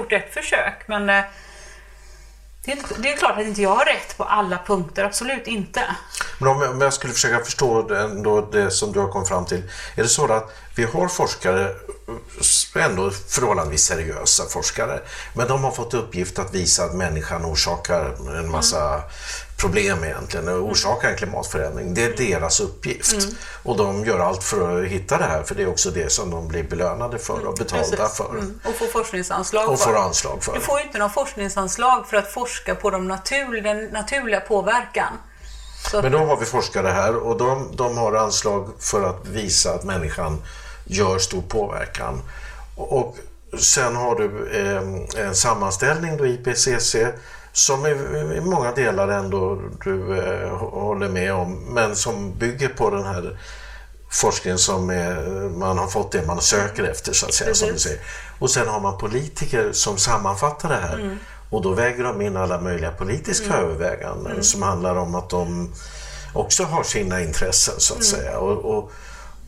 gjort ett försök, men eh, det är, det är klart att inte jag har rätt på alla punkter, absolut inte. Men om jag, om jag skulle försöka förstå ändå det som du har kommit fram till. Är det så att vi har forskare, ändå förhållandevis seriösa forskare, men de har fått uppgift att visa att människan orsakar en massa mm problem egentligen orsakar en klimatförändring. Det är deras uppgift. Mm. Och de gör allt för att hitta det här för det är också det som de blir belönade för och betalda Precis. för. Mm. Och får forskningsanslag och får anslag för. Du får ju inte någon forskningsanslag för att forska på de natur, den naturliga påverkan. Så... Men då har vi forskare här och de, de har anslag för att visa att människan gör stor påverkan. Och sen har du eh, en sammanställning då IPCC som i, många delar ändå du eh, håller med om, men som bygger på den här forskningen som är, man har fått det man söker efter så att säga. Som du säger. Och sen har man politiker som sammanfattar det här mm. Och då väger de in alla möjliga politiska mm. överväganden mm. som handlar om att de också har sina intressen så att mm. säga. Och, och,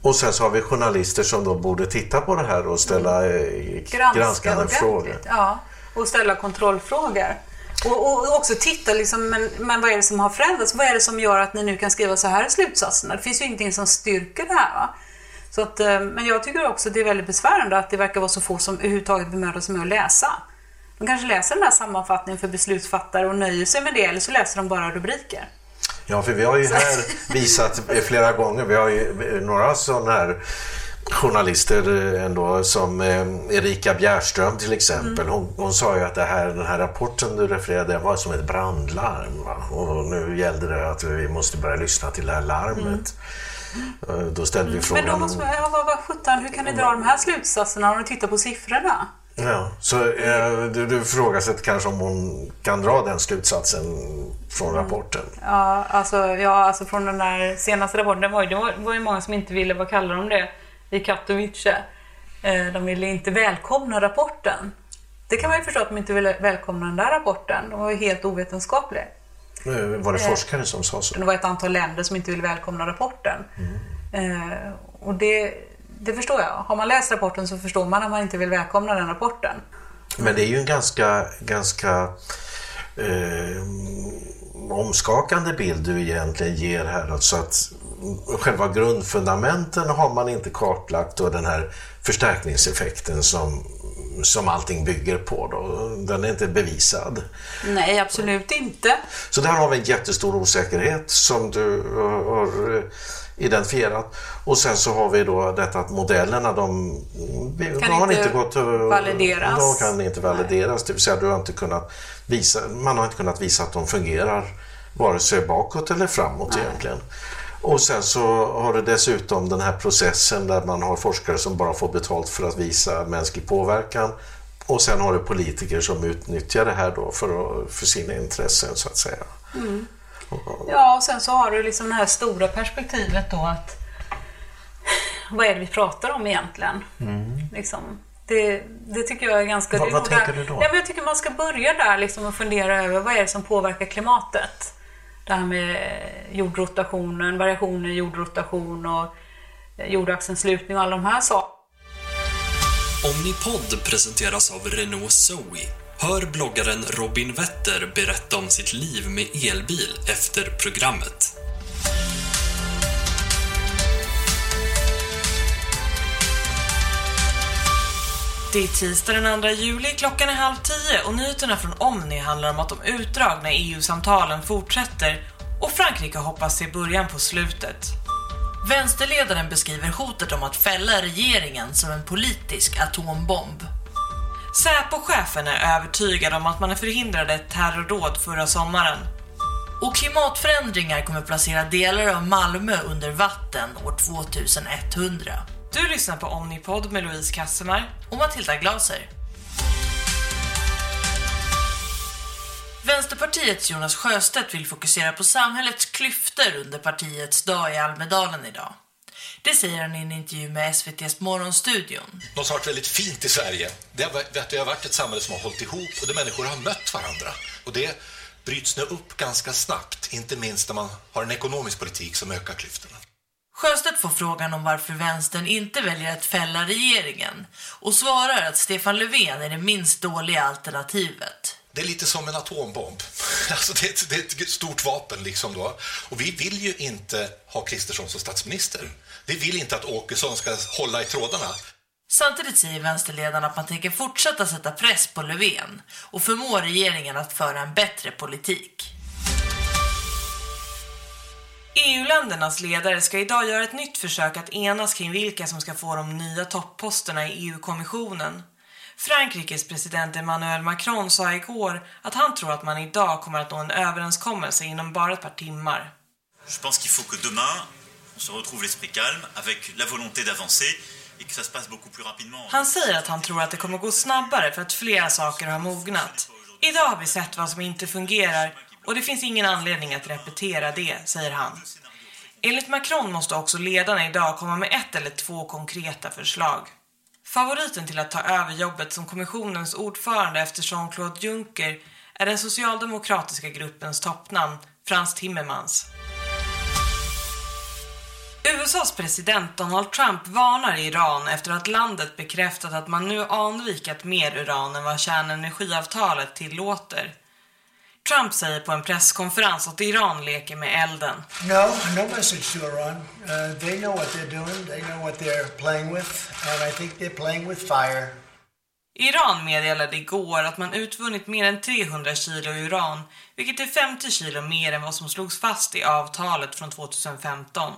och sen så har vi journalister som då borde titta på det här och ställa mm. granskande frågor. Ja, och ställa kontrollfrågor. Och, och också titta, liksom, men, men vad är det som har förändrats? Vad är det som gör att ni nu kan skriva så här i slutsatserna? Det finns ju ingenting som styrker det här. Va? Så att, eh, men jag tycker också att det är väldigt besvärande att det verkar vara så få som överhuvudtaget bemödar sig med att läsa. De kanske läser den här sammanfattningen för beslutsfattare och nöjer sig med det, eller så läser de bara rubriker. Ja, för vi har ju här visat flera gånger, vi har ju några sådana här journalister ändå som eh, Erika Bjärström till exempel. Mm. Hon, hon, sa ju att det här, den här rapporten du refererade var som ett brandlarm. Va? Och nu gällde det att vi måste börja lyssna till det här larmet. Mm. Då ställde vi frågan... Men då måste man, ja, vad, vad sjutton, hur kan ni dra de här slutsatserna om ni tittar på siffrorna? Ja, så eh, du, du ifrågasätter kanske om hon kan dra den slutsatsen från mm. rapporten? Ja, alltså, ja, alltså från den där senaste rapporten, det var, det var, det var ju många som inte ville, vad kallar de det? i Katowice. Eh, de ville inte välkomna rapporten. Det kan man ju förstå att de inte ville välkomna den där rapporten. De var ju helt ovetenskapliga. Var det eh, forskare som sa så? Det var ett antal länder som inte ville välkomna rapporten. Mm. Och det, det förstår jag. Har man läst rapporten så förstår man att man inte vill välkomna den rapporten. Men det är ju en ganska, ganska eh, omskakande bild du egentligen ger här. Alltså att själva grundfundamenten har man inte kartlagt och den här förstärkningseffekten som, som allting bygger på. Då, den är inte bevisad. Nej, absolut inte. Så där har vi en jättestor osäkerhet som du har identifierat. Och sen så har vi då detta att modellerna de, kan har inte, gått, valideras. De kan inte valideras, Nej. det vill säga du har inte kunnat visa, man har inte kunnat visa att de fungerar vare sig bakåt eller framåt Nej. egentligen. Och sen så har du dessutom den här processen där man har forskare som bara får betalt för att visa mänsklig påverkan. Och sen har du politiker som utnyttjar det här då för, för sina intressen så att säga. Mm. Ja, och sen så har du liksom det här stora perspektivet då att vad är det vi pratar om egentligen? Mm. Liksom, det, det, tycker jag är ganska... Vad, vad tänker du då? Ja, men jag tycker man ska börja där liksom och fundera över vad är det som påverkar klimatet? det här med jordrotationen, variationer i jordrotation och jordaxelns slutning och alla de här sakerna. Omnipod presenteras av Renault Zoe. Hör bloggaren Robin Wetter berätta om sitt liv med elbil efter programmet. Det är tisdag den 2 juli, klockan är halv tio och nyheterna från Omni handlar om att de utdragna EU-samtalen fortsätter och Frankrike hoppas se början på slutet. Vänsterledaren beskriver hotet om att fälla regeringen som en politisk atombomb. Säpo-chefen är övertygad om att man förhindrade ett terrordåd förra sommaren. Och klimatförändringar kommer placera delar av Malmö under vatten år 2100. Du lyssnar på Omnipod med Louise Kassemar och Matilda Glaser. Vänsterpartiets Jonas Sjöstedt vill fokusera på samhällets klyftor under partiets dag i Almedalen idag. Det säger han i en intervju med SVTs Morgonstudion. Något som har varit väldigt fint i Sverige det har, det har varit ett samhälle som har hållit ihop och där människor har mött varandra. Och det bryts nu upp ganska snabbt, inte minst när man har en ekonomisk politik som ökar klyftorna. Sjöstedt får frågan om varför vänstern inte väljer att fälla regeringen och svarar att Stefan Löfven är det minst dåliga alternativet. Det är lite som en atombomb. Alltså det, är ett, det är ett stort vapen liksom då. Och vi vill ju inte ha Kristersson som statsminister. Vi vill inte att Åkesson ska hålla i trådarna. Samtidigt säger vänsterledarna att man tänker fortsätta sätta press på Löfven och förmå regeringen att föra en bättre politik. EU-ländernas ledare ska idag göra ett nytt försök att enas kring vilka som ska få de nya toppposterna i EU-kommissionen. Frankrikes president Emmanuel Macron sa igår att han tror att man idag kommer att nå en överenskommelse inom bara ett par timmar. Qu'il faut que demain se retrouve l'esprit calme avec la volonté d'avancer et que ça se passe beaucoup plus rapidement. Han säger att han tror att det kommer gå snabbare för att flera saker har mognat. Idag har vi sett vad som inte fungerar och det finns ingen anledning att repetera det, säger han. Enligt Macron måste också ledarna idag komma med ett eller två konkreta förslag. Favoriten till att ta över jobbet som kommissionens ordförande efter Jean-Claude Juncker är den socialdemokratiska gruppens toppnamn Frans Timmermans. USAs president Donald Trump varnar Iran efter att landet bekräftat att man nu anrikat mer uran än vad kärnenergiavtalet tillåter. Trump säger på en presskonferens att Iran leker med elden. No, no message to Iran. Uh, they know what they're doing. They know what they're playing with, and I think they're playing with fire. Iran meddelade igår att man utvunnit mer än 300 kilo uran, vilket är 50 kilo mer än vad som slogs fast i avtalet från 2015.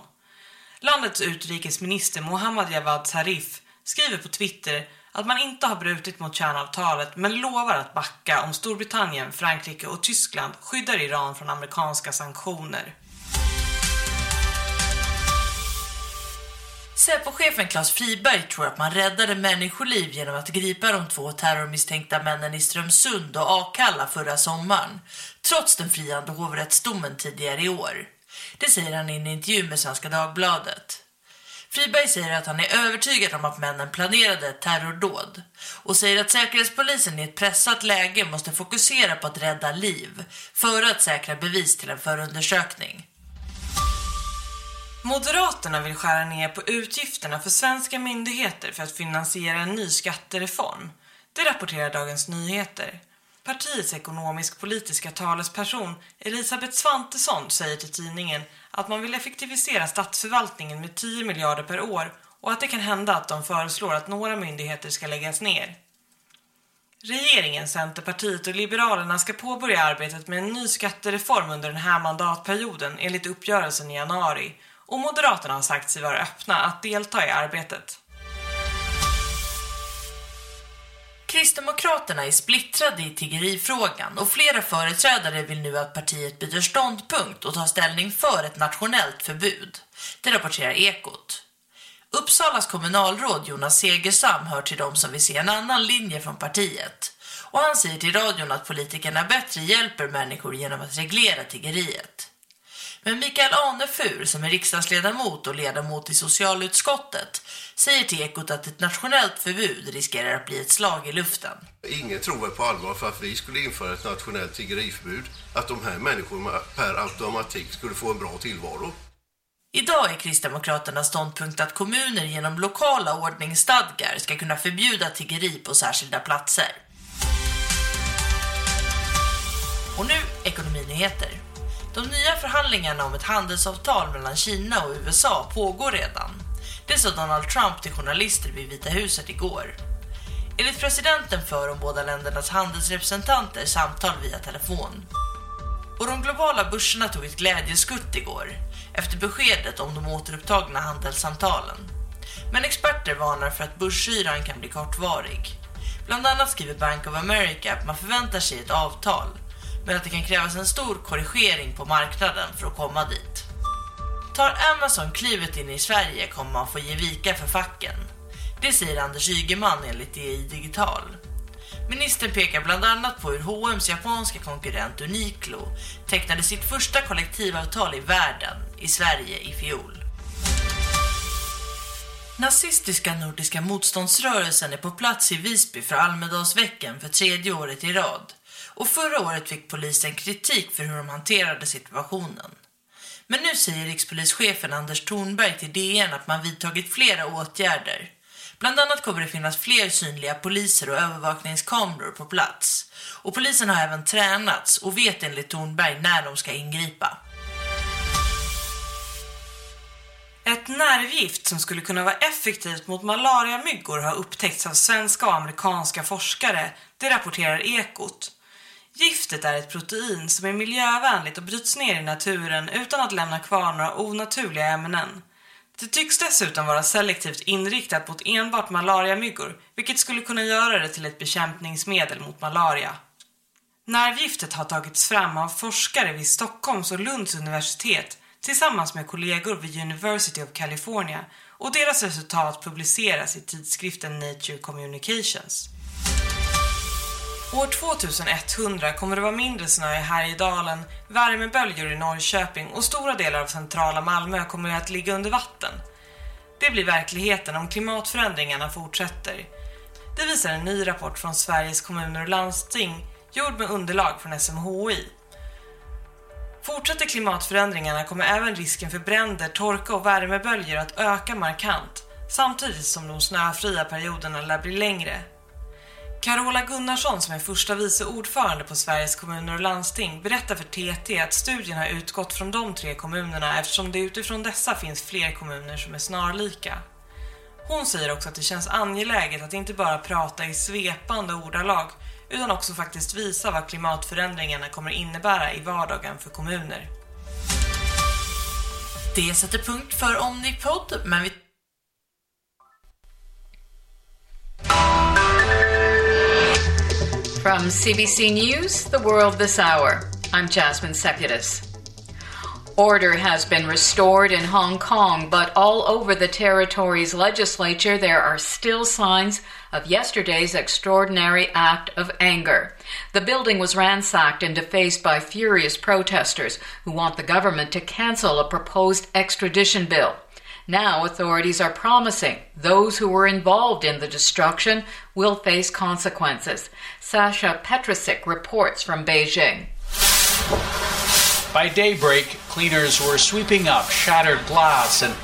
Landets utrikesminister Mohammad Javad Zarif skriver på Twitter att man inte har brutit mot kärnavtalet men lovar att backa om Storbritannien, Frankrike och Tyskland skyddar Iran från amerikanska sanktioner. Säpochefen Claes Friberg tror att man räddade människoliv genom att gripa de två terrormisstänkta männen i Strömsund och Akalla förra sommaren, trots den friande hovrättsdomen tidigare i år. Det säger han i en intervju med Svenska Dagbladet. Friberg säger att han är övertygad om att männen planerade ett terrordåd och säger att säkerhetspolisen i ett pressat läge måste fokusera på att rädda liv för att säkra bevis till en förundersökning. Moderaterna vill skära ner på utgifterna för svenska myndigheter för att finansiera en ny skattereform. Det rapporterar Dagens Nyheter. Partiets ekonomisk-politiska talesperson Elisabeth Svantesson säger till tidningen att man vill effektivisera statsförvaltningen med 10 miljarder per år och att det kan hända att de föreslår att några myndigheter ska läggas ner. Regeringen, Centerpartiet och Liberalerna ska påbörja arbetet med en ny skattereform under den här mandatperioden enligt uppgörelsen i januari och Moderaterna har sagt sig vara öppna att delta i arbetet. Kristdemokraterna är splittrade i tiggerifrågan och flera företrädare vill nu att partiet byter ståndpunkt och tar ställning för ett nationellt förbud. Det rapporterar Ekot. Uppsalas kommunalråd Jonas Segersam hör till dem som vill se en annan linje från partiet. Och han säger till radion att politikerna bättre hjälper människor genom att reglera tiggeriet. Men Mikael Anefur, som är riksdagsledamot och ledamot i socialutskottet, säger till Ekot att ett nationellt förbud riskerar att bli ett slag i luften. Ingen tror väl på allvar för att vi skulle införa ett nationellt tiggeriförbud att de här människorna per automatik skulle få en bra tillvaro. Idag är Kristdemokraternas ståndpunkt att kommuner genom lokala ordningsstadgar ska kunna förbjuda tiggeri på särskilda platser. Och nu ekonominyheter. De nya förhandlingarna om ett handelsavtal mellan Kina och USA pågår redan. Det sa Donald Trump till journalister vid Vita huset igår. Enligt presidenten för de båda ländernas handelsrepresentanter samtal via telefon. Och de globala börserna tog ett glädjeskutt igår efter beskedet om de återupptagna handelssamtalen. Men experter varnar för att börsyran kan bli kortvarig. Bland annat skriver Bank of America att man förväntar sig ett avtal men att det kan krävas en stor korrigering på marknaden för att komma dit. Tar Amazon klivet in i Sverige kommer man få ge vika för facken. Det säger Anders Ygeman enligt DI Digital. Ministern pekar bland annat på hur H&M's japanska konkurrent Uniqlo tecknade sitt första kollektivavtal i världen i Sverige i fjol. Nazistiska nordiska motståndsrörelsen är på plats i Visby för Almedalsveckan för tredje året i rad. Och förra året fick polisen kritik för hur de hanterade situationen. Men nu säger rikspolischefen Anders Thornberg till DN att man vidtagit flera åtgärder. Bland annat kommer det finnas fler synliga poliser och övervakningskameror på plats. Och polisen har även tränats och vet enligt Thornberg när de ska ingripa. Ett nervgift som skulle kunna vara effektivt mot malariamyggor har upptäckts av svenska och amerikanska forskare, det rapporterar Ekot. Giftet är ett protein som är miljövänligt och bryts ner i naturen utan att lämna kvar några onaturliga ämnen. Det tycks dessutom vara selektivt inriktat mot enbart malariamyggor, vilket skulle kunna göra det till ett bekämpningsmedel mot malaria. Nervgiftet har tagits fram av forskare vid Stockholms och Lunds universitet tillsammans med kollegor vid University of California och deras resultat publiceras i tidskriften Nature Communications. År 2100 kommer det vara mindre snö i Härjedalen, värmeböljor i Norrköping och stora delar av centrala Malmö kommer att ligga under vatten. Det blir verkligheten om klimatförändringarna fortsätter. Det visar en ny rapport från Sveriges kommuner och landsting gjord med underlag från SMHI. Fortsätter klimatförändringarna kommer även risken för bränder, torka och värmeböljor att öka markant samtidigt som de snöfria perioderna lär bli längre. Carola Gunnarsson som är första vice ordförande på Sveriges kommuner och landsting berättar för TT att studien har utgått från de tre kommunerna eftersom det utifrån dessa finns fler kommuner som är snarlika. Hon säger också att det känns angeläget att inte bara prata i svepande ordalag utan också faktiskt visa vad klimatförändringarna kommer innebära i vardagen för kommuner. Det sätter punkt för Omnipod, men vi From CBC News, The World This Hour, I'm Jasmine Seputis. Order has been restored in Hong Kong, but all over the territory's legislature there are still signs of yesterday's extraordinary act of anger. The building was ransacked and defaced by furious protesters who want the government to cancel a proposed extradition bill. Now authorities are promising those who were involved in the destruction will face consequences. Sasha Petrasik reports from Beijing. By daybreak, cleaners were sweeping up shattered glass and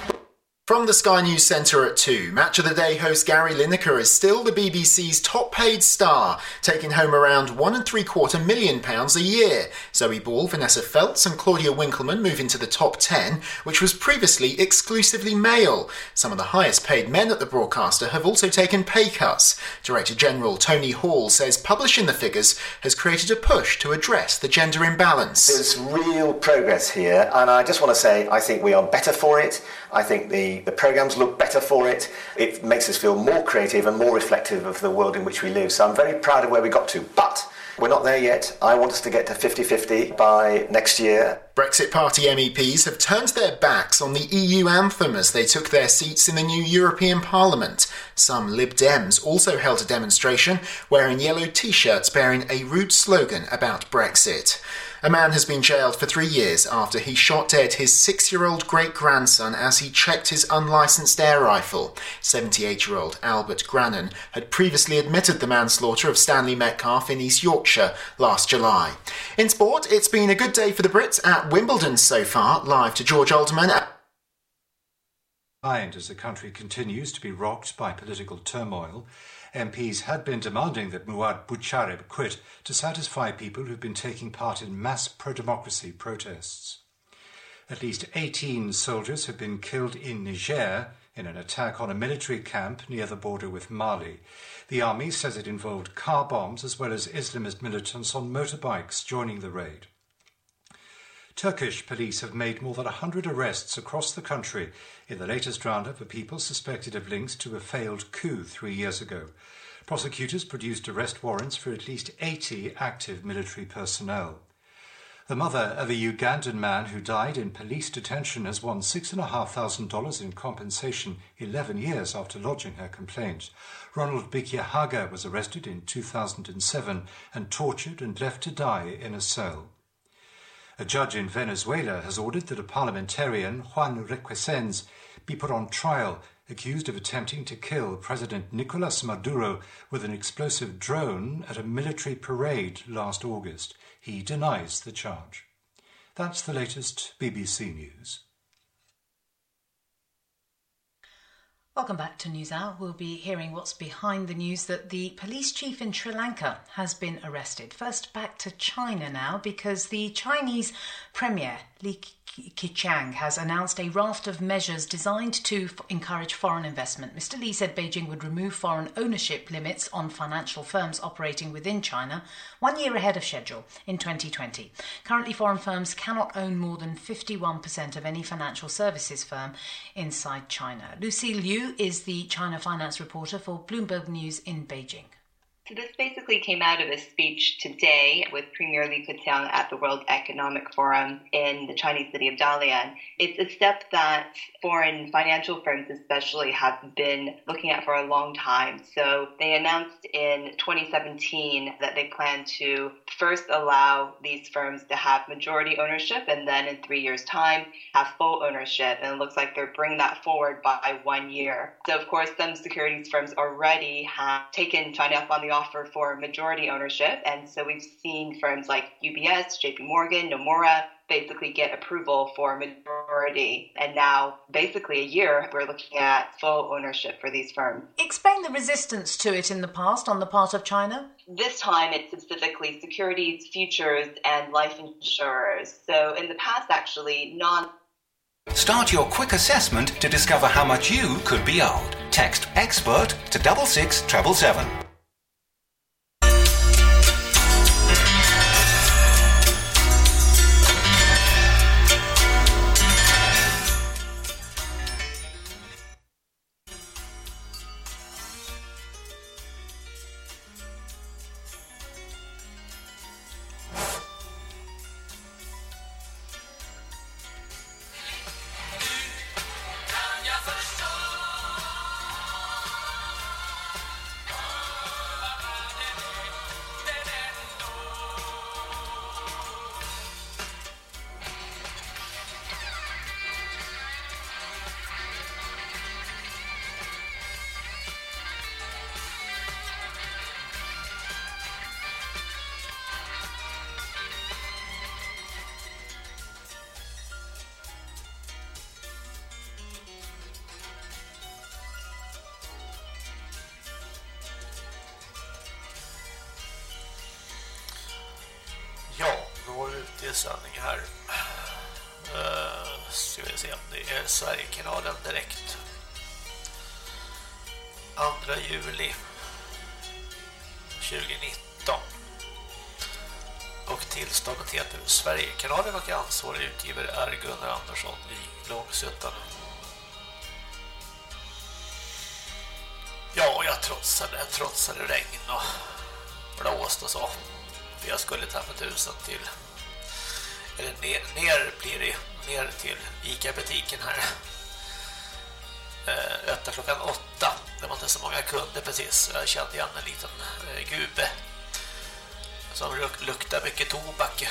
From the Sky News Centre at 2, Match of the Day host Gary Lineker is still the BBC's top paid star, taking home around one and three quarter million pounds a year. Zoe Ball, Vanessa Feltz, and Claudia Winkleman move into the top 10, which was previously exclusively male. Some of the highest paid men at the broadcaster have also taken pay cuts. Director General Tony Hall says publishing the figures has created a push to address the gender imbalance. There's real progress here, and I just want to say I think we are better for it. I think the, the programs look better for it. It makes us feel more creative and more reflective of the world in which we live. So I'm very proud of where we got to. But we're not there yet. I want us to get to 50 50 by next year. Brexit Party MEPs have turned their backs on the EU anthem as they took their seats in the new European Parliament. Some Lib Dems also held a demonstration wearing yellow t shirts bearing a rude slogan about Brexit. A man has been jailed for three years after he shot dead his six year old great grandson as he checked his unlicensed air rifle. 78 year old Albert Grannon had previously admitted the manslaughter of Stanley Metcalf in East Yorkshire last July. In sport, it's been a good day for the Brits at Wimbledon so far. Live to George Alderman. Behind as the country continues to be rocked by political turmoil, MPs had been demanding that Muad Bouchareb quit to satisfy people who've been taking part in mass pro-democracy protests. At least 18 soldiers have been killed in Niger in an attack on a military camp near the border with Mali. The army says it involved car bombs as well as Islamist militants on motorbikes joining the raid. Turkish police have made more than 100 arrests across the country in the latest roundup of people suspected of links to a failed coup three years ago. Prosecutors produced arrest warrants for at least 80 active military personnel. The mother of a Ugandan man who died in police detention has won $6,500 in compensation 11 years after lodging her complaint. Ronald Bikiahaga was arrested in 2007 and tortured and left to die in a cell. A judge in Venezuela has ordered that a parliamentarian, Juan Requesens, be put on trial, accused of attempting to kill President Nicolas Maduro with an explosive drone at a military parade last August. He denies the charge. That's the latest BBC News. Welcome back to News Hour. We'll be hearing what's behind the news that the police chief in Sri Lanka has been arrested. First, back to China now, because the Chinese premier, Li Keqiang, has announced a raft of measures designed to f- encourage foreign investment. Mr. Li said Beijing would remove foreign ownership limits on financial firms operating within China one year ahead of schedule in 2020. Currently, foreign firms cannot own more than 51% of any financial services firm inside China. Lucy Liu is the China finance reporter for Bloomberg News in Beijing. So this basically came out of a speech today with Premier Li Keqiang at the World Economic Forum in the Chinese city of Dalian. It's a step that foreign financial firms especially have been looking at for a long time. So they announced in 2017 that they plan to first allow these firms to have majority ownership and then in three years time have full ownership. And it looks like they're bringing that forward by one year. So of course some securities firms already have taken China up on the offer for majority ownership. And so we've seen firms like UBS, JP Morgan, Nomura basically get approval for majority. And now, basically a year, we're looking at full ownership for these firms. Explain the resistance to it in the past on the part of China. This time, it's specifically securities, futures, and life insurers. So in the past, actually, non Start your quick assessment to discover how much you could be owed. Text expert to double six treble seven. I Ja, jag trotsade, jag trotsade regn och blåst och så. För jag skulle tappa tusen till. Eller ner, ner blir det ner till Ica-butiken här. Eh, öppna klockan åtta. Det var inte så många kunder precis. Jag kände igen en liten eh, gube som luktar mycket tobak.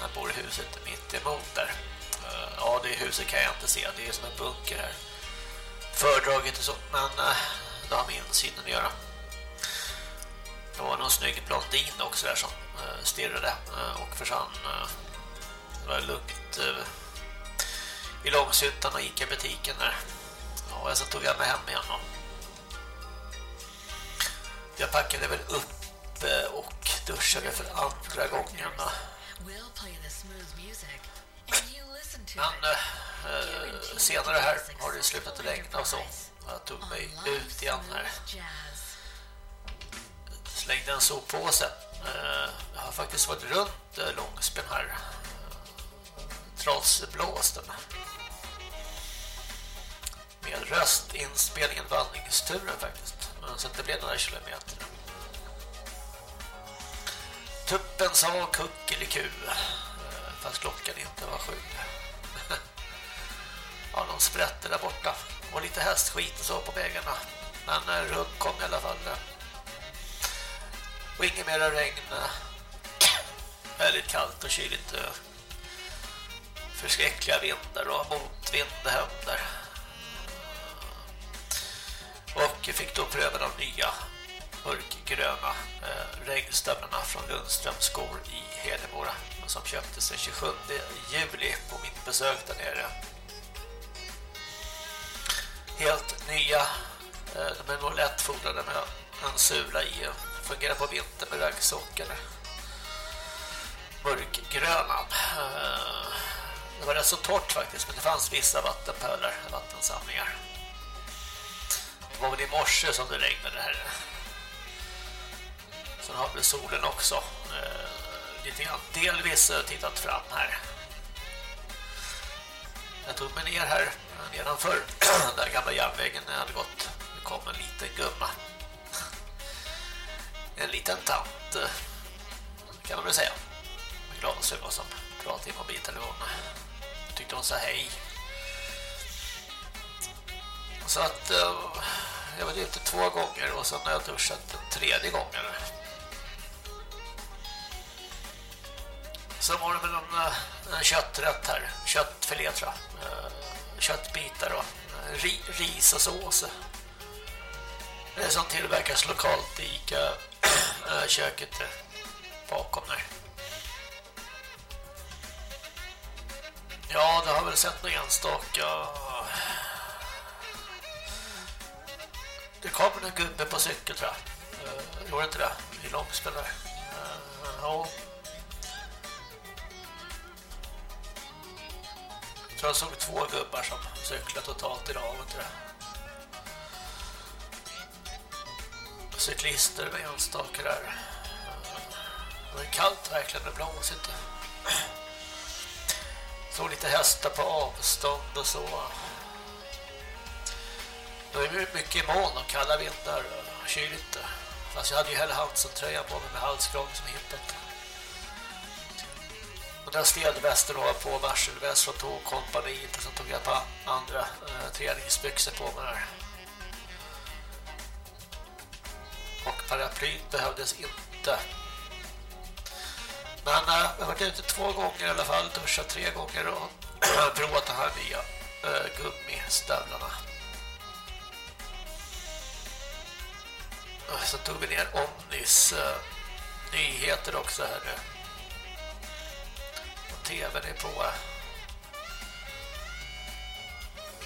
Han bor i huset mitt emot där ja det huset kan jag inte se det är som en bunker här föredraget och så men eh, det har med insynen att göra det var någon snygg blondin också där som eh, stirrade eh, och försvann. Det var lugnt i Långshyttan och Ica-butiken där. Ja, och sen tog jag mig hem igen. Jag packade väl upp och duschade för andra gången. Men eh, senare här har det slutat att regna och så. Jag tog mig ut igen här slängde en soppåse. Jag har faktiskt varit runt Långsben här. Trots blåsten. Med röstinspelningen vandringsturen faktiskt. Så det blev några kilometer. Tuppen sa kuckeliku. Fast klockan inte var sju. Ja, de sprätte där borta. Och lite hästskit och så på vägarna. Men eh, runt kom i alla fall. Och inget mera regn. Eh. Väldigt kallt och kyligt. Eh. Förskräckliga vindar och motvind händer. Och Och fick då pröva de nya mörkgröna eh, regnstövlarna från Lundströms skor i Hedemora som köptes den 27 juli på mitt besök där nere. Helt nya, eh, de är nog lättfodrade med en sula i fungerar på vintern med raggsockor mörkgröna. Eh, det var rätt så torrt faktiskt men det fanns vissa vattenpölar vattensamlingar. Det var väl i morse som det regnade här. Sen har vi solen också. Eh, lite grann delvis tittat fram här. Jag tog mig ner här nedanför den gamla järnvägen hade gått det kom en liten gumma. En liten tant eh, kan man väl säga. Med glasögon som pratade i mobiltelefon tyckte hon sa hej. Så att eh, jag var ute två gånger och sen har jag duschat den tredje gången så var det väl en, eh, en kötträtt här. Köttfilé tror jag köttbitar och eh, ris och sås det som tillverkas lokalt i Ica eh, köket eh, bakom där. Ja, det har väl sett några enstaka. Det kommer en gubbe på cykel tror jag. Gjorde inte det? I långspel ja. Tror jag såg två gubbar som cyklade totalt idag, inte cyklister med enstaka där. Det var kallt verkligen, det blåsigt. Så lite hästar på avstånd och så. Det var mycket i moln och kalla vintrar och kyligt. Fast jag hade ju hela Hansen-tröjan på mig med halskrag som hittat. Jag där stelvästen på varselväst från tågkompaniet och så tog jag på andra eh, träningsbyxor på mig här. och paraplyt behövdes inte. Men eh, jag har varit ute två gånger i alla fall, duschat tre gånger och provat de här nya eh, gummistövlarna. Så tog vi ner Omnis eh, nyheter också här nu. Tvn är på.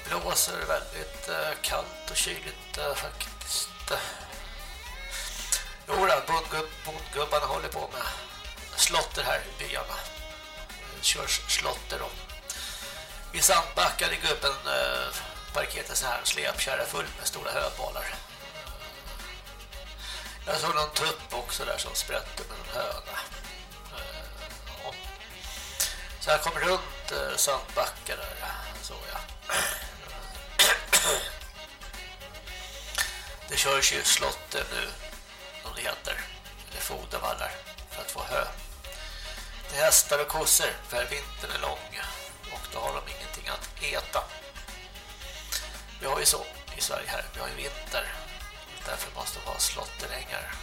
Blåser väldigt eh, kallt och kyligt eh, faktiskt. Jodå, bondgubb, bondgubbarna håller på med slotter här i byarna. Eh, Körs slotter då. Vid sandbackar i gubben parkerat en sån här släpkärra full med stora höbalar. Jag såg någon tupp också där som sprätte med en höna. Så jag kommer runt eh, där, så ja. Det körs ju slotter nu som det heter, eller fodervallar, för att få hö. Det är hästar och kossor, för vintern är lång och då har de ingenting att äta. Vi har ju så i Sverige här, vi har ju vinter. Därför måste vi ha slotterängar.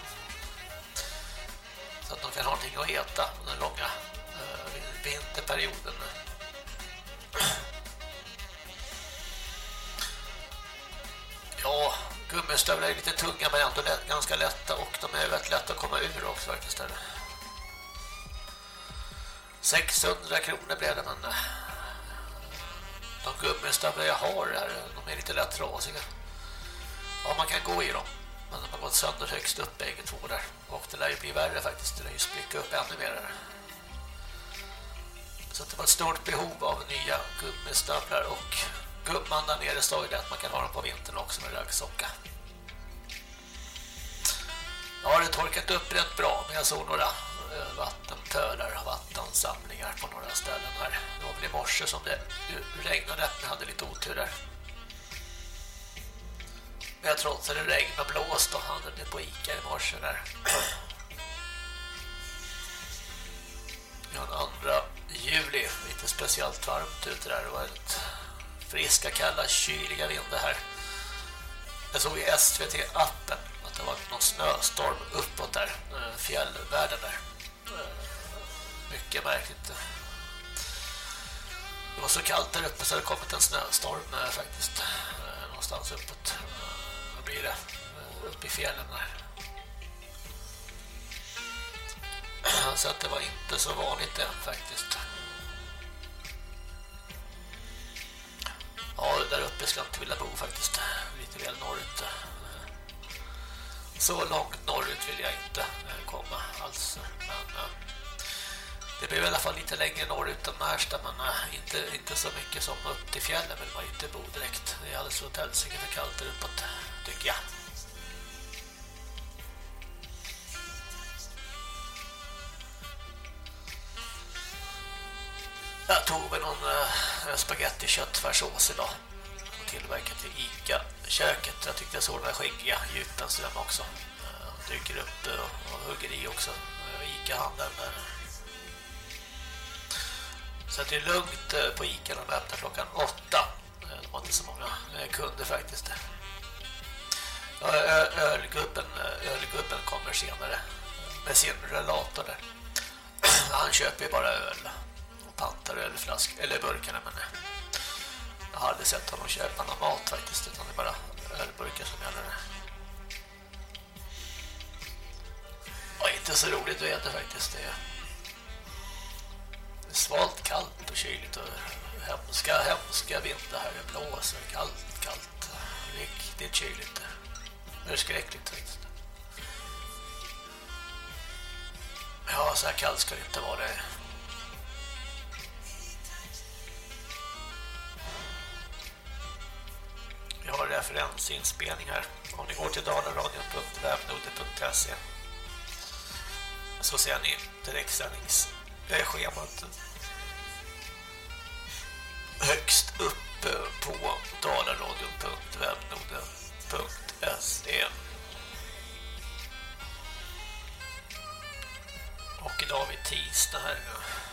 Så att de kan ha någonting att äta under den långa perioden. Ja, gummistövlar är lite tunga men ändå lätt, ganska lätta och de är väldigt lätta att komma ur också faktiskt. Där. 600 kronor blev det men eh, de gummistövlar jag har här, de är lite lätt trasiga. Ja, man kan gå i dem. Men de har gått sönder högst upp bägge två där. Och det lär ju bli värre faktiskt. Det lär ju spricka upp ännu mer där. Så det var ett stort behov av nya gummistövlar och gumman där nere sa ju det att man kan ha dem på vintern också med röksocka. Jag har det torkat upp rätt bra men jag såg några eh, vattenpölar och vattensamlingar på några ställen här. Det var väl i morse som det regnade, jag hade lite otur där. Men jag trots att det regnade och blåst och handlade på Ica i morse där. Vi har en andra juli, lite speciellt varmt ute där. Det var väldigt friska, kalla, kyliga vindar här. Jag såg i SVT-appen att det var någon snöstorm uppåt där, eh, fjällvärlden där. Eh, mycket märkligt. Det var så kallt där uppe så det kommit en snöstorm eh, faktiskt. Någonstans uppåt. Vad blir det? Uppe i fjällen där. Så att det var inte så vanligt än faktiskt. Ja, där uppe ska jag inte vilja bo faktiskt. Lite väl norrut. Så långt norrut vill jag inte eh, komma alls. Men eh, det blir i alla fall lite längre norrut än Märsta men eh, inte, inte så mycket som upp till fjällen vill man inte bo direkt. Det är alldeles så helsike för kallt där uppåt, tycker jag. Jag tog väl någon eh, äh, spaghetti köttfärssås idag och tillverkat i Ica-köket. Jag tyckte jag såg den där skäggiga djupen så också äh, dyker upp äh, och hugger i också. Äh, Ica-handeln där. Så det är lugnt äh, på Ica när de öppnar klockan åtta. Äh, de har inte så många äh, kunder faktiskt. Ja, ölgubben, ölgubben kommer senare med sin relator där. Han köper ju bara öl pantar ölflask eller burkarna men eh, jag har aldrig sett honom köpa någon mat faktiskt utan det är bara ölburkar som gäller. Och inte så roligt väder faktiskt. Det är svalt kallt och kyligt och hemska, hemska vindar här. Det blåser kallt, kallt riktigt kyligt. Det är skräckligt faktiskt. Ja så här kallt ska det inte vara. Det Vi har referensinspelningar. Om ni går till dalaradion.webnode.se så ser ni direktsändningsschemat högst upp på dalaradion.webnode.se Och idag är vi tisdag här nu.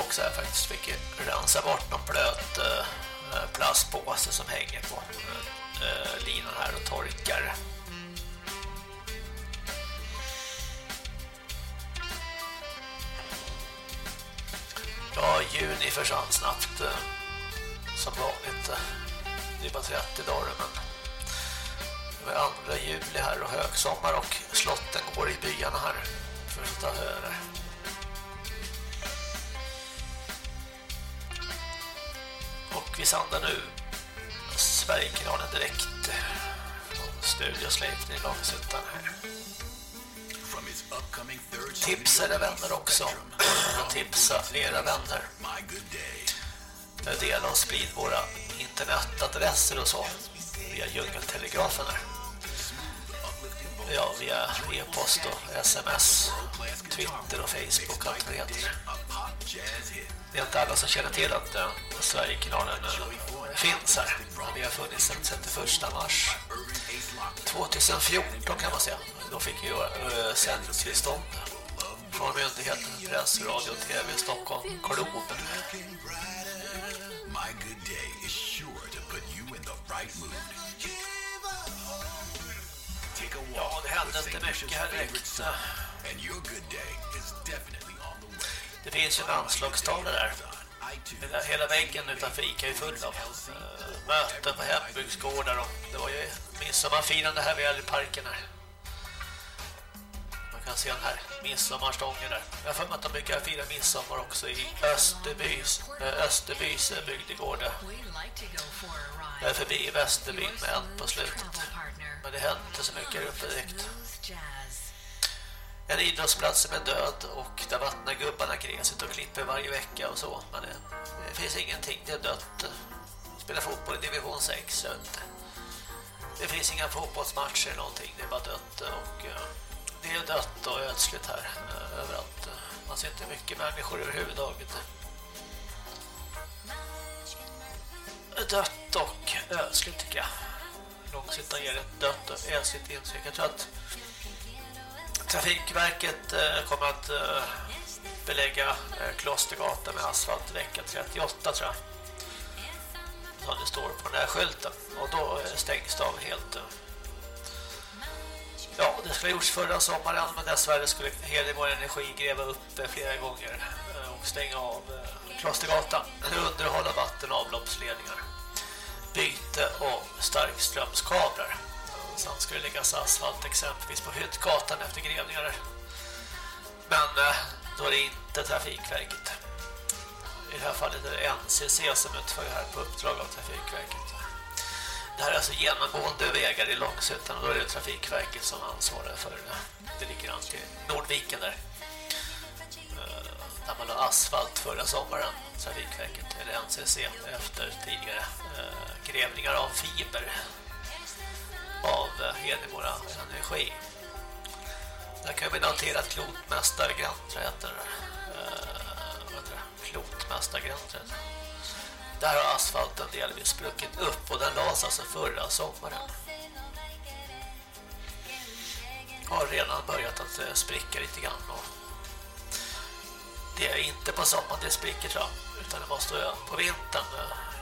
Också här faktiskt. Fick rensa bort någon blöt eh, eh plastpåse som hänger på eh, eh, linan här och torkar. Ja, juni försvann snabbt. eh, Som vanligt. Det är bara 30 dagar men det var andra juli här och högsommar och slotten går i byarna här för att ta höra. Vi sänder nu Sverigekanalen direkt från Studiosläkten i Långsuttan här. Tipsa era vänner också. Tipsa era vänner. Dela och sprid våra internetadresser och så via djungeltelegrafen här. Ja, via e-post och sms, Twitter och Facebook allt vad det heter. Det är inte alla som känner till att äh, Sverigekanalen äh, finns här. Vi har funnits sedan 31 mars 2014 kan man säga. Då fick vi äh, sändningstillstånd från myndigheten Press, Radio, TV, Stockholm, Globen. My good day is sure to put you in the right mood. Take a walk Ja, det hände inte mycket här direkt. son, and your good day is definitely on the way. Det finns ju en anslagstavla där. Där hela väggen utanför Ica är full av eh, möten på hembygdsgårdar och det var ju midsommarfirande här vid Älgparken här. Man kan se den här midsommarstången där. Jag har för mig att de brukar fira midsommar också i Österbys, eh, Österbys bygdegård. Jag är förbi Västerbyn med en på slutet. Men det hände inte så mycket här uppe direkt. En idrottsplats som är död och där vattnar gubbarna gräset och klipper varje vecka och så. Men det, det finns ingenting, det är dött. Spelar fotboll i division 6, inte. Det finns inga fotbollsmatcher eller någonting, det är bara dött och eh, det är dött och ödsligt här eh, överallt. Man ser inte mycket människor överhuvudtaget. Dött och ödsligt tycker jag. Långsiktigt ger ett dött och ödsligt intryck. Jag tror att Trafikverket eh, kommer att eh, belägga eh, Klostergatan med asfalt vecka 38 tror jag. Som det står på den här skylten. Och då stängs det av helt. Ja, det skulle ha gjorts förra sommaren men dessvärre skulle Hedemora Energi gräva upp flera gånger och stänga av Klostergatan. Underhålla vatten- och avloppsledningar. Byte och starkströmskablar. Sen ska det läggas asfalt exempelvis på Hyttgatan efter grävningar. Men eh, då är det inte Trafikverket. I det här fallet är det NCC som utför det här på uppdrag av Trafikverket. Det här är alltså genomgående vägar i Långsuttan och då är det Trafikverket som ansvarar för det. Det ligger an till Nordviken där. Eh, där man har asfalt förra sommaren, Trafikverket eller NCC efter tidigare eh, grävningar av fiber av eh, Hedemora Energi. Där kan vi notera att klotmästargränträd eh, heter det. Klotmästargränträd. Där har asfalten delvis spruckit upp och den lades alltså förra sommaren. Har redan börjat att eh, spricka lite grann och det är inte på sommaren det spricker tror jag, utan det måste vara på vintern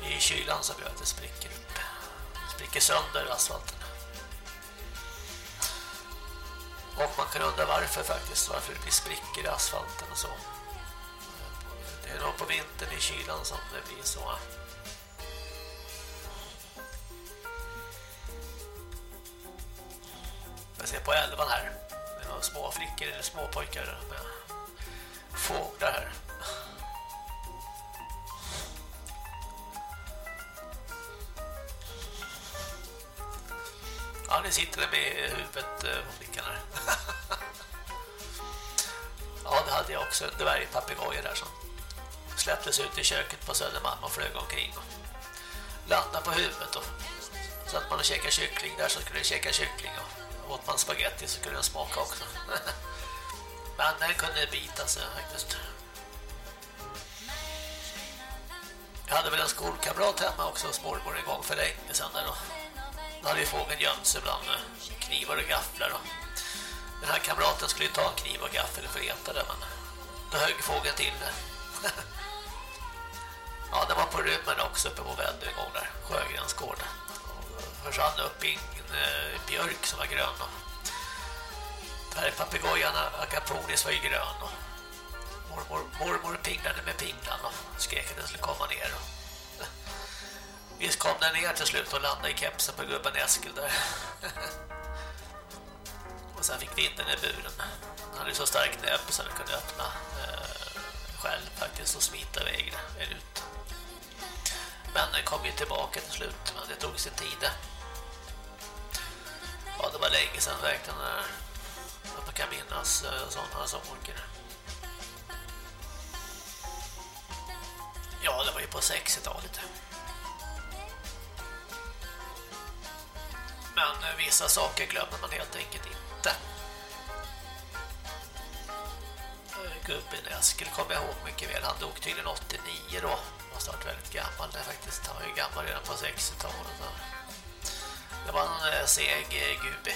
i kylan som gör att det spricker upp. Spricker sönder asfalten. Och man kan undra varför faktiskt, varför det blir sprickor i asfalten och så. Det är nog på vintern i kylan som det blir så. Jag ser på älvan här. Det är några små flickor eller små pojkar med fåglar här. Ja, ni sitter där med huvudet på flickan här. ja, det hade jag också. Det var papegojor där som släpptes ut i köket på Södermalm och flög omkring och landade på huvudet. Och, så att man och käkade kyckling där så skulle det käka kyckling och åt man spaghetti så skulle den smaka också. Men den kunde bita sig faktiskt. Jag hade väl en skolkamrat hemma också hos mormor en gång för länge sedan där då. Då hade ju fågeln gömt sig bland knivar och gafflar den här kamraten skulle ju ta en kniv och gaffel för att äta det men då högg fågeln till det. ja, det var på rymmen också uppe på Väddö en gång där, Sjögrens gård. Försvann upp i eh, en björk som var grön och där papegojan Agaponis var ju grön och mormor, mormor pinglade med pinglan och skrek att den skulle komma ner. Och Visst kom den ner till slut och landade i kepsen på gubben Eskil där. och sen fick vinden i buren. Han hade så stark näbb så den kunde öppna eh, själv faktiskt och smita iväg ut. Men den kom ju tillbaka till slut, men det tog sin tid. Ja, det var länge sedan verkligen att man kan minnas eh, sådana saker. Ja, det var ju på 60-talet. Men vissa saker glömmer man helt enkelt inte. Eh, gubben Eskil kommer jag ihåg mycket väl. Han dog tydligen 89 då. Han måste ha varit väldigt gammal där faktiskt. Han var ju gammal redan på 60-talet. Det var en eh, seg eh, gubbe.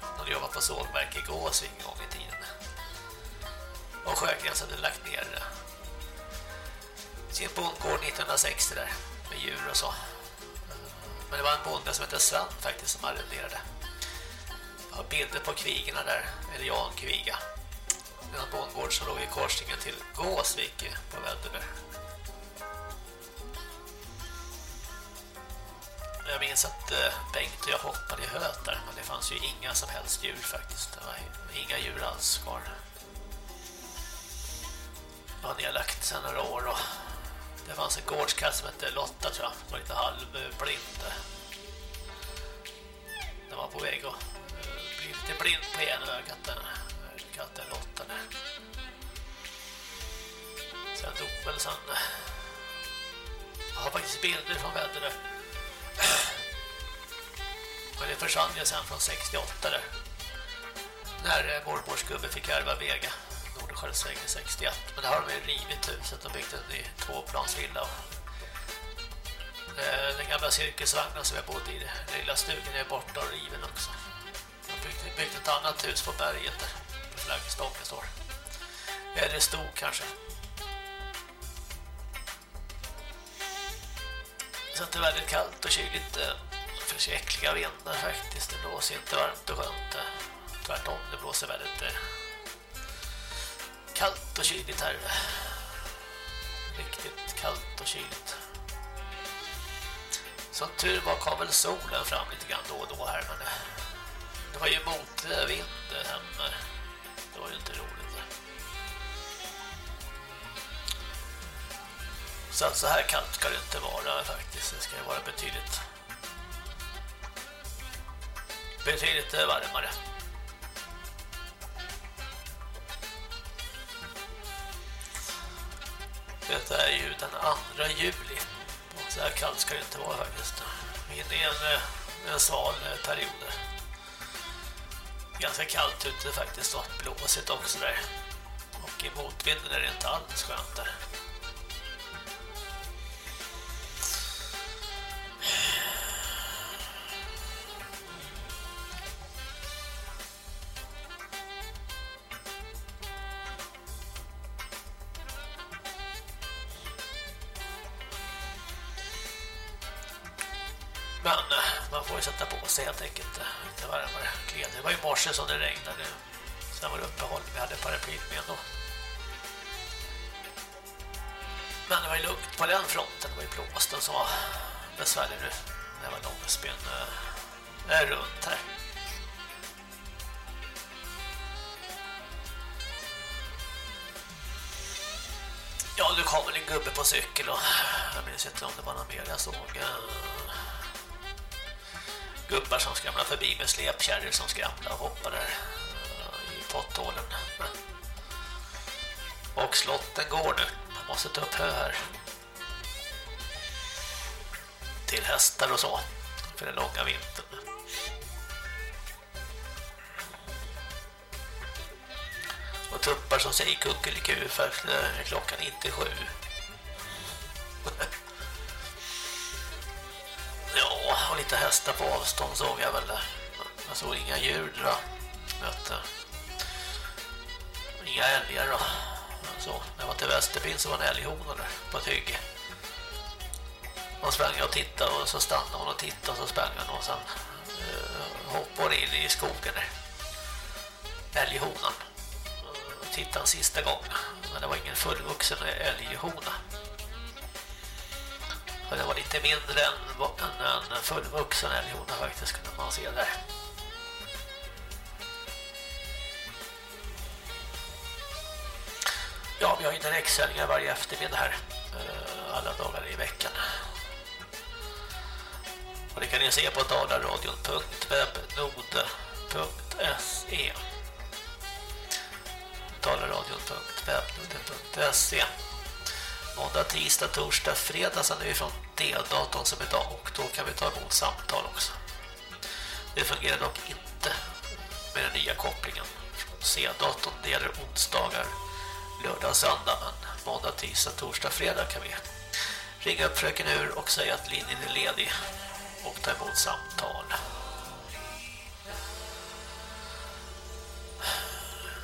Han hade jobbat på sågverk i Gåsvik en gång i tiden. Och Sjögrens hade lagt ner sin bondgård 1960 där med djur och så. Men det var en bonde som hette Sven faktiskt som arrenderade. Jag har bilder på kvigerna där, eller Jan Kviga. En bondgård som låg i korsningen till Gåsvik på Väderberg. Jag minns att eh, Bengt och jag hoppade i höet där, men det fanns ju inga som helst djur faktiskt. Det var inga djur alls kvar. Det var nedlagt sedan några år och det fanns en gårdskatt som hette Lotta tror jag. Som var lite halvblind. Den var på väg att eh, bli lite blind på ena ögat. Den katten Lotta. Sen dog väl sen. Jag har faktiskt bilder från vädret. Men det försvann ju sen från 68 där. När eh, mormors gubbe fick ärva Vega. Nordsjösvängen 61. Men där har de ju rivit huset och byggt en ny tvåplansvilla. Eh, den gamla cirkusvagnen som jag bodde i, den lilla stugan är borta och riven också. De har byggt, byggt ett annat hus på berget där flaggstången står. Eller stod kanske. Så det är väldigt kallt och kyligt. Eh, Förskräckliga försäkliga vindar faktiskt. Det blåser inte varmt och skönt. Eh. Tvärtom, det blåser väldigt kallt och kyligt här. Riktigt kallt och kyligt. Som tur var kom väl solen fram lite grann då och då här. Men det var ju motvind hemma. Det var ju inte roligt. Så att så här kallt ska det inte vara faktiskt. Det ska ju vara betydligt betydligt varmare. Detta är ju den 2 juli. Och så här kallt ska det inte vara faktiskt. Vi är inne i en, en sval period. Ganska kallt ute faktiskt och blåsigt också där. Och i motvinden är det inte alls skönt där. Morse som det regnade. Sen var det uppehåll. Vi hade paraplyt med då. Men det var ju lugnt på den fronten. Det var ju blåsten som var besvärlig nu. Det var långspinn äh, runt här. Ja, du kommer en gubbe på cykel och jag minns inte om det var någon mer jag såg. Eh gubbar som skramlar förbi med släpkärror som skramlar och hoppar där eh, i potthålen. Och slotten går nu. Man måste ta upp hö här. Till hästar och så. För den långa vintern. Och tuppar som säger kuckeliku för att klockan inte sju. lite hästar på avstånd såg jag väl. Jag såg inga djur då. Mötte. Eh, inga älgar då. Så, när jag var till Västerbyn så var det en älghona där på ett hygge. Hon sprang och tittade och så stannade hon och tittade och så sprang hon och sen uh, hoppade hon in i skogen där. Älghonan. Tittade en sista gång. Men det var ingen fullvuxen älghona. Och det var lite mindre än, en, en fullvuxen älghona faktiskt kunde man se där. Ja, vi har ju direktsändningar varje eftermiddag här. Eh, alla dagar i veckan. Och det kan ni se på dalaradion.webnode.se dalaradion.webnode.se Måndag, tisdag, torsdag, fredag sen är vi från D-datorn som idag och då kan vi ta emot samtal också. Det fungerar dock inte med den nya kopplingen från C-datorn. Det gäller onsdagar, lördag och söndag men måndag, tisdag, torsdag, fredag kan vi ringa upp fröken ur och säga att linjen är ledig och ta emot samtal.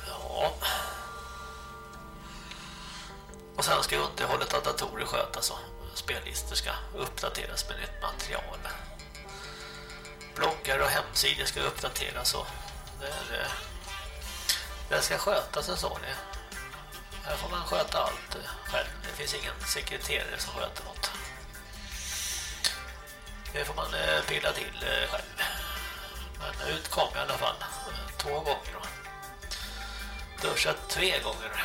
Ja. Och sen ska underhållet av datorer skötas och spellistor ska uppdateras med nytt material. Bloggar och hemsidor ska uppdateras och det, det, eh, det ska skötas en så. Det, här får man sköta allt eh, själv. Det finns ingen sekreterare som sköter något. Det får man eh, pilla till själv. Men ut kom i alla fall två gånger då. Duschat tre gånger.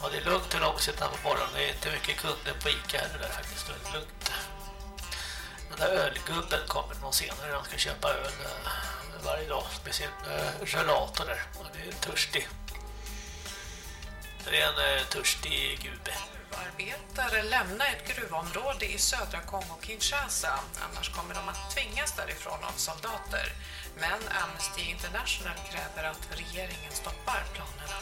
Ja, det är lugnt och långsiktigt på morgonen. Det är inte mycket kunder på Ica heller där faktiskt. Det är lugnt. Den där ölgubben kommer någon senare. Han ska köpa öl eh, varje dag med sin eh, gelator där. Han är törstig. Det är en eh, törstig gubbe gruvarbetare lämna ett gruvområde i södra Kongo-Kinshasa. Annars kommer de att tvingas därifrån av soldater. Men Amnesty International kräver att regeringen stoppar planerna.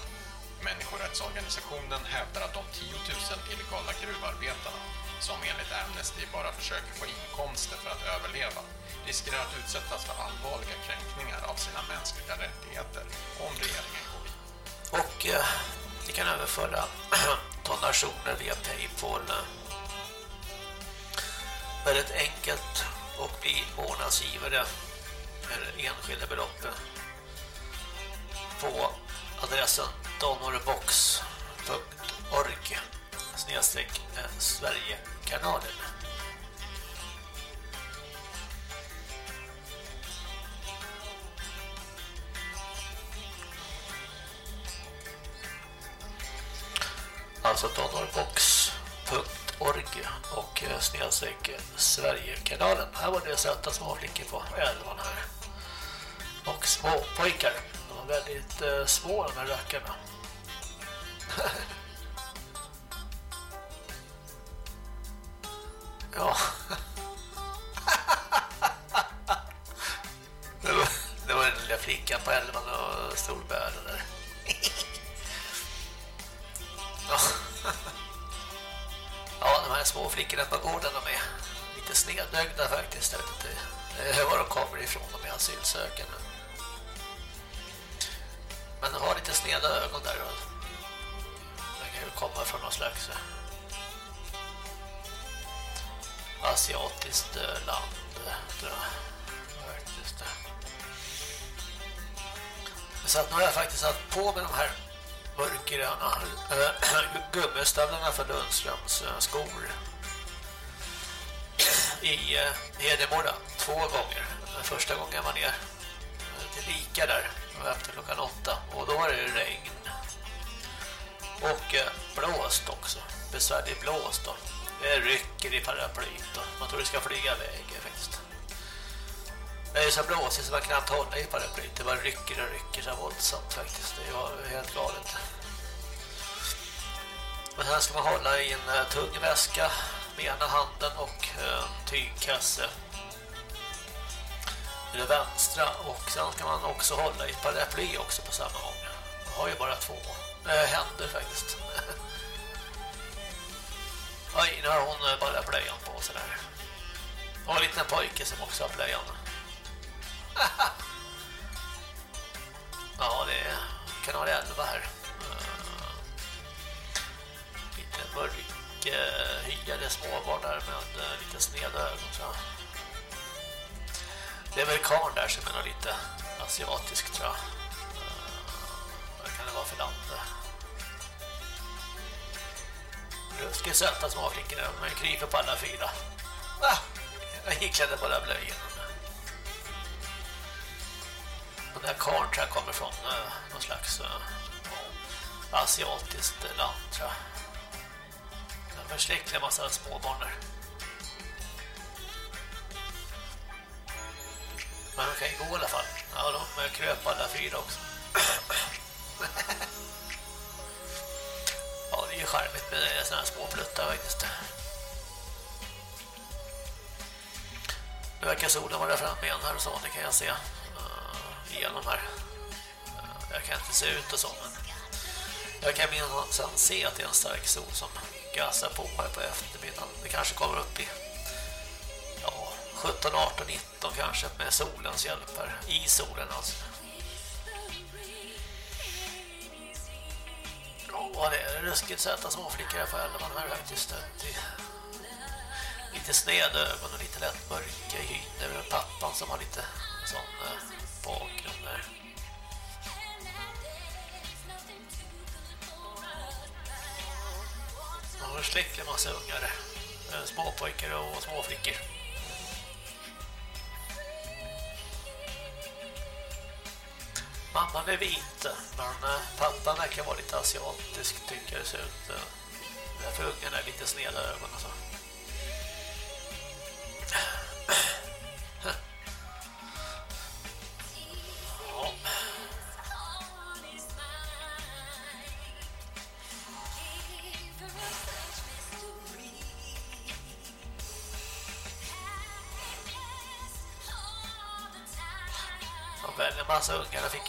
Människorättsorganisationen hävdar att de 10 000 illegala gruvarbetarna som enligt Amnesty bara försöker få inkomster för att överleva riskerar att utsättas för allvarliga kränkningar av sina mänskliga rättigheter om regeringen går vidare. Och eh, kan överföra donationer via Paypal. Väldigt enkelt och bli månadsgivare med enskilda belopp eh, på adressen donorbox.org snedstreck eh, Sverigekanalen. Alltså donorbox.org och eh, snedstreck eh, Sverigekanalen. Här var det söta små flickor på älvan här. Och små pojkar. De väldigt eh, små de här rackarna. ja. det, var, det var den lilla flickan på älvan och storbären där. Ja. ja, de här små flickorna på gården de är lite snedögda faktiskt. Jag vet inte var de kommer ifrån, de är asylsökande. Men den har lite sneda ögon där. Den kan ju komma från någon slags eh, asiatiskt eh, land. Tror jag. Faktiskt. Eh. Så att nu har jag faktiskt satt på med de här mörkgröna gummistövlarna för Lundströms skor i Hedemora två gånger. Första gången jag var ner till Lika där efter klockan åtta och då var det regn och eh, blåst också besvärlig blåst då Det rycker i paraplyt då. man tror det ska flyga iväg eh, faktiskt. Det är så blåsigt så man knappt hålla i paraplyt. Det bara rycker och rycker så våldsamt faktiskt. Det var helt galet. Men här ska man hålla i en eh, tung väska med ena handen och en tygkasse i det vänstra och sen ska man också hålla i ett paraply också på samma gång. Jag har ju bara två äh, händer faktiskt. Oj, nu har hon bara blöjan på sig där. Och en liten pojke som också har blöjan. ja, det är kanal 11 här. Eh, lite mörk hyade småbarn där med lite sneda ögon så. Det är väl karn där som är lite asiatisk tror jag. Eh, vad kan det vara för land? Ruskigt söta småflickor de kryper på alla fyra. Ah, jag iklädde bara blöjorna. Den där karn tror jag kommer från eh, någon slags eh, asiatiskt land tror jag. Det är en förskräcklig massa småbarn där. Men de kan ju gå i alla fall. Ja, de eh, kröp alla fyra också. ja, det är ju charmigt med sådana här små pluttar faktiskt. Nu verkar solen vara framme igen här och så, det kan jag se uh, igenom här. Uh, jag kan inte se ut och så, men jag kan minsann se att det är en stark sol som gasar på här på eftermiddagen. Det kanske kommer upp i 17, 18, 19 kanske med solens hjälp. I solen alltså. Ja, det är ruskigt söta småflickor här för elvan här faktiskt. Lite sneda ögon och lite lätt mörka i hyn. Det är väl pappan som har lite sån eh, bakgrund där. Man har en massa ungar. Eh, småpojkar och småflickor. Mamman är vit, men eh, pappan verkar vara lite asiatisk tycker det ser ut. Eh, Därför ungen är lite sneda ögon och så.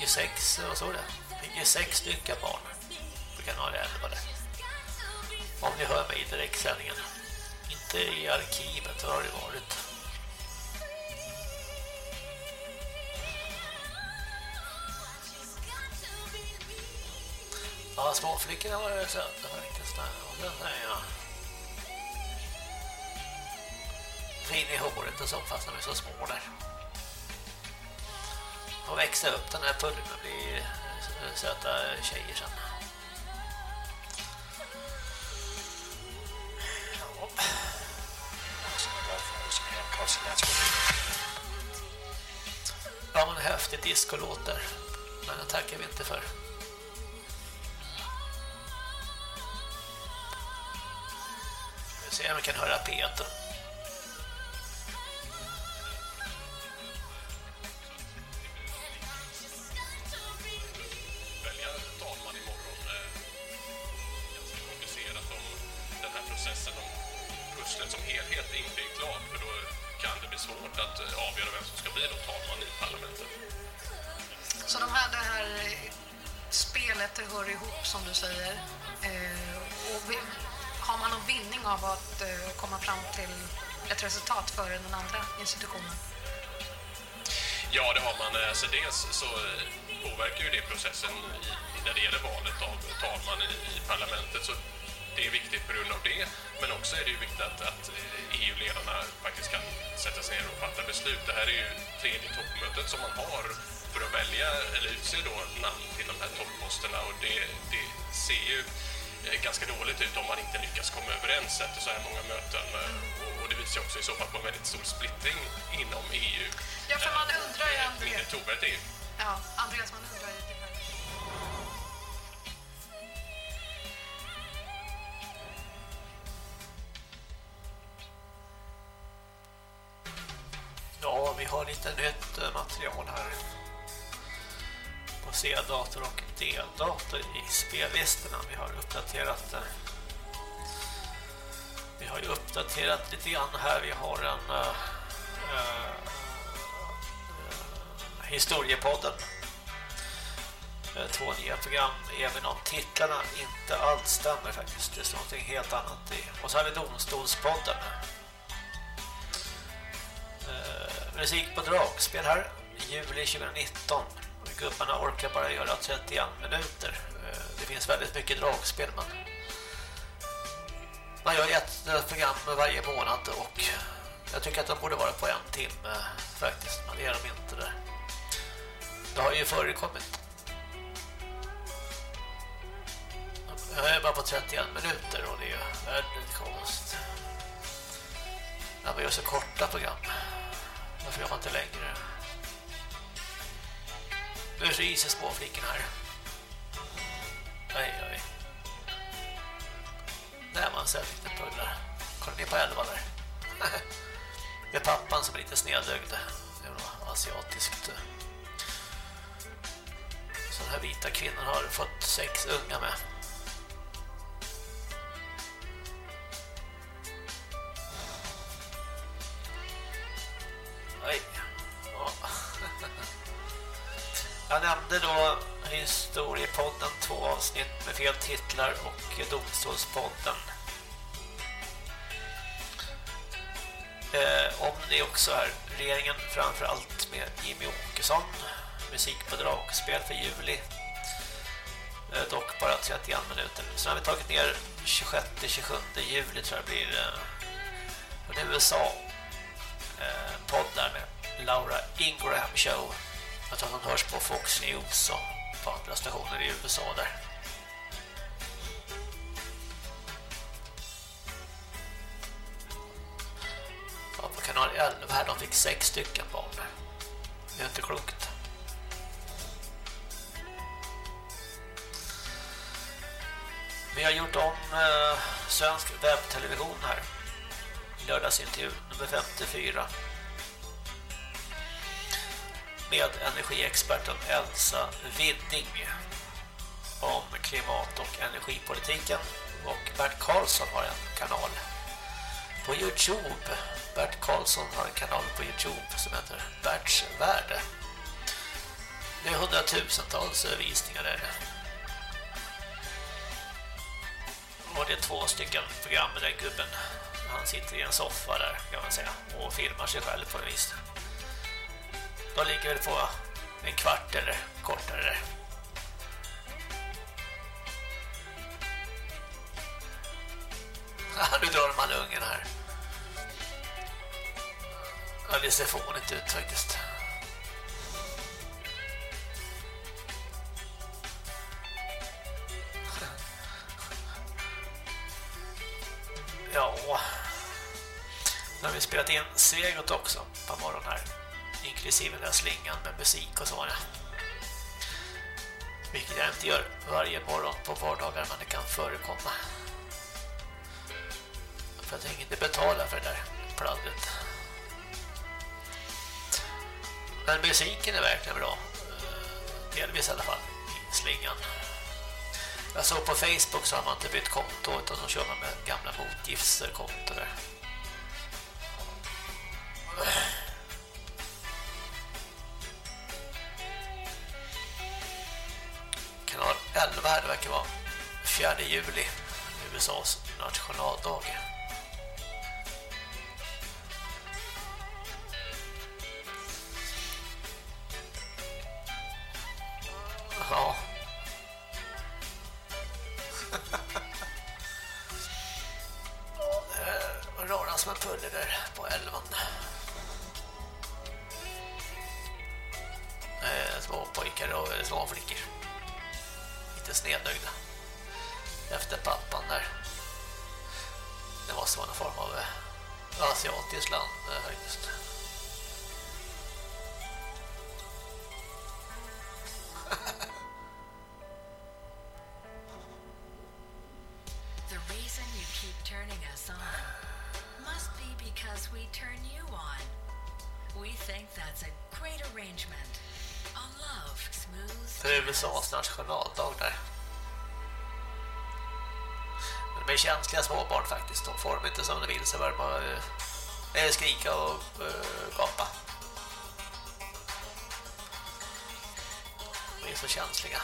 Fick ju sex, vad så det? Fick ju sex stycken barn. på kanal 11. det. Om ni hör mig i direktsändningen. Inte i arkivet, har det varit. Ja, småflickorna var ju söta faktiskt. Där. Och är jag fin i håret och så fast de är så små där och växa upp den här pullen och bli eh, söta tjejer sen. Ja, men häftig discolåt där. Men den tackar vi inte för. Vi ser om vi kan höra Peter. Institutionen? Ja, det har man. Alltså dels så eh, påverkar ju det processen i, när det gäller valet av talman i, i parlamentet. Så det är viktigt på grund av det. Men också är det ju viktigt att, att eh, e EU-ledarna faktiskt kan sätta sig ner och fatta beslut. Det här är ju tredje toppmötet som man har för att välja eller utse då namn till de här toppposterna och det, det ser ju Eh, ganska dåligt ut om man inte lyckas komma överens efter så här många möten. Mm. Och det visar också i så fall på en väldigt stor splittring inom EU. Ja, för man eh, undrar ju... Eh, Andreas. Mindre trovärdigt EU. Ja, Andreas, man undrar ju... Ja, vi har lite nytt material här på C-dator och D-dator i spellistorna. Vi har uppdaterat det. Vi har ju uppdaterat lite grann här. Vi har en uh, uh, historiepodden. Två nya program, även om titlarna inte alls stämmer faktiskt. Det står någonting helt annat i. Och så har vi Domstolspodden. Uh, musik på dragspel här. Juli 2019. Gubbarna orkar bara göra 31 minuter. Eh, det finns väldigt mycket dragspel men man gör ett eh, program varje månad och jag tycker att de borde vara på en timme faktiskt, men det är de inte där. Det har ju förekommit. Jag är bara på 31 minuter och det är väldigt konst. När man gör så korta program. Varför gör man inte längre? Nu ryser småflickan här. Oj, oj. Där man ser lite pullar. Kolla ner på elva där? det är pappan som är lite snedögd. Det är nog asiatiskt. Så den här vita kvinnan har fått sex unga med. Oj. Jag nämnde då Historiepodden, två avsnitt med fel titlar och Domstolspodden. Eh, om ni också är regeringen framförallt med Jimmy Åkesson musik på dragspel för juli. Eh, dock bara 31 minuter. Så har vi tagit ner 26-27 juli tror jag blir eh, en USA eh, podd där med Laura Ingraham Show jag tror att han hörs på Fox News och på andra stationer i USA där. Ja, på kanal 11 här, de fick sex stycken barn. Det är inte klokt. Vi har gjort om eh, svensk webbtelevision här. Lördagsintervju nummer 54 med energiexperten Elsa Widding om klimat- och energipolitiken och Bert Karlsson har en kanal på Youtube. Bert Karlsson har en kanal på Youtube som heter Berts värld. Det är hundratusentals visningar där. Och det är två stycken program med den gubben. Han sitter i en soffa där kan man säga och filmar sig själv på en vis. De ligger väl på en kvart eller kortare. nu drar man ungen här. Ja, det ser fånigt ut faktiskt. Ja. Nu har vi spelat in Svegot också på morgonen här inklusive den där slingan med musik och så. Vilket jag inte gör varje morgon på vardagar men det kan förekomma. För jag tänker inte betala för det där pladdret. Men musiken är verkligen bra. Eh, delvis i alla fall. I slingan. Jag såg på Facebook så har man inte bytt konto utan så kör man med gamla motgiftskonto där. Juli, USAs nationaldag. Är känsliga småbarn faktiskt. De får dem inte som de vill så börjar man eh, eh skrika och eh, gapa. De är så känsliga.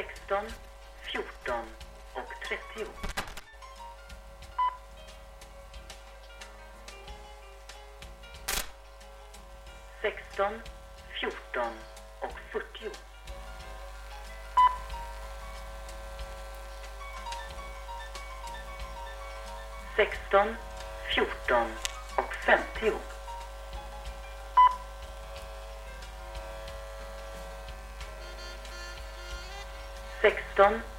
16, 14 och 30. Sexton, fjorton och fyrtio. Sexton, fjorton och femtio. Sexton,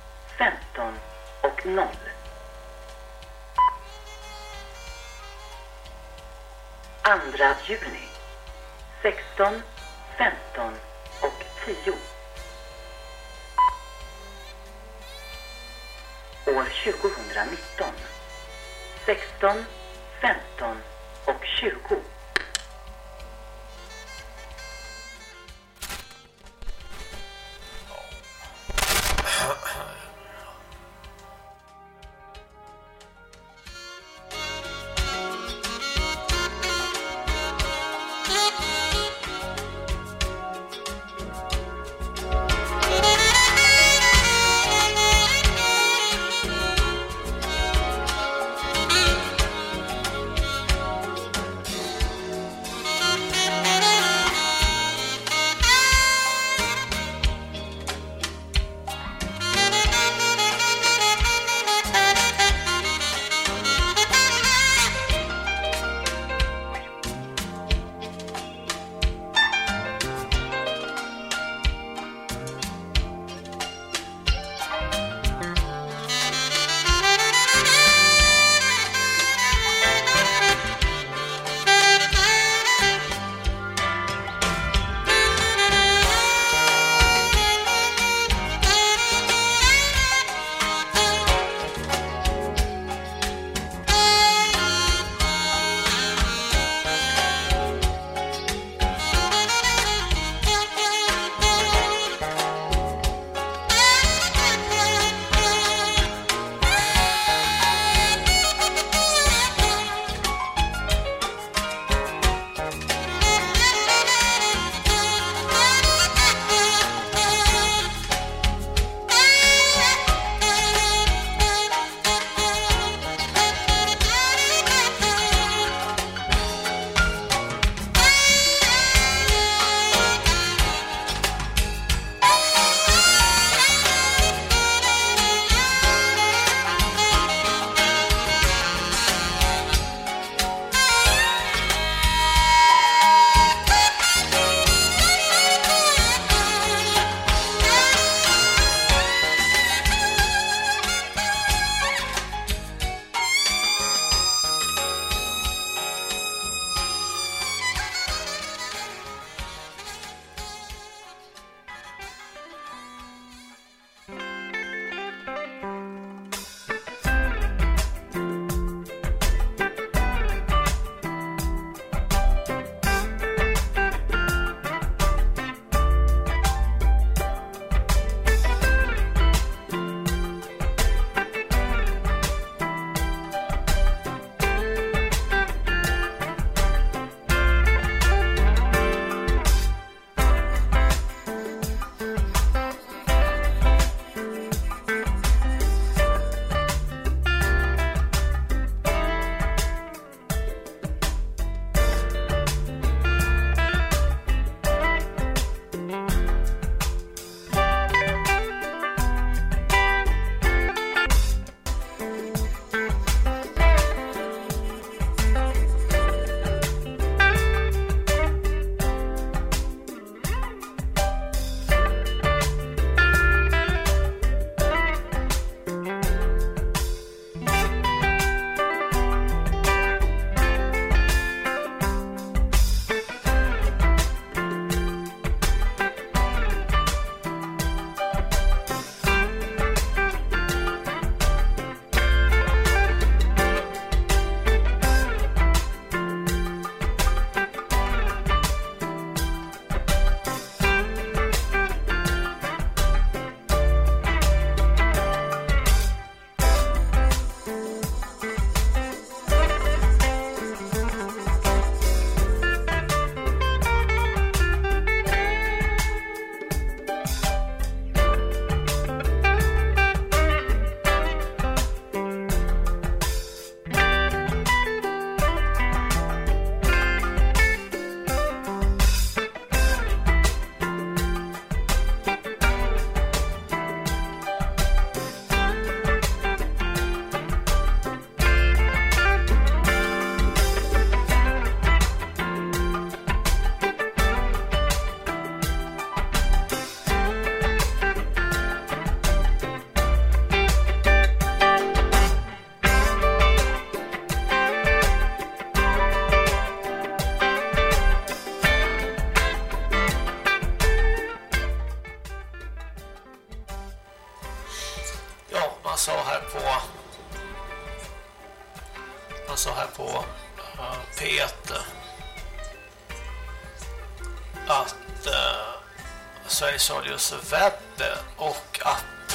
Sveriges webb och app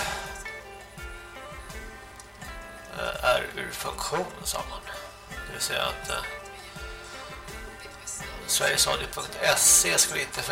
eh, är ur funktion sa man. Det vill säga att eh, uh, Sverigesradio.se skulle inte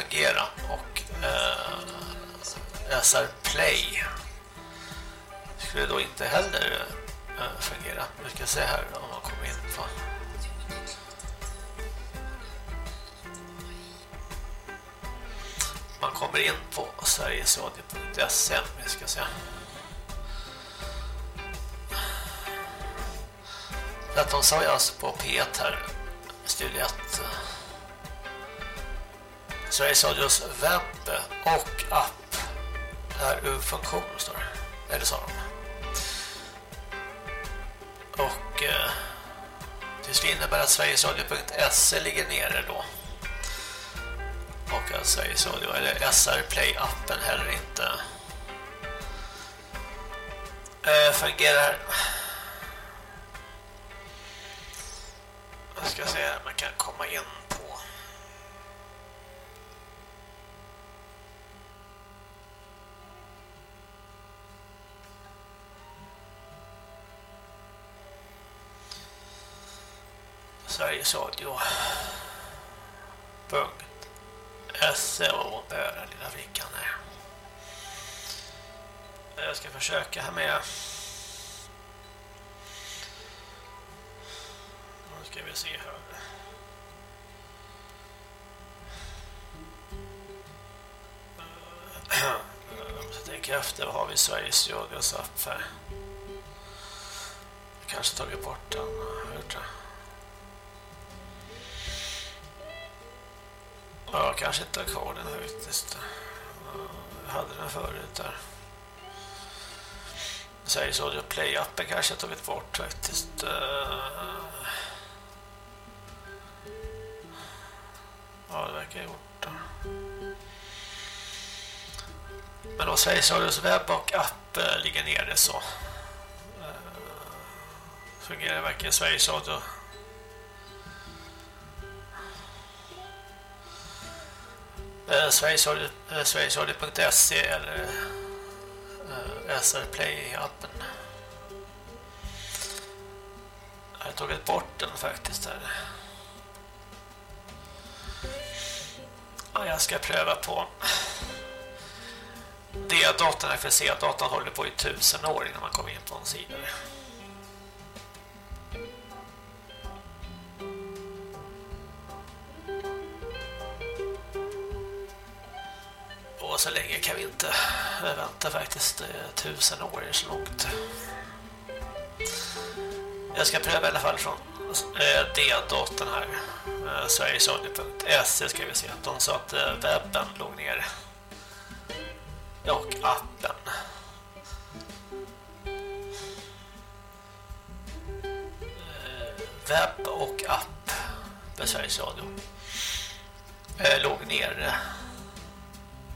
dansar vi sa alltså på P1 här Studio 1 Sveriges Radios webb och app är ur funktion står det. Eller sa de. Och eh, det skulle innebära att sverigesradio.se ligger nere då. Och att Sveriges Radio eller SR Play appen heller inte eh, fungerar. Jag ska se man kan komma in på Sveriges Radio. Punkt. SE och den lilla flickan här. Jag ska försöka här med ska vi se här. Jag tänker efter, vad har vi Sveriges Radios app här? Jag kanske tagit bort den. Hört det. Ja, jag kanske inte har kvar den här faktiskt. Jag hade den förut där. Sveriges Radio Play-appen kanske jag tagit bort faktiskt. Eh, Ja, det verkar ha gjort det. Men då Sveriges Radios webb och app eh, ligger nere så eh, fungerar varken Sveriges Radio eh, Sverigesradio.se eller SR Play-appen. Jag har tagit bort den faktiskt där. Ja, jag ska pröva på D-datan. här för att se att håller på i tusen år innan man kommer in på en sida. Och så länge kan vi inte vänta faktiskt. Eh, tusen år är så långt. Jag ska pröva i alla fall från Eh, D-datorn här. Eh, Sverigesradio.se ska vi se de sa att eh, webben låg ner. Och appen. Webb och app för Sveriges Radio låg ner.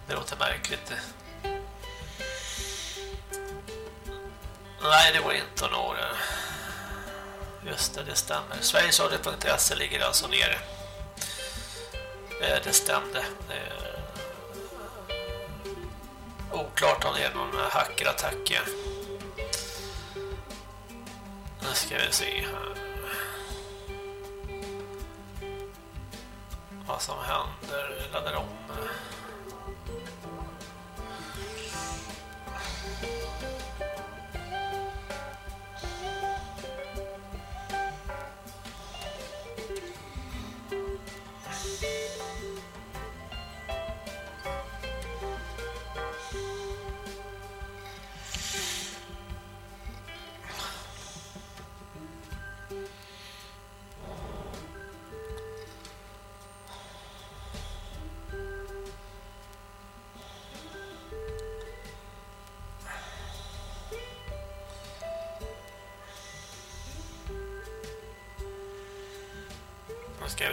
Det låter märkligt. Nej, det var inte att nå det. Just det, det stämmer. Sverigesradio.se ligger alltså nere. Eh, det stämde. Eh, oklart om det är någon hackerattack. Nu ska vi se här. Vad som händer. Laddar om.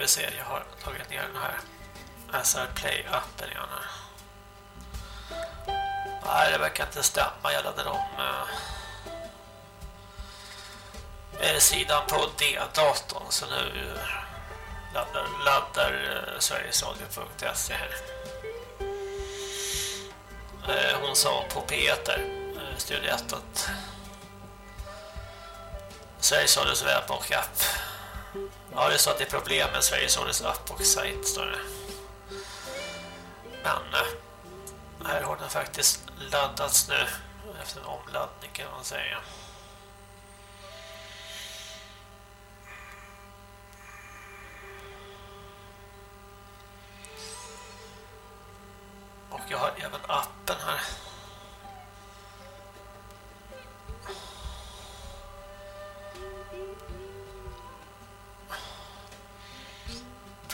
Vi se, jag har tagit ner den här SR Play-appen igen här. Nej, det verkar inte stämma. Jag laddade om. eh, sidan på D-datorn så nu laddar, laddar eh, sverigesradio.se här. Eh, hon sa på P1 där, eh, Studio 1 att Sveriges Radios webb och app. Ja, det är så att det är problem med Sveriges Radios app och sajt står det. Men eh, här har den faktiskt laddats nu efter en omladdning kan man säga. Och jag har även appen här.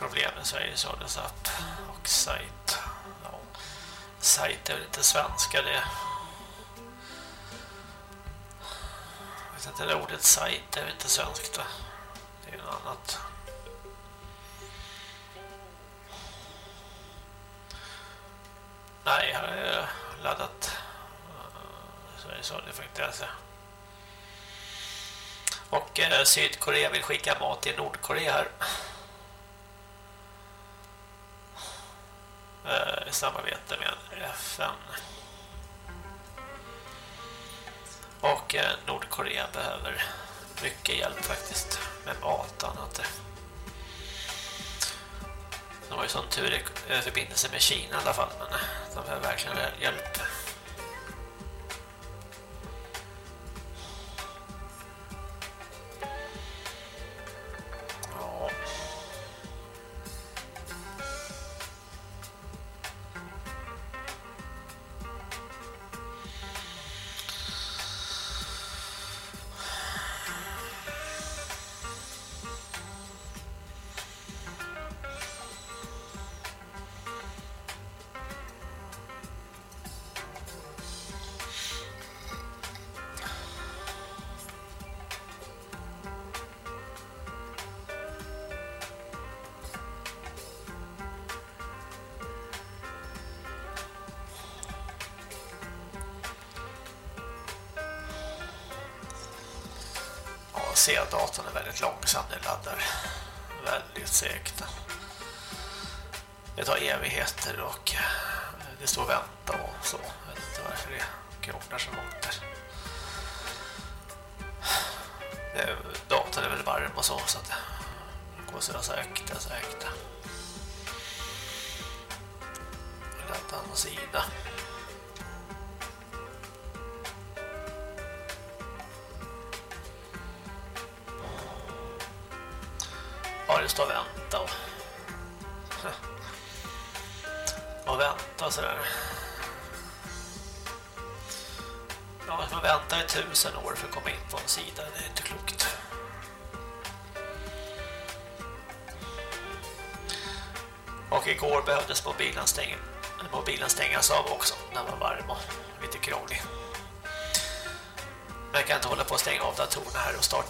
Problem med Sveriges Radios app och sajt. Ja. Sajt är väl inte svenska det. Jag vet inte, det ordet sajt är väl inte svenskt va? Det är ju något annat. Nej, jag har eh, laddat Sveriges Radio faktiskt. Alltså. Och eh, Sydkorea vill skicka mat till Nordkorea här. Eh, I samarbete med FN. Och eh, Nordkorea behöver mycket hjälp faktiskt med mat och annat. De har ju sån tur i eh, förbindelse med Kina i alla fall, men de behöver verkligen hjälp.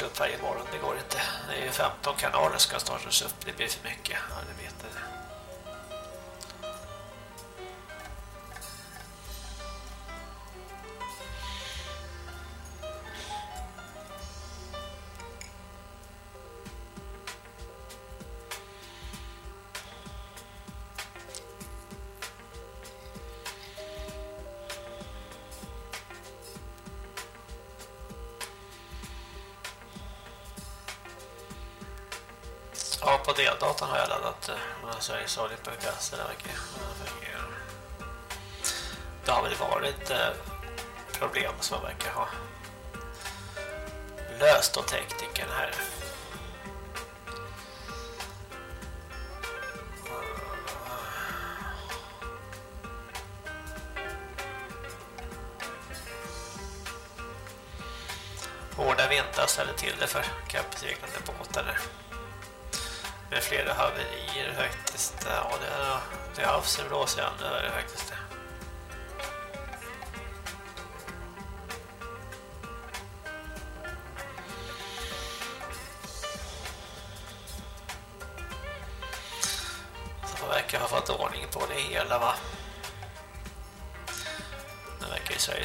Starta upp varje morgon. Det går inte. Det är ju 15 kanaler som ska startas upp. Det blir för mycket. Stotec.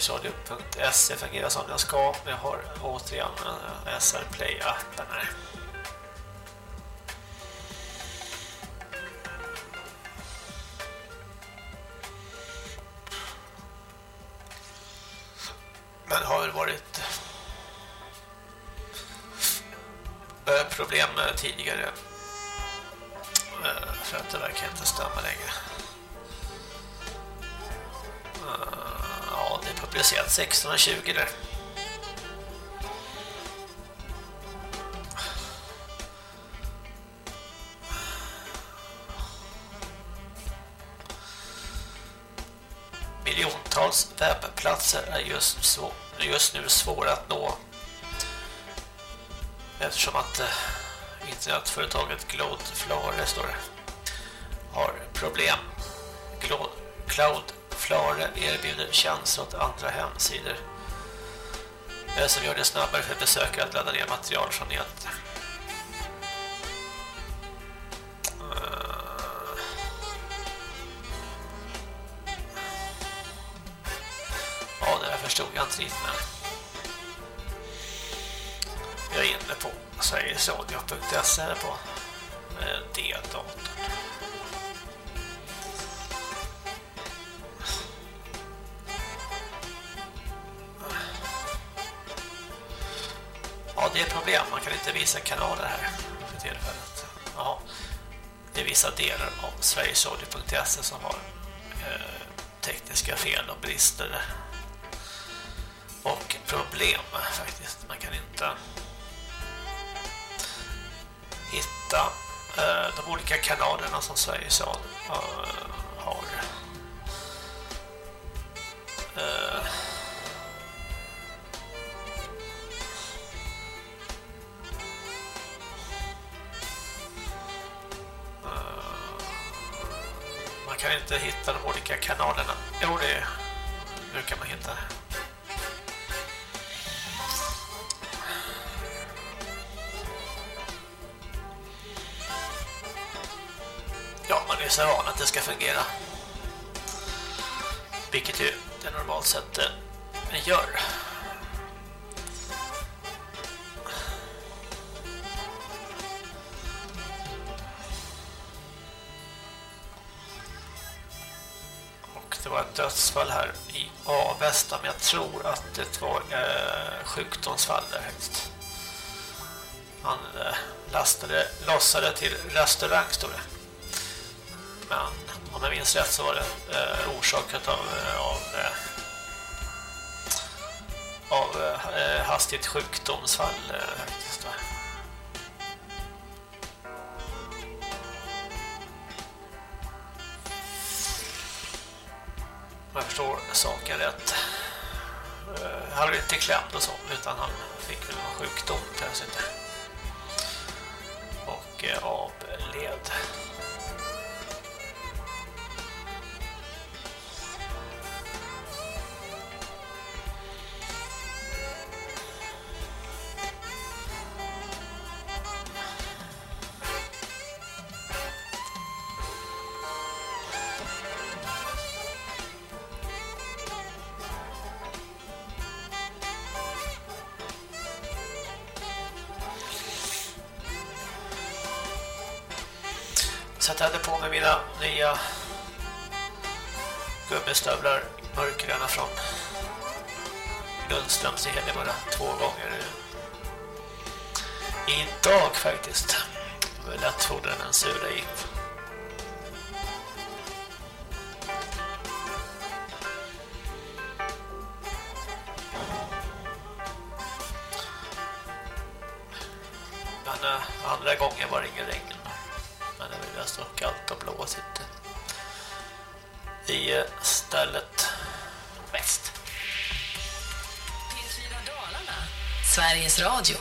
sverigesradio.se fungerar som den ska. Jag har återigen eh, SR Play-appen här. 16.20 där. Miljontals webbplatser är just, så, just nu svåra att nå eftersom att eh, internetföretaget Cloudflare står har problem. Glo- Flare erbjuder tjänster åt andra hemsidor som gör det snabbare för besökare att ladda ner material från nätet. Eh. Ja, det här förstod jag inte riktigt men jag är inne på sverigesradio.se här på eh, D-datorn. Kan inte visa kanaler här för tillfället. Ja, det är vissa delar av sverigesradio.se som har eh, tekniska fel och brister och problem faktiskt. Man kan inte hitta eh, de olika kanalerna som Sveriges Radio eh. Eh, tror att det var eh, sjukdomsfall där högst. Han eh, lastade, lossade till restaurang, stod det. Men om jag minns rätt så var det eh, orsakat av, eh, av, eh, av eh, hastigt sjukdomsfall eh, högst. Om jag förstår saken rätt. Han blev inte klämd och så, utan han fick väl en sjukdom kanske inte. Och eh, avled. Gummistövlar mörkgröna från Lundströms i Hedemora två gånger. Idag faktiskt. Det var lätt för en sura i. Men eh, andra gången var det ingen regn. Men det var så kallt och blåsigt i eh, stället väst. P4 Dalarna. Sveriges Radio.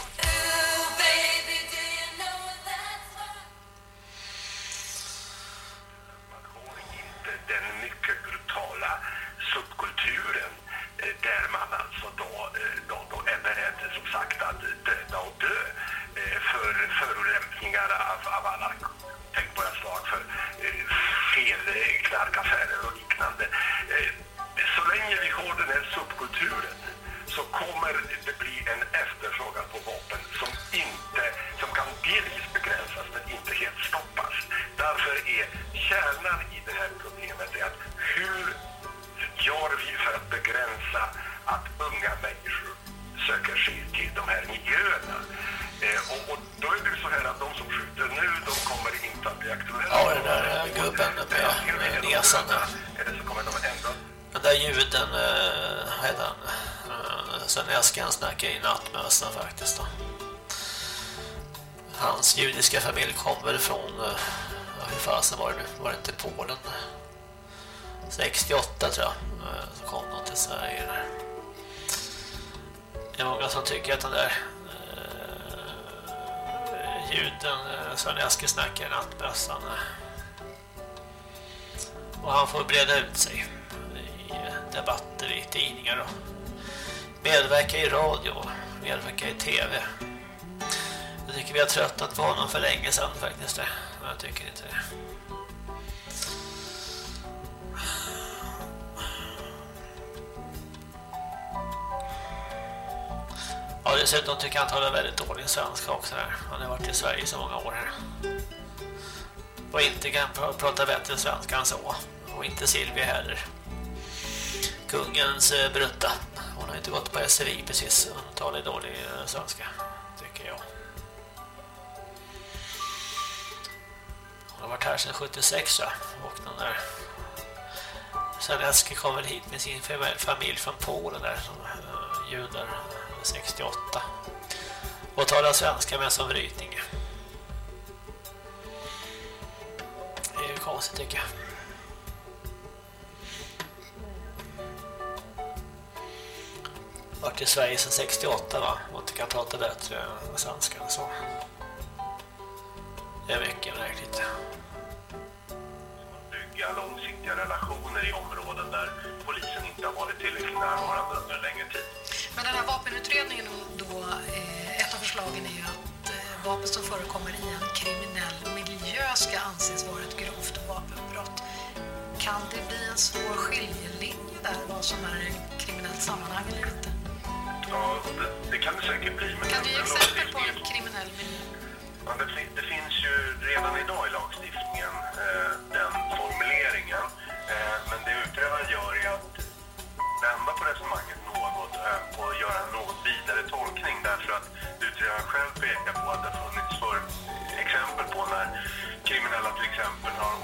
Många tycker att där eh, ljuden... Eh, Sven Eske snackar i nattmössan. Eh. Och han får breda ut sig i debatter i tidningar och medverka i radio, medverka i tv. Jag tycker vi har tröttat på honom för länge sedan faktiskt. Jag tycker inte det. Dessutom tycker jag han talar väldigt dålig svenska också där. Han har varit i Sverige i så många år här. Och inte kan pr- prata bättre svenska än så. Och inte Silvia heller. Kungens eh, brutta. Hon har inte gått på SVI precis. Hon talar dålig eh, svenska, tycker jag. Hon har varit här sedan 76 ja. Och den där Zaleski kom väl hit med sin familj från Polen där som eh, judar 68 och talar svenska med som brytning. Det är ju konstigt tycker jag. Vart i Sverige sedan 68 va? Och inte kan prata bättre med svenska än så. Det är mycket märkligt bygga långsiktiga relationer i områden där polisen inte har varit tillräckligt närvarande under en längre tid. Men den här vapenutredningen då, eh, ett av förslagen är ju att eh, vapen som förekommer i en kriminell miljö ska anses vara ett grovt vapenbrott. Kan det bli en svår skiljelinje där, vad som är kriminellt sammanhang eller inte? Ja, det, det kan det säkert bli. Men Kan du ge exempel på en kriminell miljö? Ja, det, det finns ju redan idag i lagstiftningen eh, den formuleringen. Eh, men det utredaren gör är att vända på resonemanget något eh, och göra en något vidare tolkning därför att utredaren själv pekar på att det har funnits för exempel på när kriminella till exempel har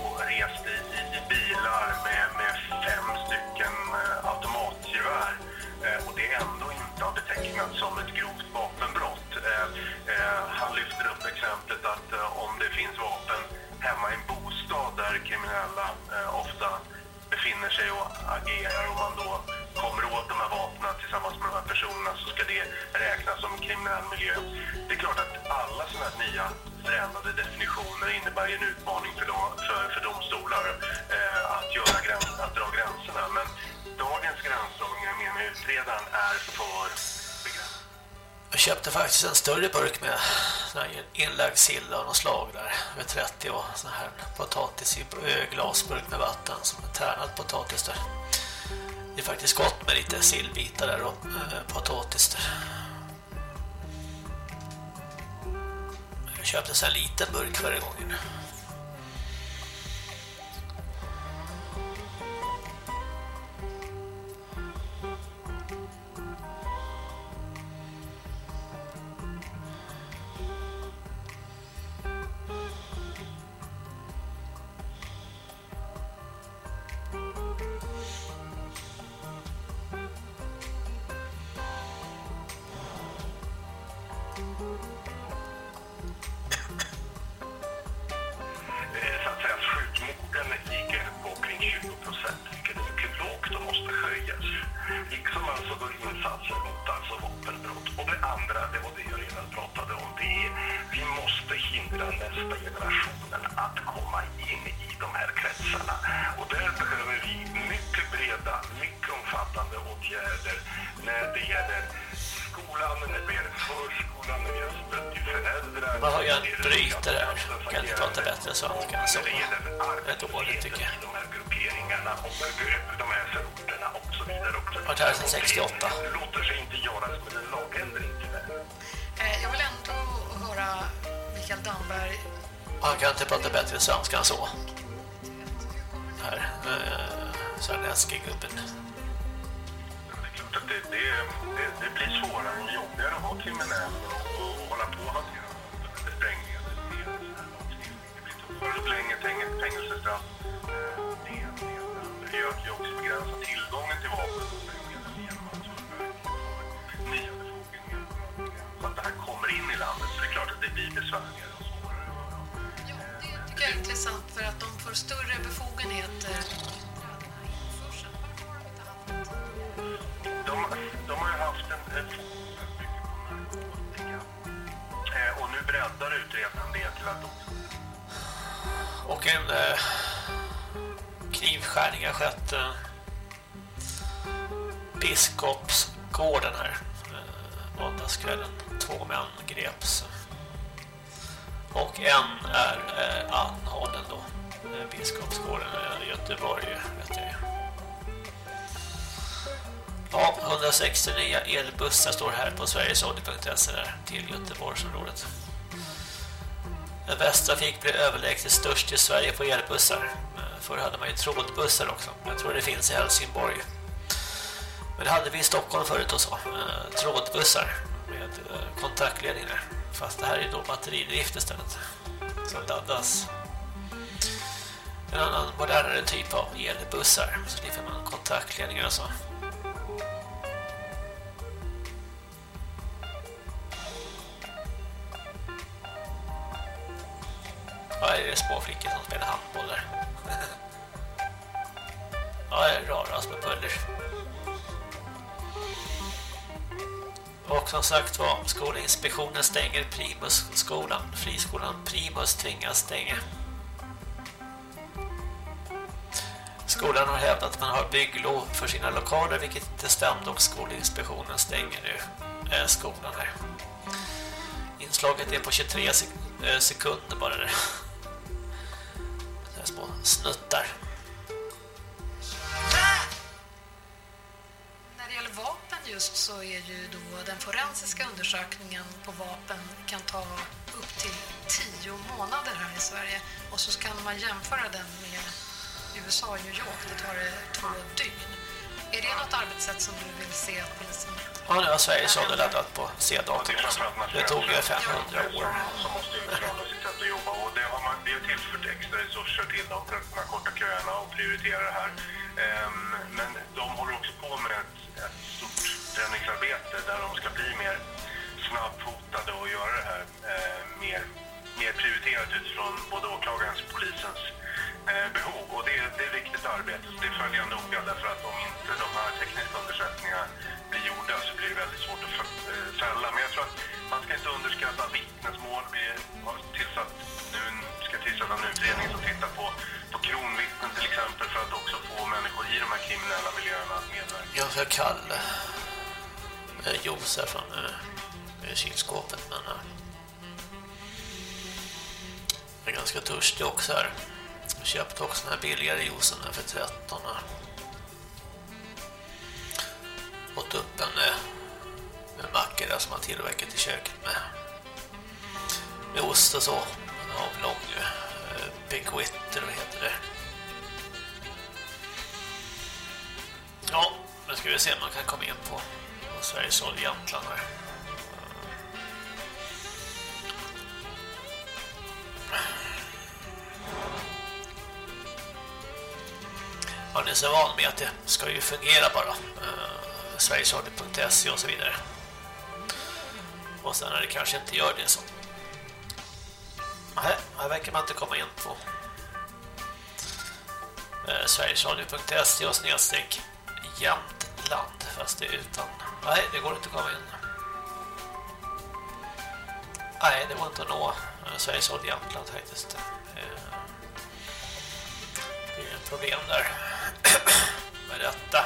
befinner sig och agerar och man då kommer åt de här vapnen tillsammans med de här personerna så ska det räknas som kriminell miljö. Det är klart att alla sådana här nya förändrade definitioner innebär ju en utmaning för, dom, för, för domstolar eh, att, göra gräns, att dra gränserna. Men dagens gränsdragningar menar utredaren är för jag köpte faktiskt en större burk med inlagd sill av något slag där med 30 och sån här potatis i eh, glasburk med vatten som är tärnad potatis där. Det är faktiskt gott med lite sillbitar där och eh, potatis där. Jag köpte en sån här liten burk förra gången. Bussar står här på sverigesradio.se där till Göteborgsområdet. Västtrafik blir överlägset störst i Sverige på elbussar. Förr hade man ju trådbussar också. Jag tror det finns i Helsingborg. Men det hade vi i Stockholm förut också. så. Trådbussar med eh, kontaktledningar. Fast det här är då batteridrift istället. Som laddas. En annan modernare typ av elbussar. Så slipper man kontaktledningar och så. Ja, det är små flickor som spelar handboll där. Ja, det är raras med puller. Och som sagt var, Skolinspektionen stänger Primus-skolan. Friskolan Primus tvingas stänga. Skolan har hävdat att man har bygglov för sina lokaler, vilket inte stämde och Skolinspektionen stänger nu eh, skolan här. Inslaget är på 23 sek- eh, sekunder bara det. Det snuttar. När det gäller vapen just så är ju då den forensiska undersökningen på vapen kan ta upp till tio månader här i Sverige. Och så kan man jämföra den med USA och New York. Det tar det två dygn. Är det något arbetssätt som du vill se att polisen... Ja, nu har Sveriges Radio laddat på C-datorn. Det tog ju 500 år tillfört extra resurser till dem för att kunna korta köerna och prioritera det här. Ehm, men de håller också på med ett, ett stort förändringsarbete där de ska bli mer snabbfotade och göra det här eh, mer, mer prioriterat utifrån både åklagarens och polisens Eh, behov. Och det, är- det är viktigt arbete, så det följer jag noga därför att om inte de här tekniska undersökningarna blir gjorda så blir det väldigt svårt att eh, fälla. Men jag tror att man ska inte underskatta vittnesmål. Vi har tillsatt, nu ska tillsätta en utredning som tittar på, på kronvittnen till exempel för att också få människor i de här kriminella miljöerna att medverka. Ganska kall kalla eh, juice här från kylskåpet, men jag är ganska törstig också här. Jag köpte också den här billigare juicen för 13. Åt upp en, en macka där som man tillverkat i köket med, med ost och så. En avlång eh, Big vad heter det? Ja, nu ska vi se om man kan komma in på, på Sveriges Radio Jämtland här. Man är så van med att det ska ju fungera bara. Eh, uh, Sverigesradio.se och så vidare. Och sen när det kanske inte gör det så. Nej, här verkar man inte komma in på eh, uh, Sverigesradio.se och snedstreck Jämtland fast det är utan nej det går inte att komma in nej det går inte att nå eh, Sveriges Radio Jämtland faktiskt det är ett problem där Berätta! detta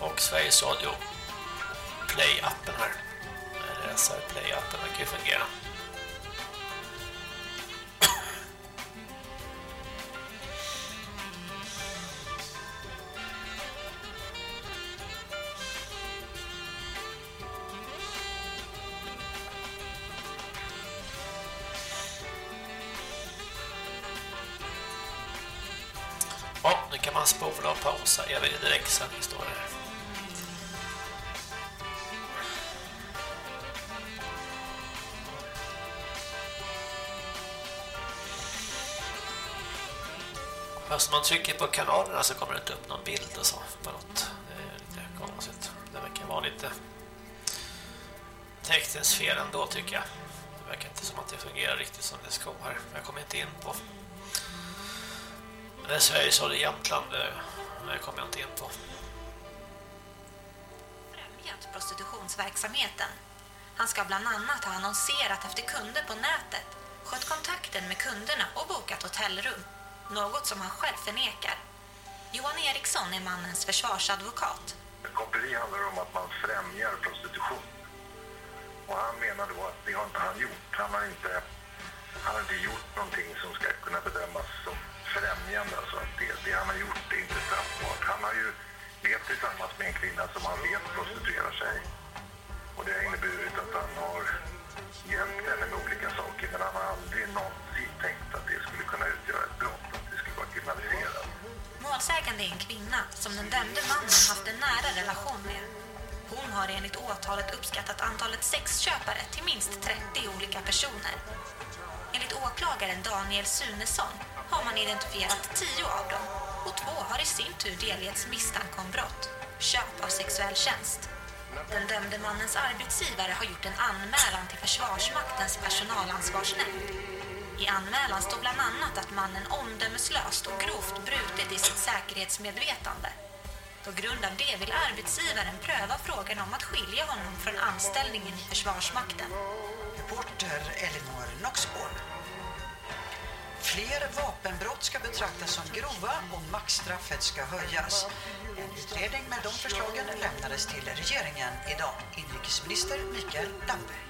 och Sveriges Radio Play-appen här. Eller SR Play-appen verkar ju fungera. Får man spola pausa. Jag vill direkt sen står det här. Fast man trycker på kanalerna så kommer det inte upp någon bild och så på något. Eh, det är lite konstigt. Det verkar vara lite textens fel ändå tycker jag. Det verkar inte som att det fungerar riktigt som det ska här. Jag kommer inte in på. Men det är Sveriges Radio Jämtland. Eh, det kommer jag inte in på. Främjat prostitutionsverksamheten. Han ska bland annat ha annonserat efter kunder på nätet, skött kontakten med kunderna och bokat hotellrum. Något som han själv förnekar. Johan Eriksson är mannens försvarsadvokat. Koppleri handlar om att man främjar prostitution. Och han menar då att det har inte han gjort. Han har inte, han har inte gjort någonting som ska kunna bedömas som främjande. Alltså att det, det han har gjort är inte straffbart. Han har ju levt tillsammans med en kvinna som han vet prostituerar sig. Och det har inneburit att han har hjälpt henne med olika saker. Men han har aldrig någonsin tänkt att det skulle kunna utgöra ett brott, att det skulle vara kriminaliserat. Målsägande är en kvinna som den dömde mannen haft en nära relation med. Hon har enligt åtalet uppskattat antalet sexköpare till minst 30 olika personer. Enligt åklagaren Daniel Sunesson har man identifierat tio av dem och två har i sin tur delgetts misstanke om brott, köp av sexuell tjänst. Den dömde mannens arbetsgivare har gjort en anmälan till Försvarsmaktens personalansvarsnämnd. I anmälan står bland annat att mannen omdömeslöst och grovt brutit i sitt säkerhetsmedvetande. På grund av det vill arbetsgivaren pröva frågan om att skilja honom från anställningen i Försvarsmakten. Reporter Elinor Noxborn. Fler vapenbrott ska betraktas som grova och maxstraffet ska höjas. En utredning med de förslagen lämnades till regeringen idag. Inrikesminister Mikael Damberg.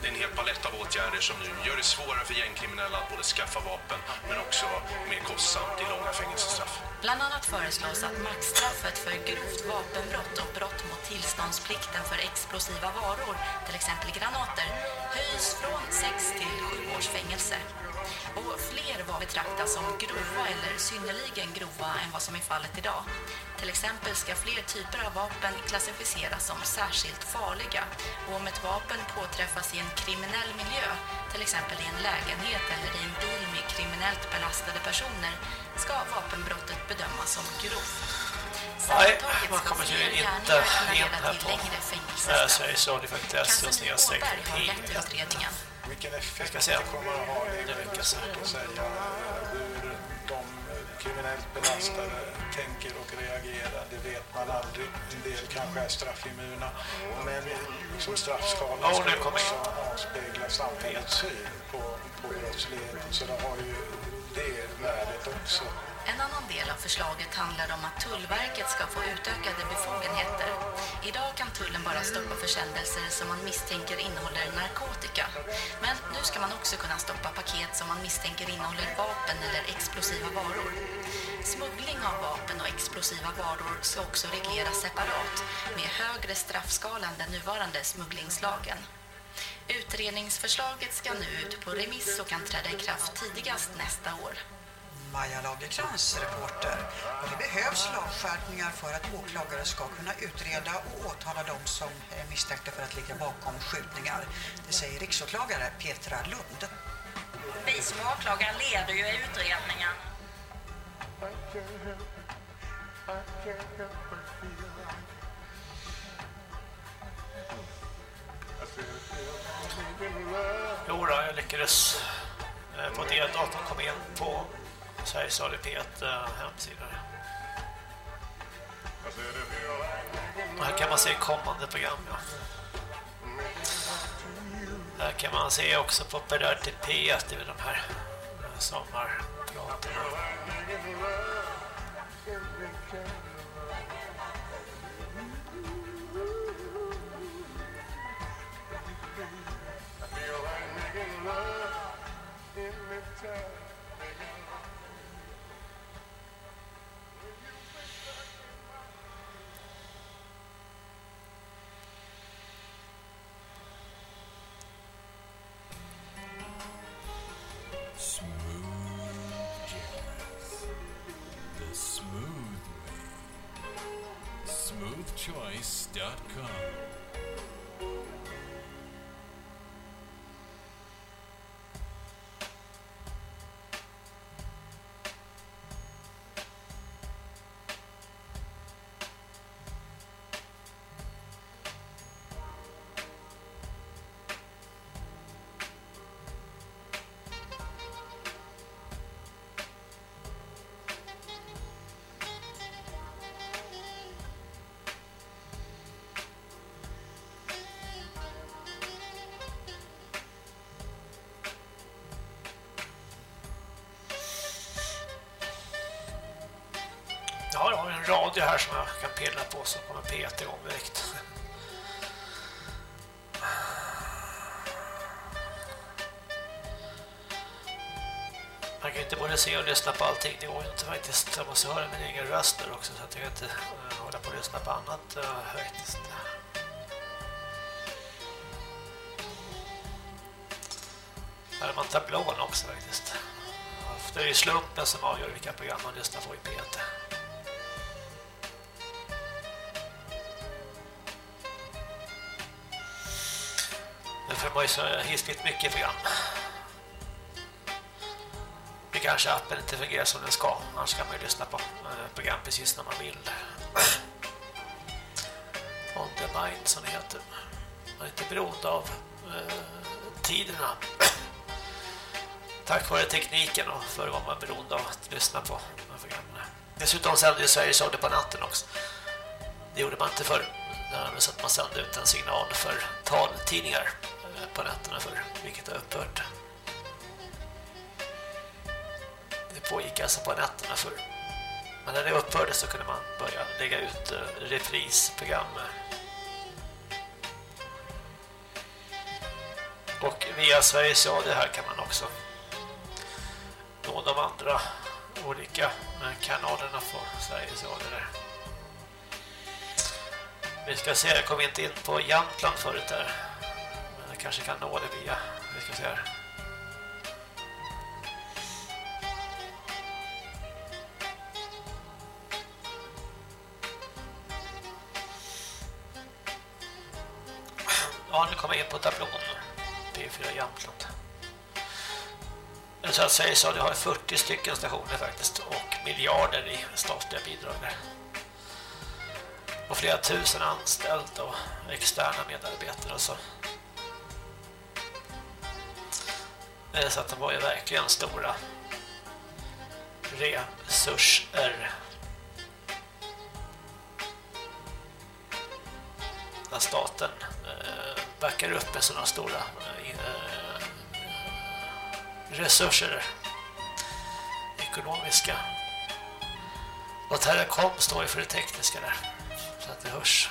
Det är en hel palett av åtgärder som nu gör det svårare för gängkriminella att både skaffa vapen men också mer kostsamt i långa fängelsestraff. Bland annat föreslås att maxstraffet för grovt vapenbrott och brott mot tillståndsplikten för explosiva varor, till exempel granater, höjs från 6 till 7 års fängelse. Och fler var betraktas som grova eller synnerligen grova än vad som är fallet idag. Till exempel ska fler typer av vapen klassificeras som särskilt farliga och om ett vapen påträffas i en kriminell miljö, till exempel i en lägenhet eller i en bil med kriminellt belastade personer, ska vapenbrottet bedömas som grovt. Nej, man kommer ju inte in här på äh, Sveriges Radio för att läsa och snedstreck utredningen. Vilken effekt ska säga. det kommer att ha, det är mycket svårt att säga hur de kriminellt belastade tänker och reagerar. Det vet man aldrig. En del kanske är straffimmuna. Men liksom straffskalan Ja, ska också avspegla samhällets syn på, på brottsligheten. Så det har ju det värdet också. En annan del av förslaget handlar om att Tullverket ska få utökade befogenheter. Idag kan tullen bara stoppa försändelser som man misstänker innehåller narkotika. Men nu ska man också kunna stoppa paket som man misstänker innehåller vapen eller explosiva varor. Smuggling av vapen och explosiva varor ska också regleras separat med högre straffskala än den nuvarande smugglingslagen. Utredningsförslaget ska nu ut på remiss och kan träda i kraft tidigast nästa år. Maja Lagerkrans, reporter. Och det behövs lagskärpningar för att åklagare ska kunna utreda och åtala de som är misstänkta för att ligga bakom skjutningar. Det säger riksåklagare Petra Lund. Vi som åklagare leder ju utredningen. Jo då, jag lyckades eh, på det datorn kom in på Sveriges Radio P1 eh, hemsida. Här kan man se kommande program. Ja. Här kan man se också på Berör till P1 i de här eh, sommarpraterna. En radio här som jag kan pilla på så kommer P1 igång direkt. Man kan inte både se och lyssna på allting, det går ju inte faktiskt. Jag måste höra min egen röst där också så att jag kan inte eh, hålla på och lyssna på annat eh, faktiskt. Här har man tablån också faktiskt. Det är ju slumpen som avgör vilka program man lyssnar på i P1. Var ju så hiskligt mycket program. Det kanske appen inte fungerar som den ska. Annars kan man ju lyssna på eh, program precis när man vill. On the mind som det heter. Man är inte beroende av eh, tiderna. Tack vare tekniken och förr var man beroende av att lyssna på programmen. Dessutom sände ju Sveriges Radio på natten också. Det gjorde man inte förr. Så att man sände ut en signal för taltidningar på nätterna för vilket har upphört. Det pågick alltså på nätterna för. Men när det upphörde så kunde man börja lägga ut eh, reprisprogram. Och via Sveriges Radio här kan man också nå de andra olika eh, kanalerna på Sveriges Radio där. Vi ska se, jag kom inte in på Jämtland förut där. Kanske kan nå det via, vi ska se här. Ja, nu kommer jag in på tablån. P4 Jämtland. Så att säga så, det har 40 stycken stationer faktiskt och miljarder i statliga bidrag där. Och flera tusen anställda och externa medarbetare och så. Eh, så att de var ju verkligen stora resurser. När staten eh, backar upp med sådana stora eh, resurser. Ekonomiska. Och Terracom står ju för det tekniska där så att det hörs.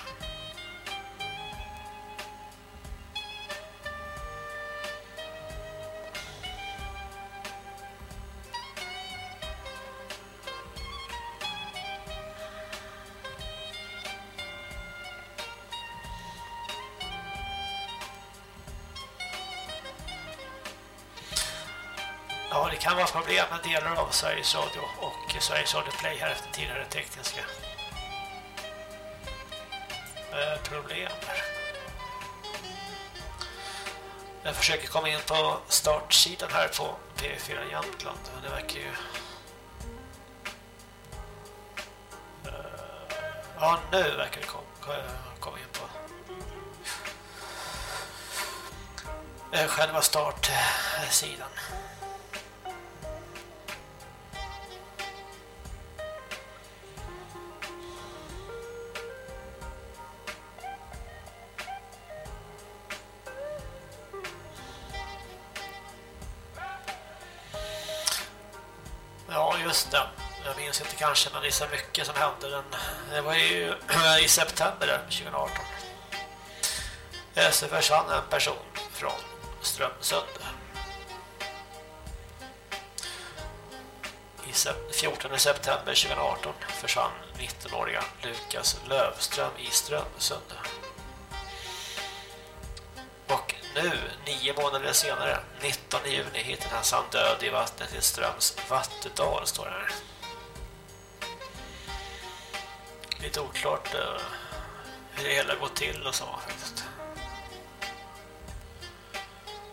Problem med delar av Sveriges Radio och Sveriges Radio Play här efter tidigare tekniska eh, problem. Jag försöker komma in på startsidan här på P4 Jämtland. Det verkar ju... Eh, ja, nu verkar det komma in på eh, själva startsidan. Kanske, men det är så mycket som hände. Den, det var ju i september 2018. Eh, så försvann en person från Strömsund. I 14 september 2018 försvann 19-åriga Lukas Lövström i Strömsund. Och nu, nio månader senare, 19 juni, hittades han död i vattnet i Ströms vattendal, står det här. Lite oklart uh, hur det hela gått till och så faktiskt.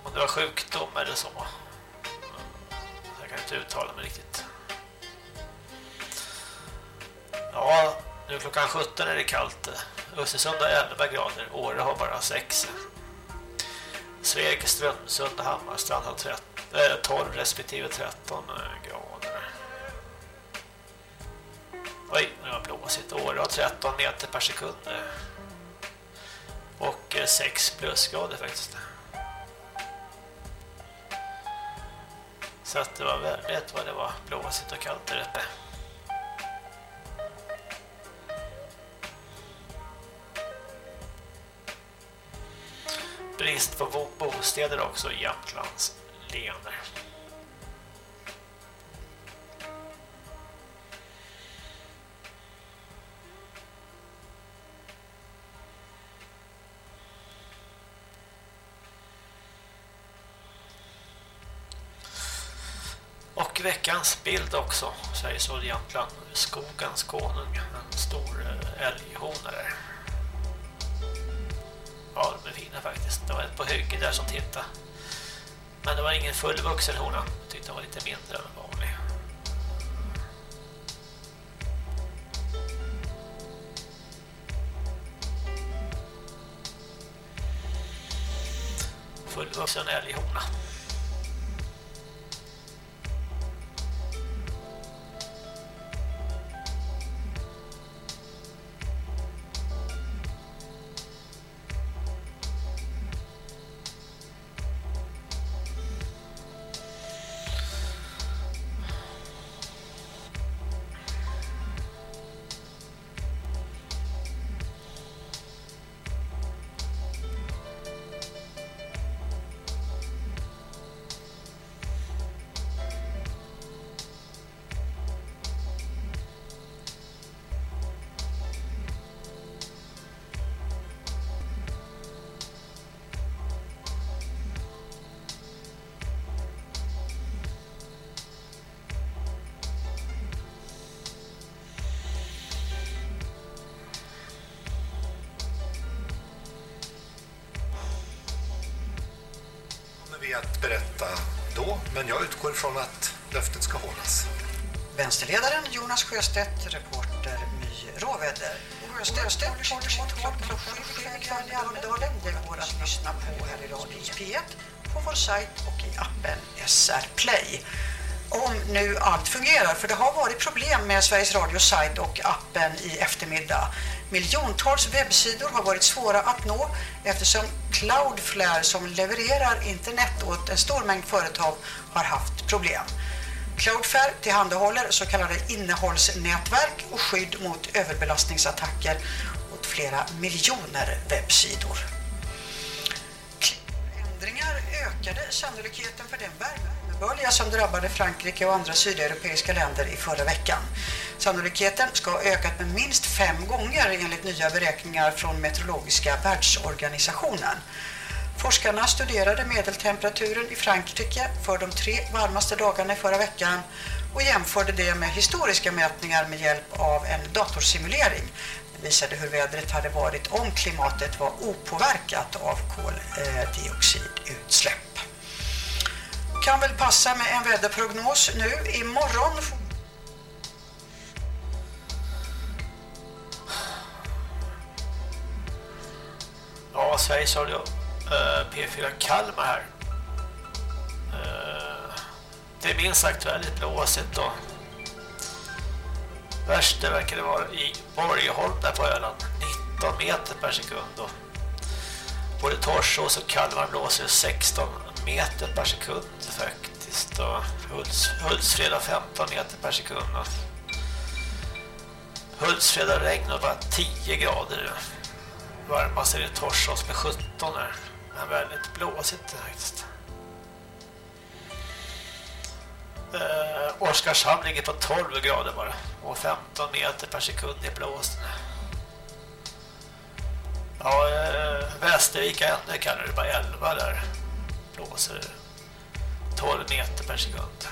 Om det var sjukdom eller så. Jag kan inte uttala mig riktigt. Ja, nu klockan 17 är det kallt. Östersund har 11 grader, Åre har bara 6. Sveg, Strömsund Hammarstrand har 13, äh, 12 respektive 13 grader. Oj, nu har blåsigt. Åre har 13 meter per sekund. Och eh, 6 plusgrader faktiskt. Så att det var väldigt vad det var blåsigt och kallt där uppe. Brist på bostäder också i Jämtlands län. Veckans bild också, säger så Jämtland, skogens konung, en stor eh, älghona där. Ja, de är fina faktiskt. Det var ett på hygge där som tittade. Men det var ingen fullvuxen hona. Jag tyckte den var lite mindre än vanlig. Fullvuxen älghona. Vi att berätta då, men jag utgår ifrån att löftet ska hållas. Vänsterledaren Jonas Sjöstedt, reporter My Råväder. Sjöstedt håller sitt tal klockan sju ikväll i Almedalen. Det går att lyssna på här i Radio P1, på vår sajt och i appen SR Play. Om nu allt fungerar, för det har varit problem med Sveriges Radios sajt och appen i eftermiddag. Miljontals webbsidor har varit svåra att nå eftersom Cloudflare som levererar internet åt en stor mängd företag har haft problem. Cloudflare tillhandahåller så kallade innehållsnätverk och skydd mot överbelastningsattacker mot flera miljoner webbsidor. Ändringar ökade sannolikheten för den värmebölja som drabbade Frankrike och andra sydeuropeiska länder i förra veckan. Sannolikheten ska ha ökat med minst fem gånger enligt nya beräkningar från Meteorologiska världsorganisationen. Forskarna studerade medeltemperaturen i Frankrike för de tre varmaste dagarna i förra veckan och jämförde det med historiska mätningar med hjälp av en datorsimulering. Det visade hur vädret hade varit om klimatet var opåverkat av koldioxidutsläpp. Kan väl passa med en väderprognos nu. Imorgon Ja, Sveriges Radio uh, eh, P4 Kalmar här. Uh, det är minst sagt väldigt blåsigt då. värst det verkar det vara i Borgholm där på Öland. 19 meter per sekund då. både Torsås och Kalmar blåser 16 meter per sekund faktiskt Då. Huls, Hultsfreda 15 meter per sekund Då. Hultsfreda regn och bara 10 grader varmast är det Torsås med 17 här. Men väldigt blåsigt faktiskt. Eh, Oskarshamn ligger på 12 grader bara. Och 15 meter per sekund i blåsten. Ja, eh, Västervika ännu kallar det bara 11 där. Blåser 12 meter per sekund.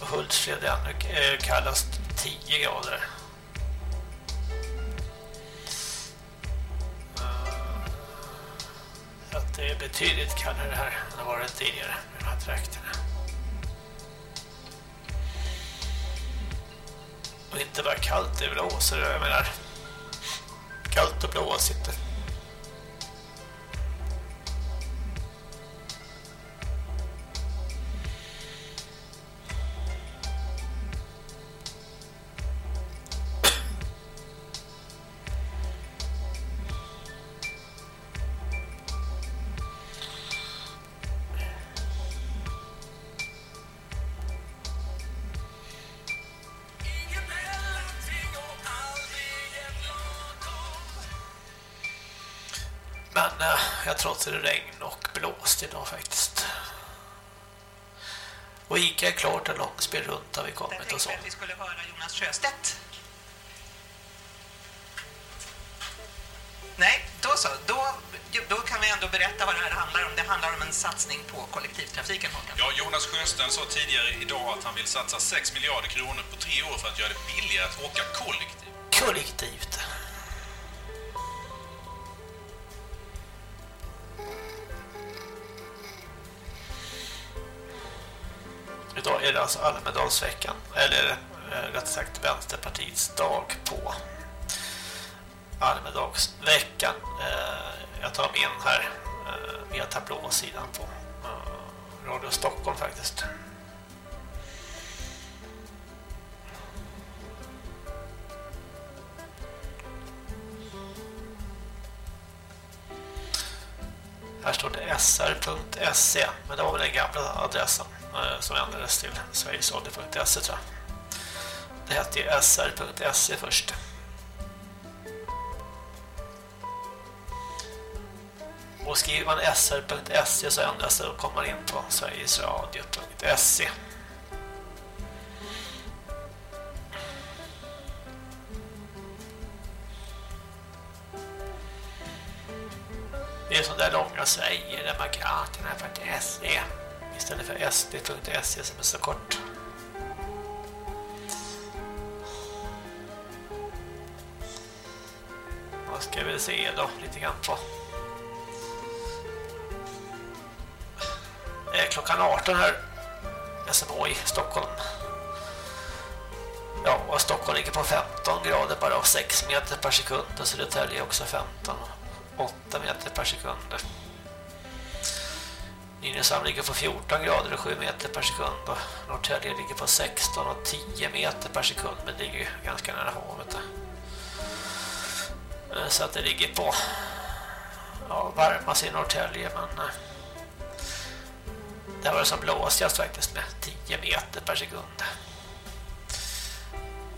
Och Hultsfred ännu eh, kallast 10 grader. Det är betydligt kallare här än det varit tidigare i de här trakterna. Och inte bara kallt, det blåser, jag menar kallt och blåsigt. Jag trotsade regn och blåst idag faktiskt. Och Ica är klart och långspel runt har vi kommit och så. Vi skulle höra Jonas Sjöstedt. Nej, då så. Då, då kan vi ändå berätta vad det här handlar om. Det handlar om en satsning på kollektivtrafiken, Håkan. Ja, Jonas Sjöstedt sa tidigare idag att han vill satsa 6 miljarder kronor på tre år för att göra det billigare att åka kollektivt. Kollektivt. Idag är det alltså Almedalsveckan, eller eh, rätt sagt Vänsterpartiets dag på Almedagsveckan. Eh, jag tar mig in här eh, via tablåsidan på Radio Stockholm faktiskt. Här står det sr.se men det var väl den gamla adressen Eh, som ändrades till sverigesradio.se tror jag. Det hette ju sr.se först. Och skriver man sr.se så ändras det och kommer man in på sverigesradio.se. Det är sådana där långa säger demokraterna.se istället för sd.se som är så kort. Vad ska vi se då lite grann på. Det är klockan 18 här. SMH i Stockholm. Ja, och Stockholm ligger på 15 grader bara och 6 meter per sekund och Södertälje också 15 8 meter per sekund. Nynäshamn ligger på 14 grader och 7 meter per sekund och Norrtälje ligger på 16 och 10 meter per sekund men det ligger ju ganska nära havet. Eh, så att det ligger på ja, varmast i Norrtälje men eh, det var det som blåsigast faktiskt med 10 meter per sekund.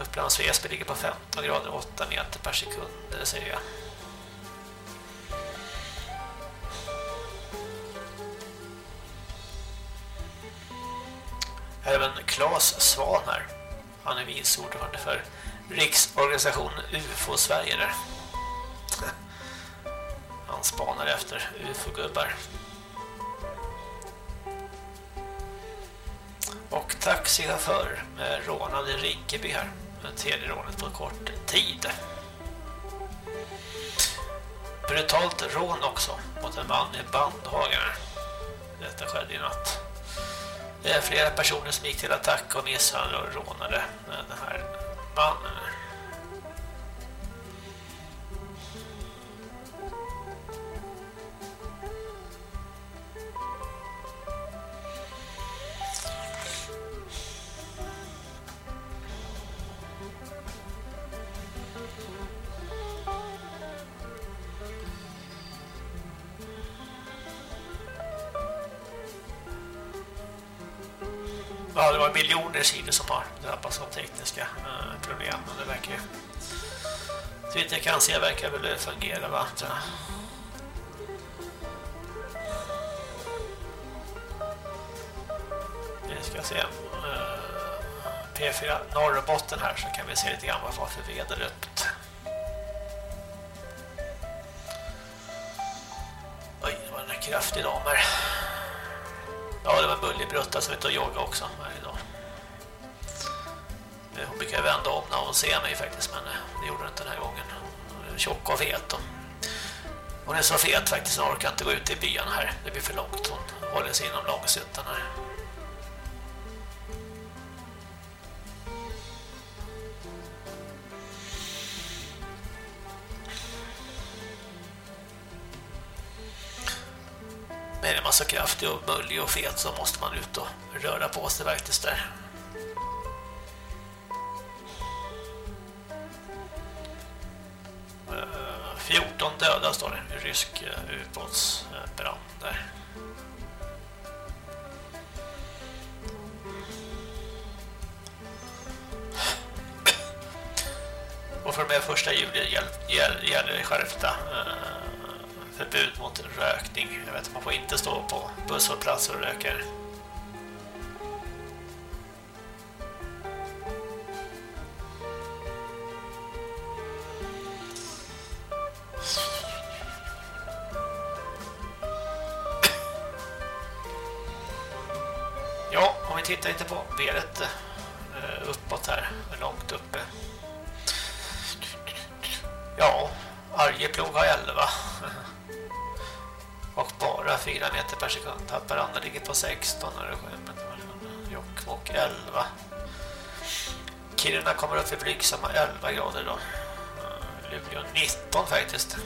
Upplands Väsby ligger på 15 grader och 8 meter per sekund, det ser jag. Även Claes Svan här. Han är vice ordförande för Riksorganisationen UFO Sverige där. Han spanar efter UFO-gubbar. Och taxichaufför med rånad i Rinkeby här. Det tredje rånet på kort tid. Brutalt rån också mot en man i Bandhagen. Detta skedde i natt. Det är flera personer som gick till attack och misshandlade och rånade den här mannen. Ja, det var miljoner sidor som har drabbats av tekniska eh, problem. Men det verkar ju... Så vitt jag kan se verkar väl det fungera, va? tror jag. Vi ska se. Eh, P4 Norrbotten här så kan vi se lite grann vad för väder öppet. Oj, det var en kraftig damer. Ja, som är ute och yoga också idag. Eh, hon brukar vända om när hon ser mig faktiskt, men eh, det gjorde hon inte den här gången. Hon är Tjock och fet och Hon är så fet faktiskt, hon orkar inte gå ut i byn här. Det blir för långt. Hon håller sig inom långsuttan här. Kraftig och mullig och fet så måste man ut och röra på sig faktiskt där. Eh, uh, 14 döda står det i rysk eh, uh, där. Och från och med första juli gäller, gäller skärpta eh, förbud mot rökning. Jag vet att man får inte stå på busshållplatser och röka. 11 grader då. Eh, Luleå 19 faktiskt.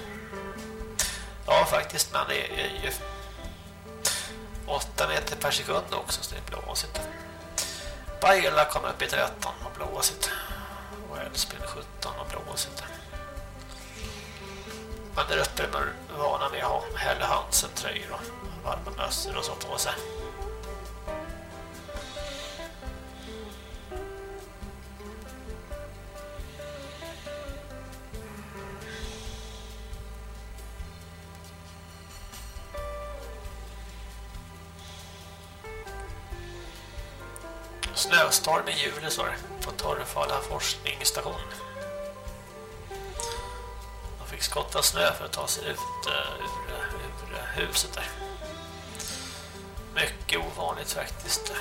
Ja, faktiskt, men det är ju 8 meter per sekund också, så det är blåsigt. Pajala kommer upp i 13 och blåsigt. Och Älvsbyn 17 och blåsigt. Men där uppe är man vana vid att ha Helle Hansen-tröjor och varma mössor och så på sig. Snöstorm i juli så på Torrefalla forskningsstation. De fick skotta snö för att ta sig ut ur, ur, ur huset där. Mycket ovanligt faktiskt.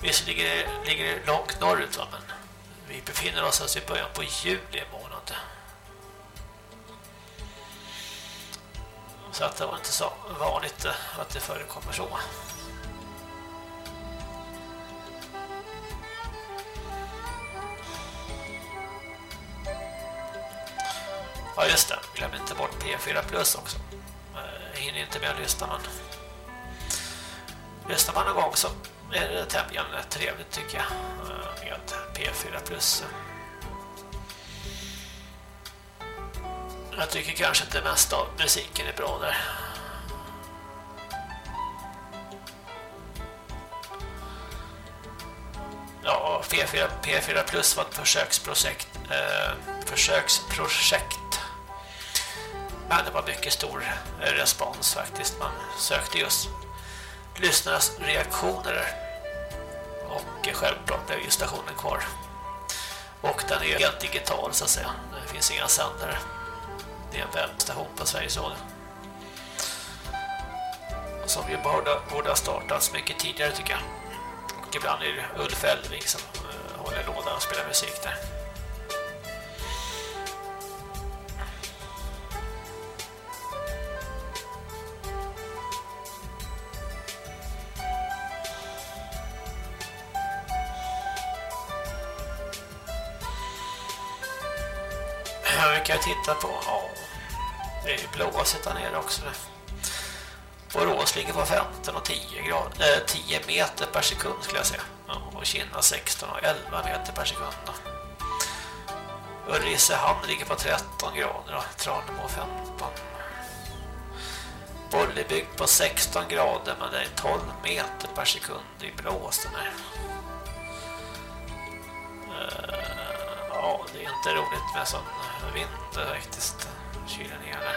Visst ligger det, ligger det långt norrut va? men vi befinner oss alltså i början på juli månad. Så att det var inte så vanligt att det förekommer så. Ja just det, glöm inte bort P4 Plus också. Jag hinner inte med att lyssna men lyssnar man någon gång så är det tämligen trevligt tycker jag eh, med P4 Plus. Jag tycker kanske inte mest av musiken är bra där. Ja, P4, P4 Plus var ett försöksprojekt, eh, försöksprojekt men det var mycket stor eh, respons faktiskt. Man sökte just lyssnarnas reaktioner och självklart blev ju stationen kvar. Och den är helt digital så att säga. Det finns inga sändare. Det är en webbstation på Sveriges Radio. Som ju borde, borde ha startats mycket tidigare tycker jag. Och ibland är det Ulf Elving som eh, håller låda och spelar musik där. Vi kan titta på ja, det är ju blåsigt där nere också Borås ligger på 15 och 10, grad, eh, äh, 10 meter per sekund skulle jag säga ja, och Kina 16 och 11 meter per sekund då. Ulricehamn ligger på 13 grader och Tranemo 15 Bollebygd på 16 grader men det är 12 meter per sekund i blåsten här. Eh, Ja, det är inte roligt med sån eh, vinter faktiskt. Kyla ner där.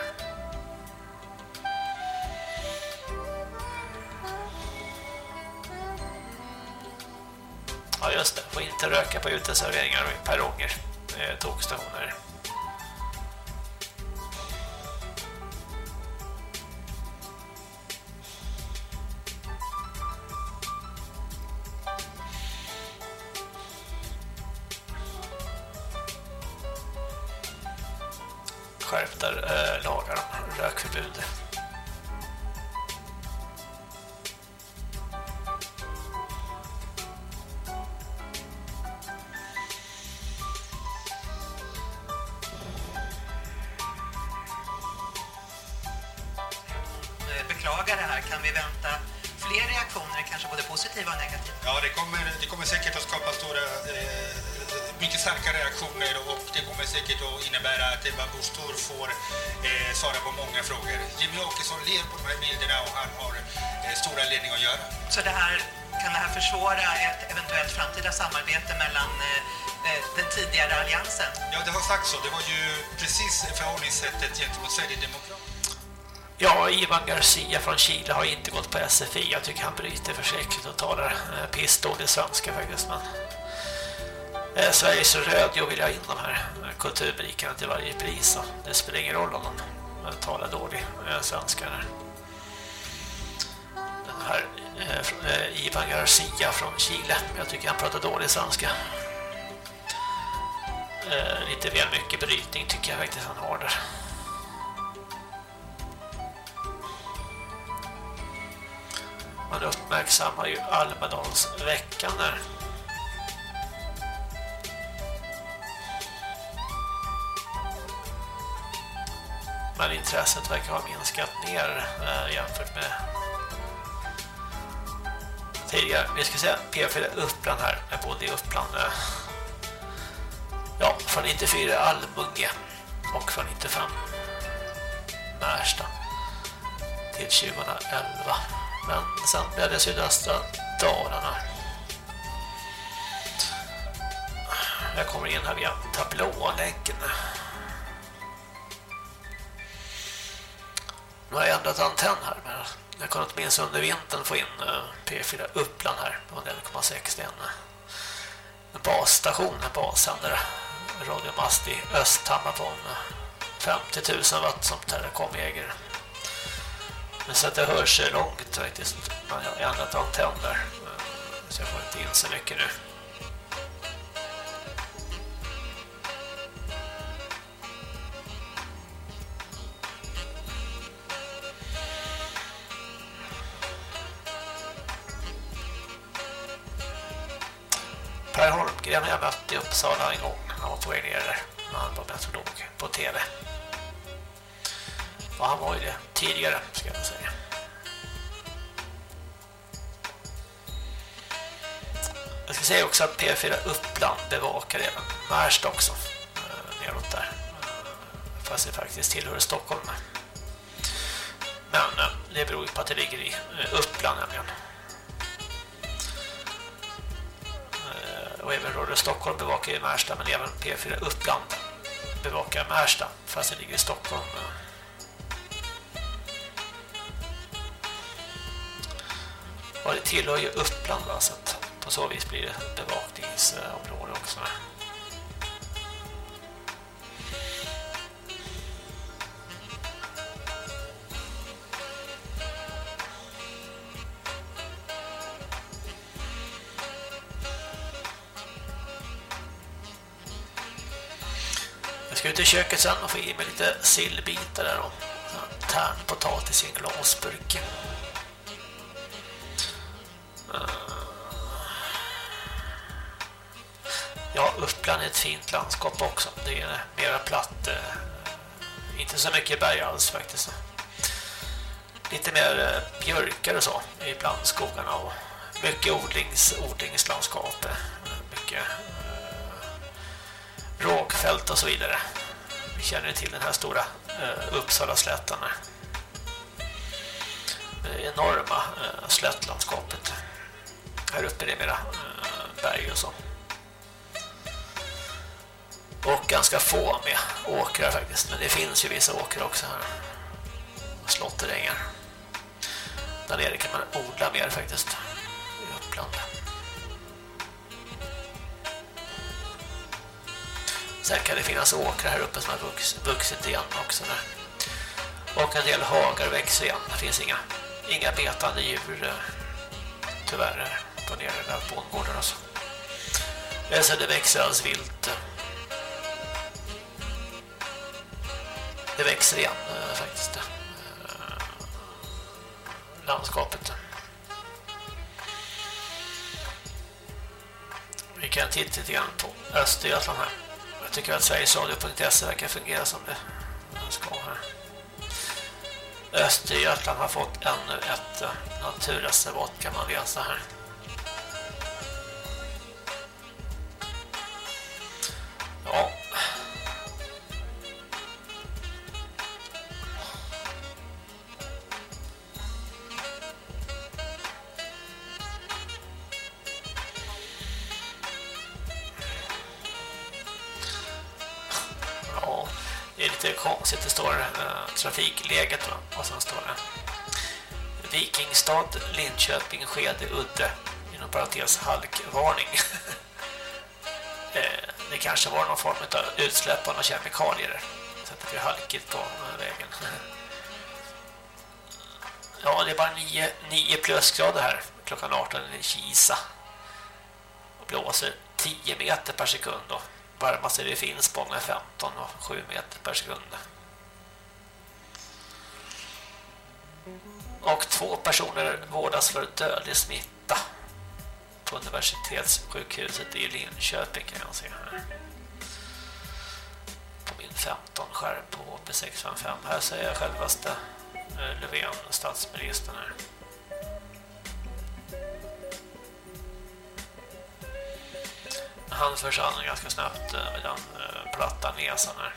Ja just det, får inte röka på uteserveringar och perronger. Tågstationer. Skärp eh, Ler på de här bilderna och han har eh, stora ledning att göra. Så det här, kan det här försvåra ett eventuellt framtida samarbete mellan eh, eh, den tidigare alliansen? Ja, det har sagt så. Det var ju precis förhållningssättet gentemot Sverigedemokraterna. Ja, Ivan Garcia från Chile har inte gått på SFI. Jag tycker han bryter försäkligt och talar eh, pissdålig svenska faktiskt. Men eh, Sveriges Radio vill ha in de här kulturbrikarna till varje pris. Och det spelar ingen roll om de talar dålig eh, svenska. Där. Den här eh, eh, Ivan Garcia från Chile. Jag tycker han pratar dålig svenska. Eh, lite väl mycket brytning tycker jag faktiskt han har där. Man uppmärksammar ju Almedalsveckan där. Men intresset verkar ha minskat ner eh, jämfört med tidigare. Vi ska säga P4 Uppland här. Jag bodde i Uppland. Eh, ja, från 94 Almunge och från 95 Märsta till 2011. Men sen blev det sydöstra Dalarna. Jag kommer in här via tablålänken. Nu har jag ändrat antenn här men jag kan åtminstone under vintern få in eh, P4 Uppland här på 1,6. det är en, en basstation, en radio radiomast i Östhammar på 50 000 eh, watt som Terracom äger. Men så att det hörs långt faktiskt. Men jag har ändrat antenn där. Eh, så jag får inte in så mycket nu. I Uppsala en gång. Han var på väg ner där. när Han var meteorolog på tv. Och han var ju det tidigare, ska jag säga. Jag ska säga också att P4 Uppland bevakar även Märsta också. Eh, neråt där. Eh, Fast det faktiskt tillhör Stockholm. Men eh, det beror ju på att det ligger i Uppland nämligen. Och även Radio Stockholm bevakar ju Märsta men även P4 Uppland bevakar Märsta fast det ligger i Stockholm. Och det tillhör ju Uppland så att på så vis blir det bevakningsområde också. Köket sen och få i mig lite sillbitar där och tärnpotatis i en glasburk. Eh. Ja, Uppland är ett fint landskap också. Det är mera platt. Eh, inte så mycket berg alls faktiskt. Lite mer eh, björkar och så ibland skogarna och mycket odlings, odlingslandskap. Mycket rågfält och så vidare. Vi känner till den här stora eh, Uppsala slätten. Det enorma eh, slättlandskapet. Här uppe är det mera eh, berg och så. Och ganska få med åkrar faktiskt. Men det finns ju vissa åkrar också här. Slotterängar. Där nere kan man odla mer faktiskt. I Uppland. Sen kan det finnas åkrar här uppe som har vuxit, igen också. Där. Och en del hagar växer igen. Det finns inga, inga betande djur eh, tyvärr på nere där på bondgården. Alltså. Så det växer alls vilt. det växer igen eh, faktiskt. Eh, landskapet. Vi kan titta lite grann på Östergötland här. Jag tycker att sverigesradio.se verkar fungera som det ska här. Östergötland har fått ännu ett eh, naturreservat kan man läsa här. Ja, trafikläget och sen står det Vikingstad, Linköping, Skede, Udde inom parentes halkvarning. Eh, det kanske var någon form av utsläpp av kemikalier så att det blir halkigt på vägen. Ja, det är bara 9, 9 plusgrader här klockan 18 i Kisa. Och blåser 10 meter per sekund och varmaste det finns på med 15 och 7 meter per sekund. Och två personer vårdas för dödlig smitta på universitetssjukhuset i Linköping kan jag se här. På min 15-skärm på HP655. Här säger jag självaste eh, Löfven, statsministern här. Han försvann ganska snabbt eh, med den eh, platta näsan här.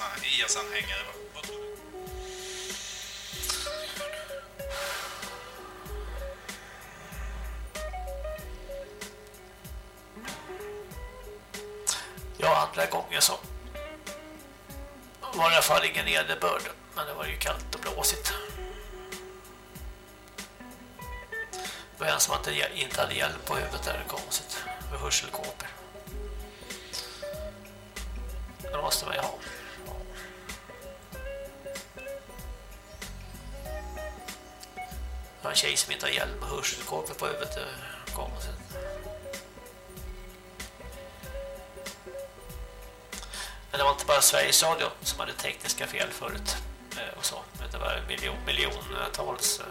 IS-anhängare. Vad tror du? Ja, andra gången så var det i alla fall ingen nederbörd. Men det var ju kallt och blåsigt. Det var en som inte inte hade hjälp på huvudet där, det konstigt. Med hörselkåpor. Det måste man ju ha. Det var en tjej som inte har hjälm och hörselkåpor på huvudet, det är. Men det var inte bara Sveriges Radio som hade tekniska fel förut eh, och så. Det var miljon, miljontals eh,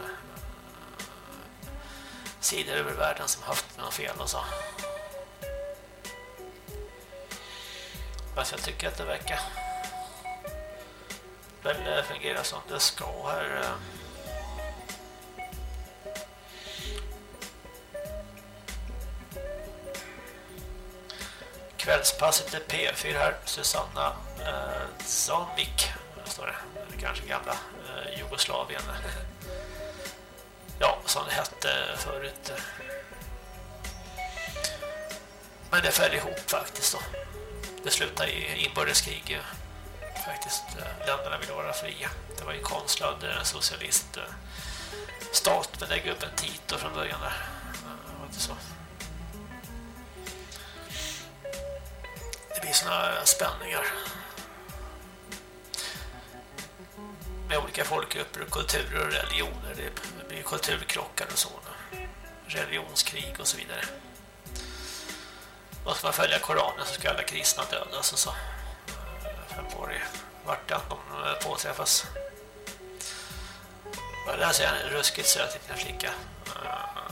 sidor över världen som haft något fel och så. Fast jag tycker att det verkar väl eh, fungera som det ska här. Kvällspasset är P4 här. Susanna eh, Zanvik står det. Eller Kanske gamla eh, Jugoslavien. Ja, som det hette förut. Men det föll ihop faktiskt då. Det slutade i inbördeskrig faktiskt. Eh, länderna ville vara fria. Det var en konstlad eh, socialist eh, stat med den gubben Tito från början där. Det var inte så. Blir såna spänningar med olika folkgrupper och kulturer och religioner. Det blir kulturkrockar och så. Religionskrig och så vidare. Och ska man följa Koranen så ska alla kristna dödas och så. Fem år i vartan de eh, påträffas. Men här ser jag en ruskigt söt liten flicka. Eh,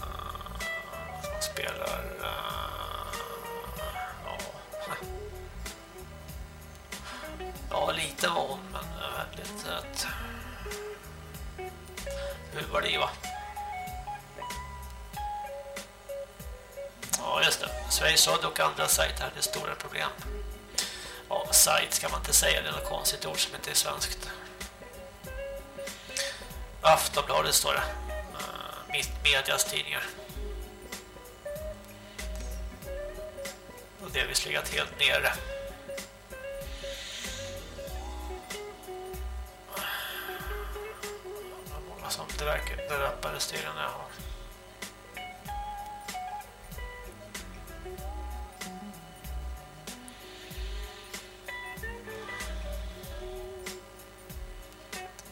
som spelar... Eh, ja lite var hon, men väldigt eh, söt. Hur var det va? Ja, just det. Sveriges Radio och andra sajter hade stora problem. Ja, sajt ska man inte säga. Det är något konstigt ord som inte är svenskt. Aftonbladet står det. Eh, mitt medias tidningar. Och delvis legat helt nere. det verkar det rappade jag har.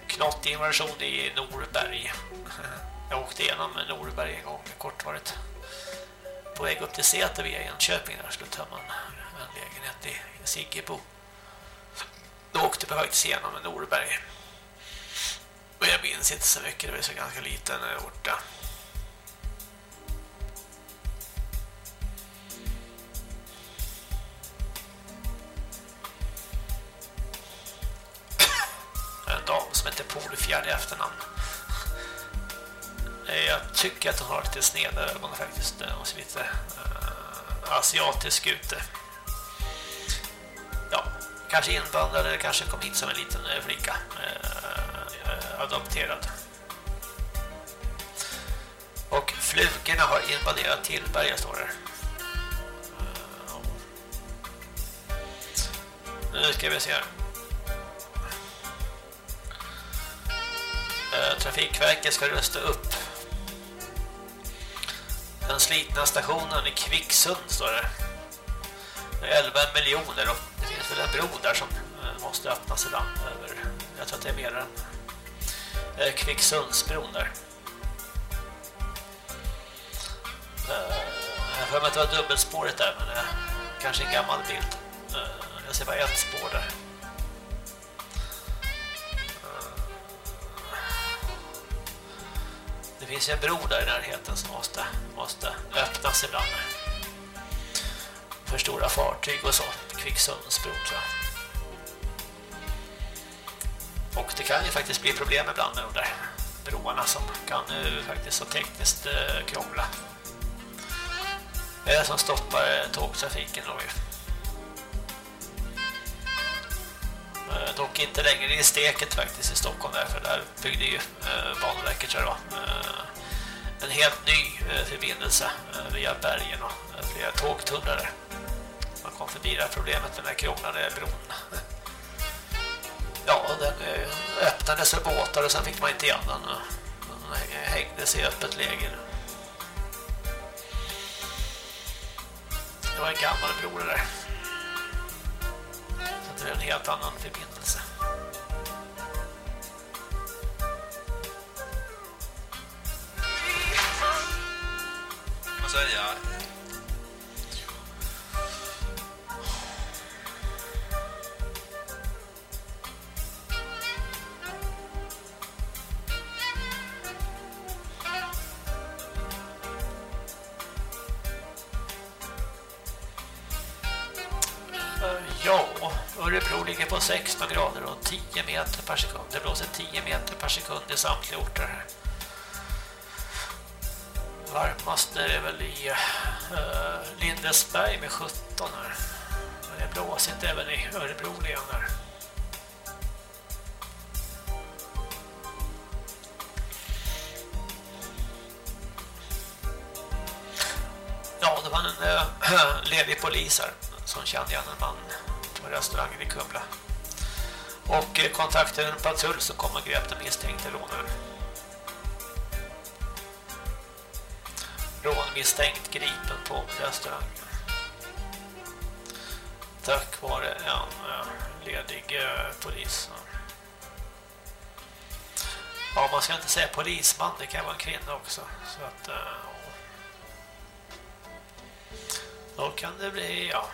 Knottinversion i Norberg. Jag åkte igenom Norberg en gång kortvarigt. På väg upp till Säter via Enköping där skulle tömma en lägenhet i Siggebo. Då åkte vi igenom Norberg. Jag minns inte så mycket, det var så ganska liten eh, orta. En dam som heter Polfjärd i efternamn. Eh, jag tycker att hon har lite sneda ögon faktiskt. Eh, hon ser lite asiatisk ut. Ja, kanske invandrare, kanske kom hit som en liten flicka. Adopterad. Och flugorna har invaderat Tillberga, står det. Eh, nu ska vi se här. Eh, Trafikverket ska rösta upp den slitna stationen i Kvicksund står det. det är 11 miljoner och det finns väl en bro där som eh, måste öppnas ibland över, jag tror att det är mer än Eh, Kvicksundsbron där. Eh, jag får mig att det var dubbelspåret där men det är kanske en gammal bild. Jag ser bara ett spår där. Det finns en bro där i närheten som måste, måste öppnas ibland. För stora fartyg och så. Kvicksundsbron tror jag. Och det kan ju faktiskt bli problem ibland med de där broarna som kan ju faktiskt så tekniskt eh, krångla. Det är som stoppar eh, tågtrafiken då ju. Dock inte längre i steket faktiskt i Stockholm där, för där byggde ju Banverket tror jag en helt ny förbindelse via bergen och flera tågtunnlar Man kom förbi det här problemet med den här krånglade bron. Ja, den eh, öppnades för båtar och sen fick man inte igen den. Den hängdes i öppet läge. Det var en gammal bro det där. Så det är en helt annan förbindelse. Kan man säga Örebro ligger på 16 grader och 10 meter per sekund. Det blåser 10 meter per sekund i samtliga orter här. Varmast är det väl i uh, Lindesberg med 17 här. Men det blåser inte även i Örebro län här. Ja, det var en uh, ledig polis här som kände igen en man på restaurangen i Kumla. Och eh, kontaktade en patrull som kom och grep den misstänkte rånaren. Rån misstänkt gripen på restaurangen. Tack vare en eh, ledig eh, polis. Ja, man ska inte säga polisman, det kan vara en kvinna också. Så att, ja. då kan det bli, ja,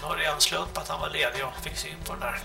Nu har det en slump att han var ledig och fick syn på den där.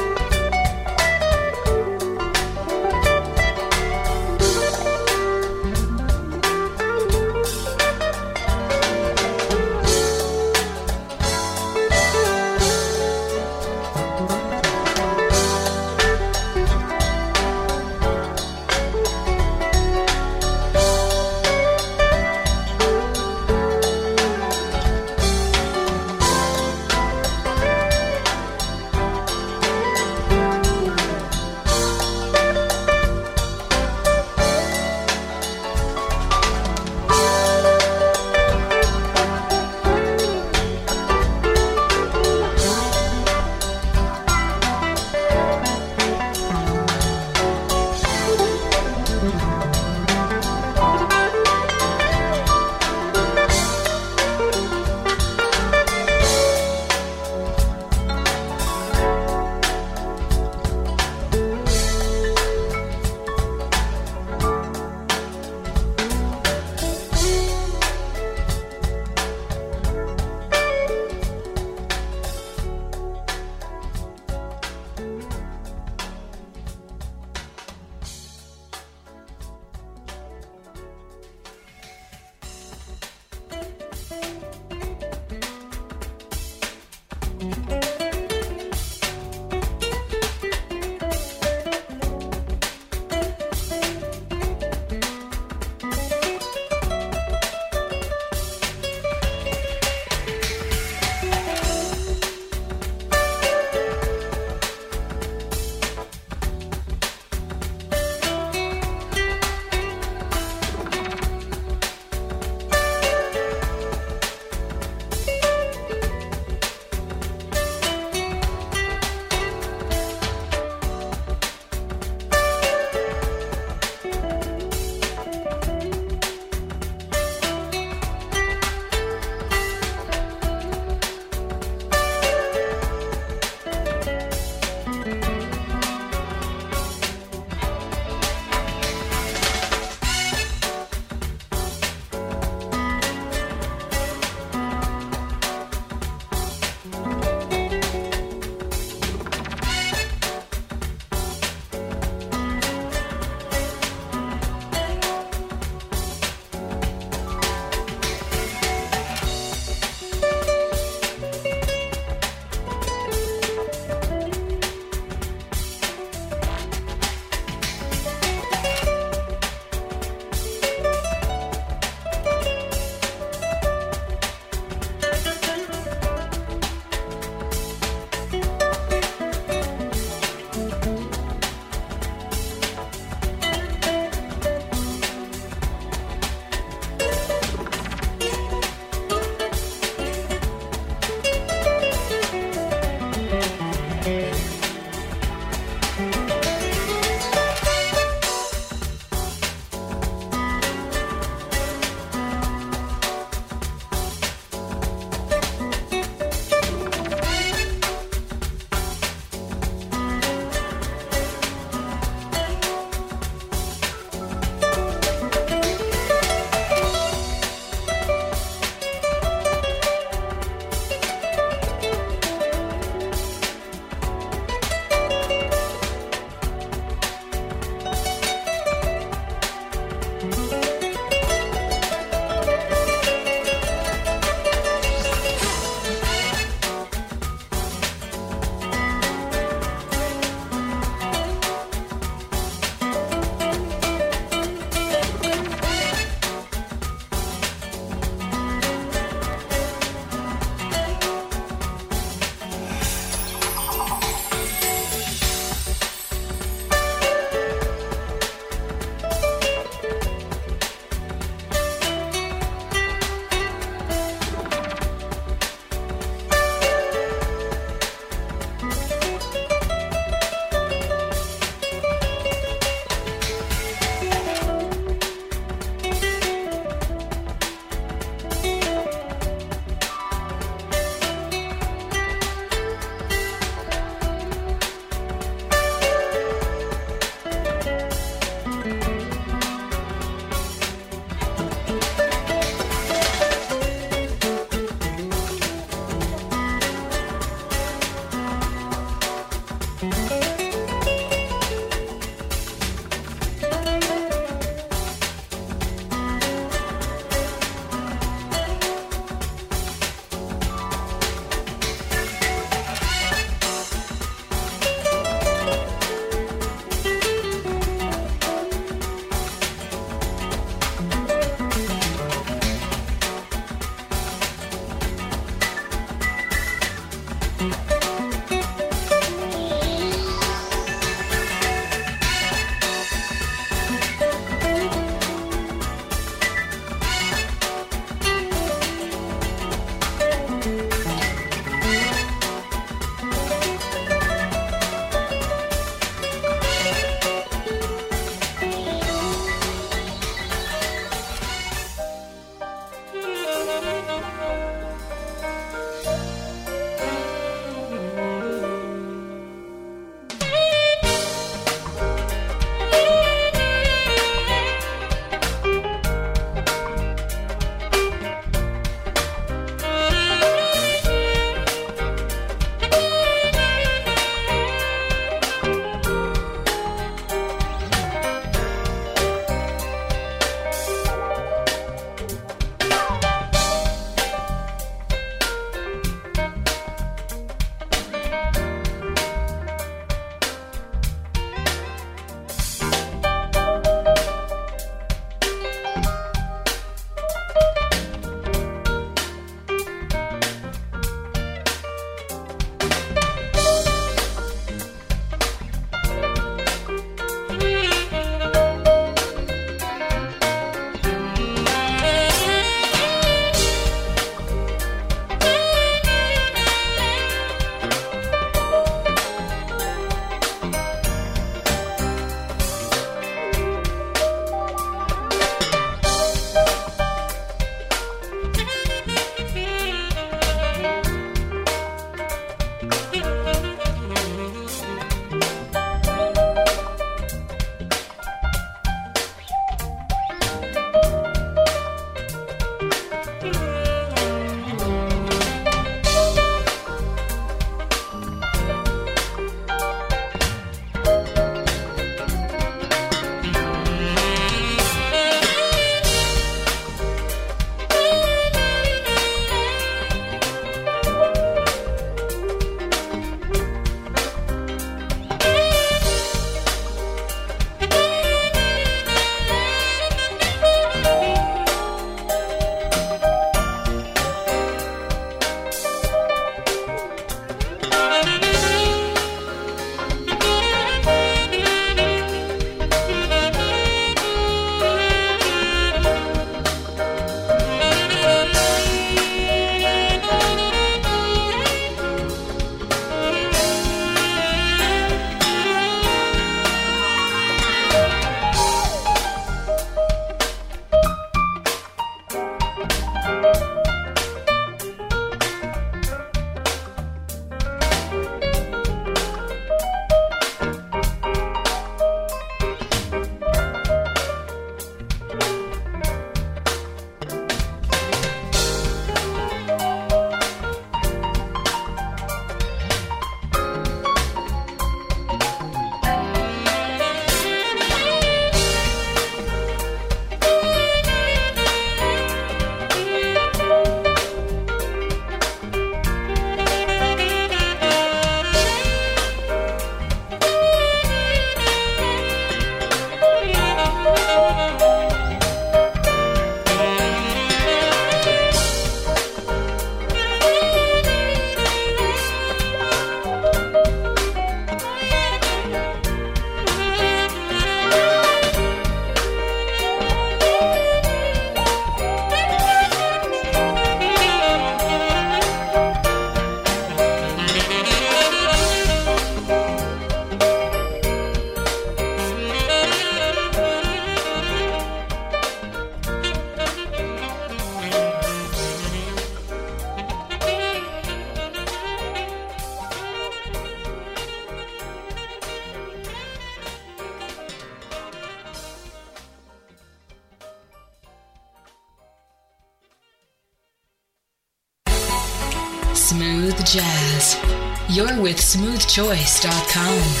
choice.com.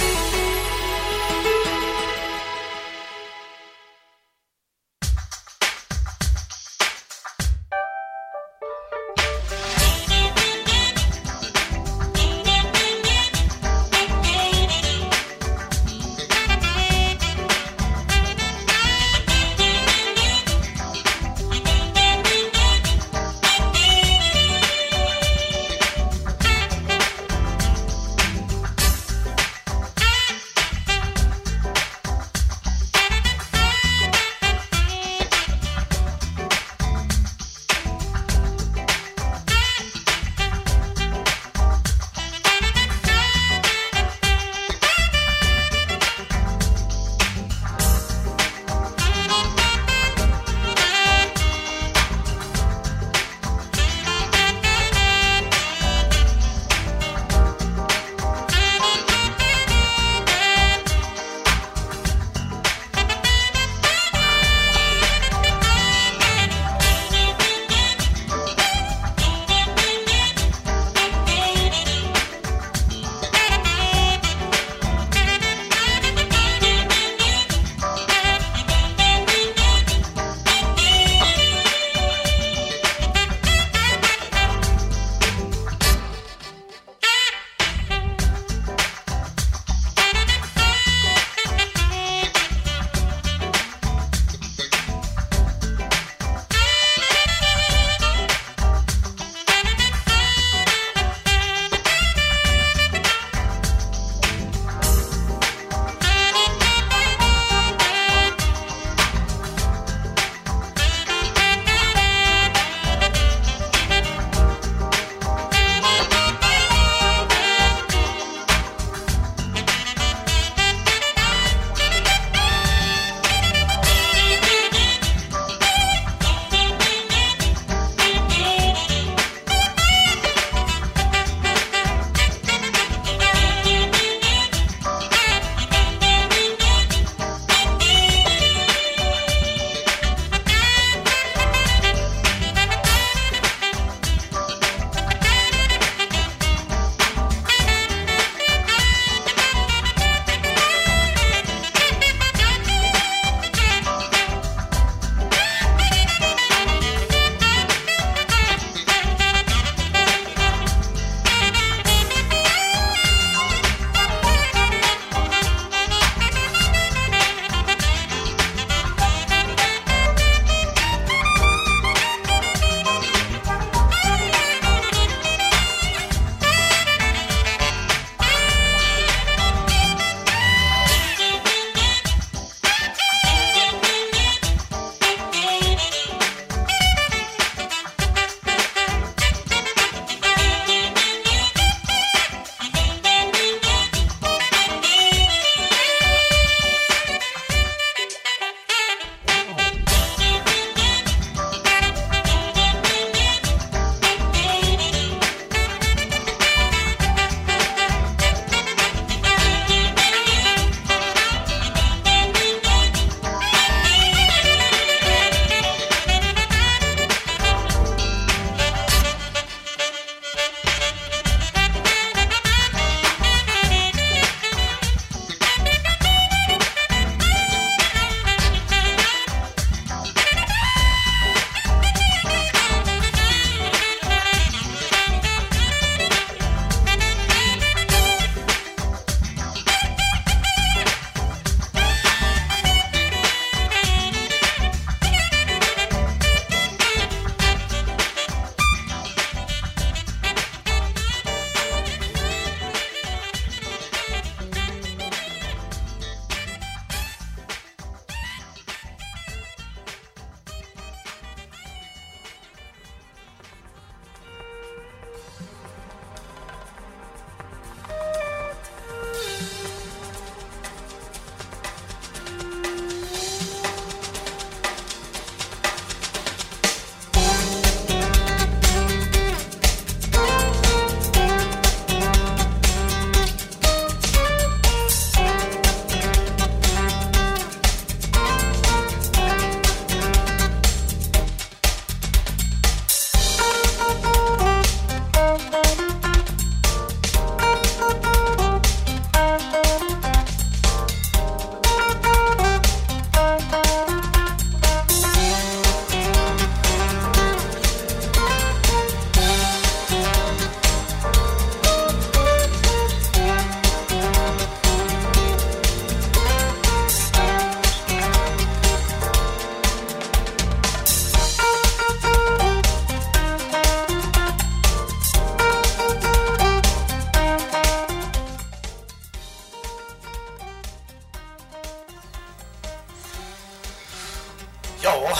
Ja.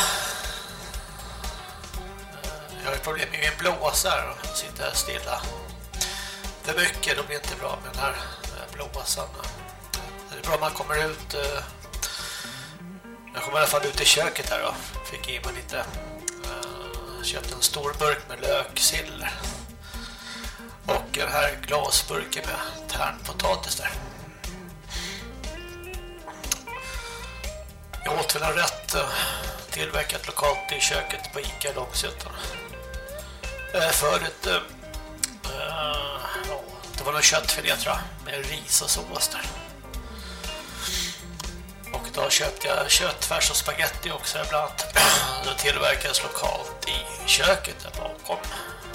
Jag har problem med min blåsa här. Den sitter stilla. För mycket, då blir det inte bra med den här eh, blåsan. Det är bra man kommer ut. Eh, jag kommer i alla fall ut i köket här och Fick i mig lite. Eh, Köpte en stor burk med löksill. Och den här glasburken med tärnpotatis där. Jag åt väl en rätt eh, tillverkat lokalt i köket på Ica Långsötan. Eh, förut, eh, det var någon köttfilé tror jag, med ris och sås där. Och då köpte jag köttfärs och spaghetti också ibland. Det tillverkas lokalt i köket där bakom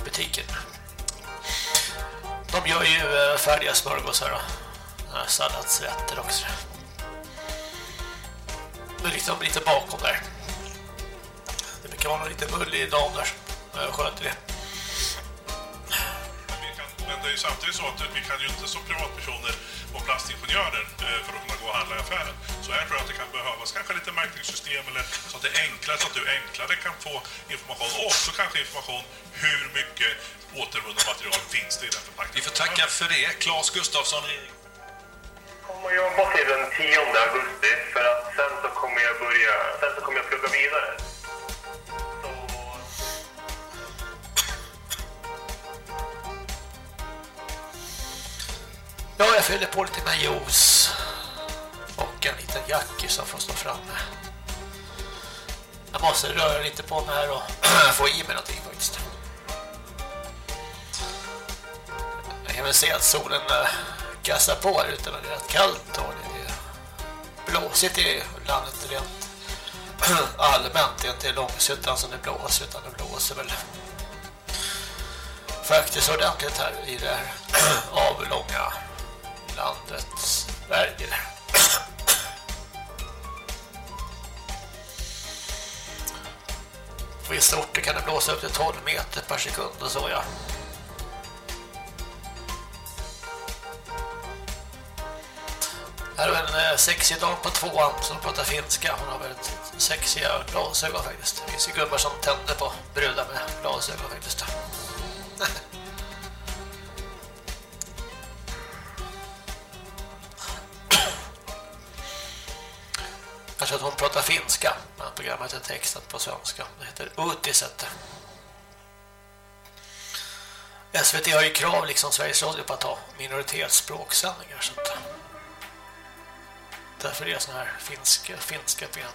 butiken. De gör ju färdiga smörgåsar och salladsrätter också. Men liksom lite bakom där. Det brukar vara lite mullig dam där eh, sköter det. Men det är ju samtidigt så att vi kan ju inte som privatpersoner vara plastingenjörer eh, för att kunna gå och handla i affären. Så här tror jag att det kan behövas kanske lite märkningssystem eller så att det är enklare så att du enklare kan få information och också kanske information hur mycket återvunnet material finns det i den förpackningen. Vi får tacka för det. Claes Gustafsson kommer jobba till den 10 augusti för att sen så kommer jag börja, sen så kommer jag plugga vidare. Ja, jag fyller på lite med juice. Och en liten jackie som får stå framme. Jag måste röra lite på mig här och få i mig någonting faktiskt. Jag kan väl se att solen eh, äh, på här ute men det är rätt kallt och det är blåsigt i landet rent allmänt. Det är inte långsuttan som det blåser utan det blåser väl faktiskt ordentligt här i det här avlånga landet Sverige. På vissa orter kan det blåsa upp till 12 meter per sekund och så ja. Här är en eh, sexig dam på tvåan som pratar finska. Hon har väldigt sexiga glasögon faktiskt. Det finns ju gubbar som tänder på brudar med glasögon faktiskt. Jag tror att hon pratar finska, men programmet är textat på svenska. Det heter Utiset. SVT har ju krav, liksom Sveriges Radio, på att ha minoritetsspråksändningar. Så att därför är det såna här finska, finska program.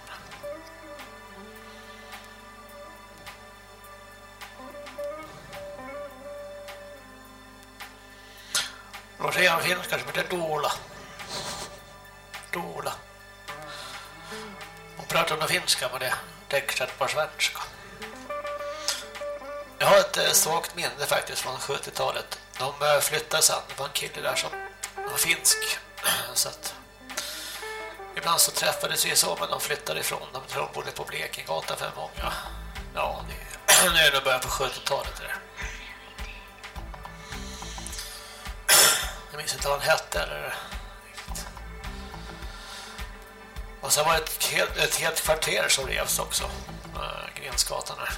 De säger en finska som heter Dola. Dola. Hon pratar om finska men det är textat på svenska. Jag har ett eh, svagt minne faktiskt från 70-talet. De flyttade sen. Det var en kille där som var finsk. Så att ibland så träffades vi så men de flyttade ifrån. De bodde på Blekingegatan för många. Ja, det, nu är det början på 70-talet det där. Jag minns inte vad han hette eller Och sen var det ett helt, ett helt kvarter som revs också. Äh, Grensgatan här.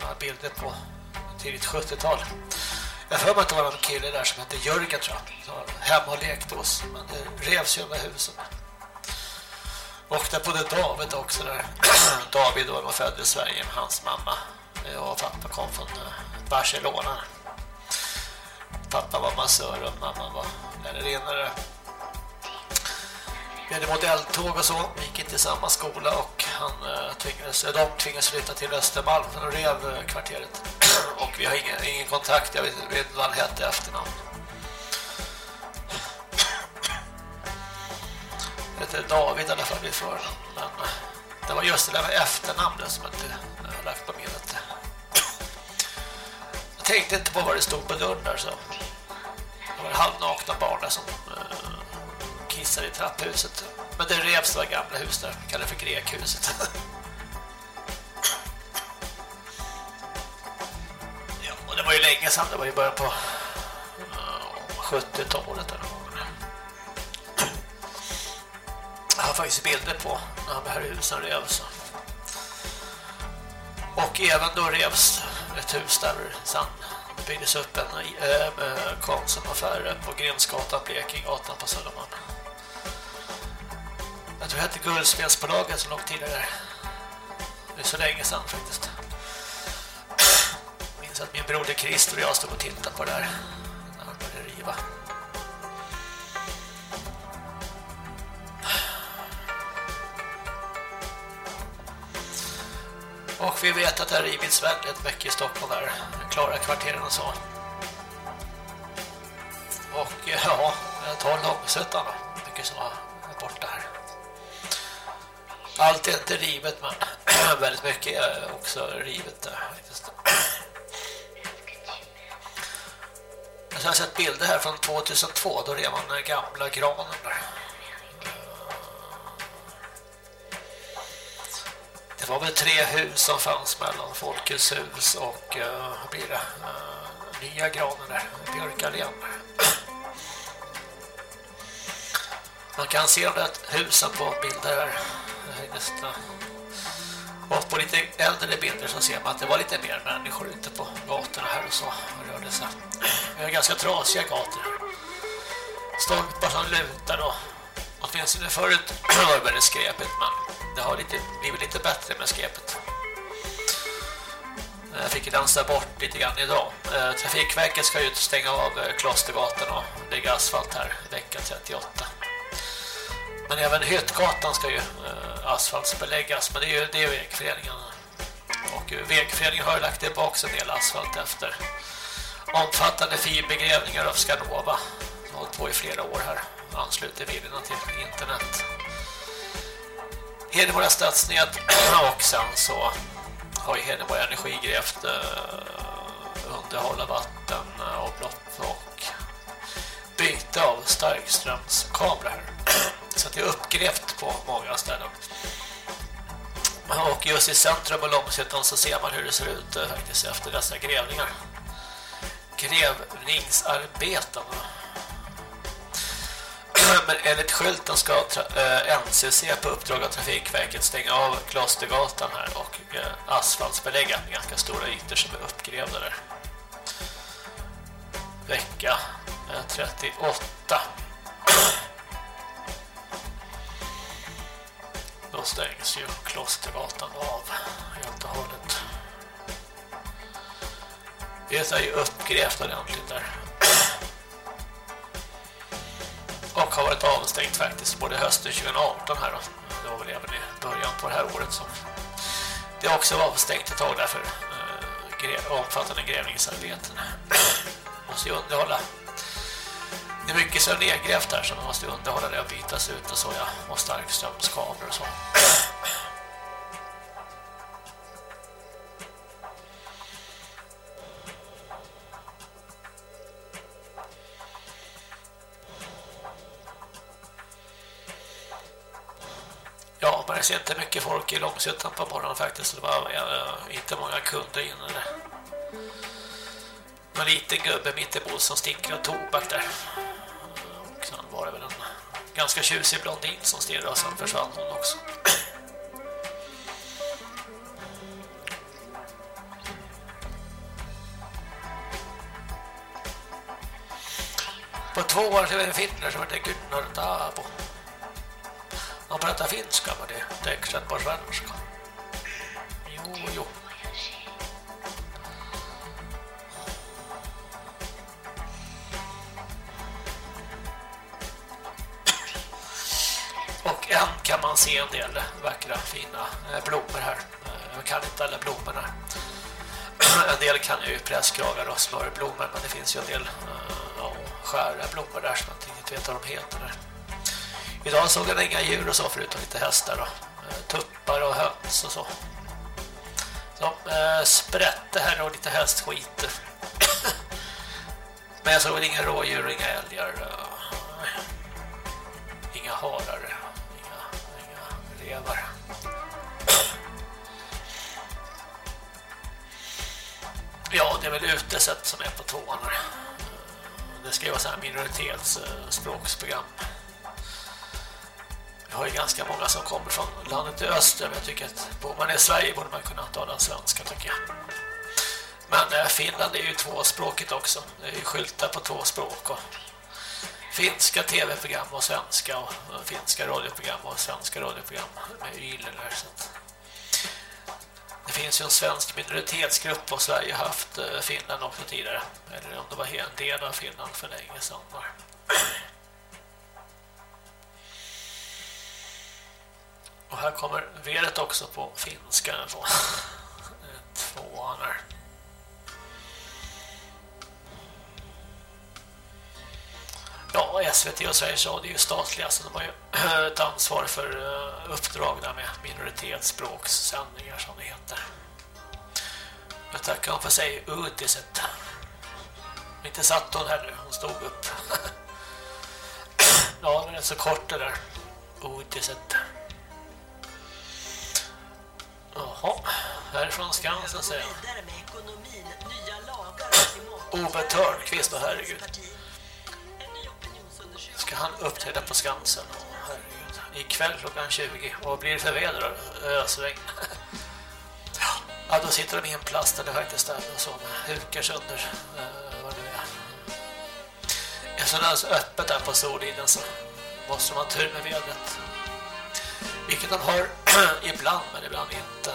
Några bilder på tidigt 70-tal. Jag för mig att det var någon kille där som hette Jörgen tror jag. Hemma och lekte oss. Men det revs ju under husen. Och där bodde David också där. David var född i Sverige med hans mamma. Jag och pappa kom från eh, Barcelona. Pappa var massör och mamma var lärarinnare. Vi hade modelltåg och så, vi gick inte i samma skola och han eh, tvingades, de tvingades flytta till Östermalm och rev kvarteret. och vi har ingen, ingen kontakt, jag vet, vet inte vad han hette i efternamn. Heter David i alla fall i förnamn, men eh, det var just det där med efternamnet som jag inte jag har lagt på minnet. Jag tänkte inte på vad det stod på dörren där så. Det var halvnakna barn där som eh, kissade i trapphuset. Men det revs det gamla hus där. kallade för Grekhuset. ja, och det var ju länge sedan. Det var ju början på eh, 70-talet. Jag har faktiskt bilder på när de här husen revs. Och även då revs ett hus där sen byggdes upp en äh, konsumaffär på Grindsgatan, Blekingegatan på Södermalm. Jag tror det hette Guldspelsbolaget så långt tidigare. Det är så länge sedan faktiskt. Jag minns att min broder Christer och jag stod och tittade på det där när han började riva. Och vi vet att det har rivits väldigt mycket i Stockholm där. Klara kvarteren och så. Och ja, ta tar då. Mycket som är borta här. Allt är inte rivet men väldigt mycket är också rivet där. Jag har sett bilder här från 2002 då rev man den gamla granen där. Det var väl tre hus som fanns mellan Folkets hus och uh, vad blir det? Uh, nya granen där, Björkallén. Man kan se de husen på bilder här. Nästa. Och på lite äldre bilder så ser man att det var lite mer människor ute på gatorna här och så rörde sig. Vi har ganska trasiga gator här. Stolpar som lutar och åtminstone förut var det väldigt skräpigt men det har lite, blivit lite bättre med skräpet. Jag fick rensa bort lite grann idag. Eh, Trafikverket ska ju stänga av eh, Klostergatan och lägga asfalt här vecka 38. Men även Hyttgatan ska ju eh, asfaltsbeläggas, men det är ju det är vägföreningen. Och vägföreningen har lagt tillbaka en del asfalt efter omfattande fibergrävningar av Skanova. Som har hållit på i flera år här. Ansluter vi till internet. Hedemora stadsnät och sen så har ju Hedemora Energi grävt underhåll underhålla vatten, uh, och byte av starkströmskablar här. så det är uppgrävt på många ställen. Och just i centrum och Långshyttan så ser man hur det ser ut eh, faktiskt efter dessa grävningar. Grävningsarbeten. Men enligt skylten ska eh, NCC på uppdrag av Trafikverket stänga av Klostergatan här och eh, asfaltsbelägga ganska stora ytor som är uppgrävda där. Vecka eh, 38. Då stängs ju Klostergatan av helt och hållet. Det är ju uppgrävt ordentligt där har varit avstängt faktiskt både hösten 2018 här då. Det var väl även i början på det här året som det också var avstängt ett tag därför eh, omfattande grävningsarbeten. måste ju underhålla. Det är mycket som är nedgrävt här så man måste underhålla det och bytas ut och så ja. Och starkströmskablar och så. Ja, det inte mycket folk i Långsuttan på morgonen faktiskt. Det var eh, inte många kunder inne. En liten gubbe mitt emot som stinker av tobak där. Och sen var det väl en ganska tjusig blondin som stirrade och sen försvann hon också. På två år så var det en finner som hette Gunnar Dabo. Han pratar finska men det texten på svenska. Jo, jo. Och än kan man se en del vackra, fina eh, blommor här. Eh, jag kan inte alla blommorna. En del kan ju presskragar och smörblommor, men det finns ju en del eh, ja, skära blommor där som jag inte vet vad de heter. Där. Idag såg jag inga djur och så förutom lite hästar och eh, tuppar och höns och så. Så eh, sprätte här och lite hästskit. Men jag såg väl inga rådjur och inga älgar. Eh, inga harar. Inga, inga revar. Ja, det är väl utesätt som är på tårna. Det ska ju vara så här minoritetsspråksprogram. Jag har ju ganska många som kommer från landet i öster. Men jag tycker att bor man i Sverige borde man kunna tala svenska tycker jag. Men eh, Finland är ju tvåspråkigt också. Det är ju skyltar på två språk och finska tv-program och svenska och finska radioprogram och svenska radioprogram med yller så att det finns ju en svensk minoritetsgrupp och Sverige har haft eh, Finland också tidigare. Eller om det var en del av Finland för länge sedan. Och här kommer vedet också på finska. Tvåan här. Ja, SVT och Sveriges Radio är ju statliga så de har ju ett ansvar för eh, uppdrag där med minoritetsspråkssändningar som det heter. Jag tackar hon för sig utiset. Inte satt hon heller, hon stod upp. ja, det är så kort det där. Utiset. Jaha, härifrån Skansen säger jag. Ove Törnqvist, och herregud. Ska han uppträda på Skansen? Åh, herregud. Ikväll klockan 20. Och blir det för väder då? Ösregn. Ja, då sitter de inplastade faktiskt där och så hukar sönder uh, vad det är. Eftersom det är så öppet där på Soliden så måste de ha tur med vädret. Vilket de har ibland, men ibland inte.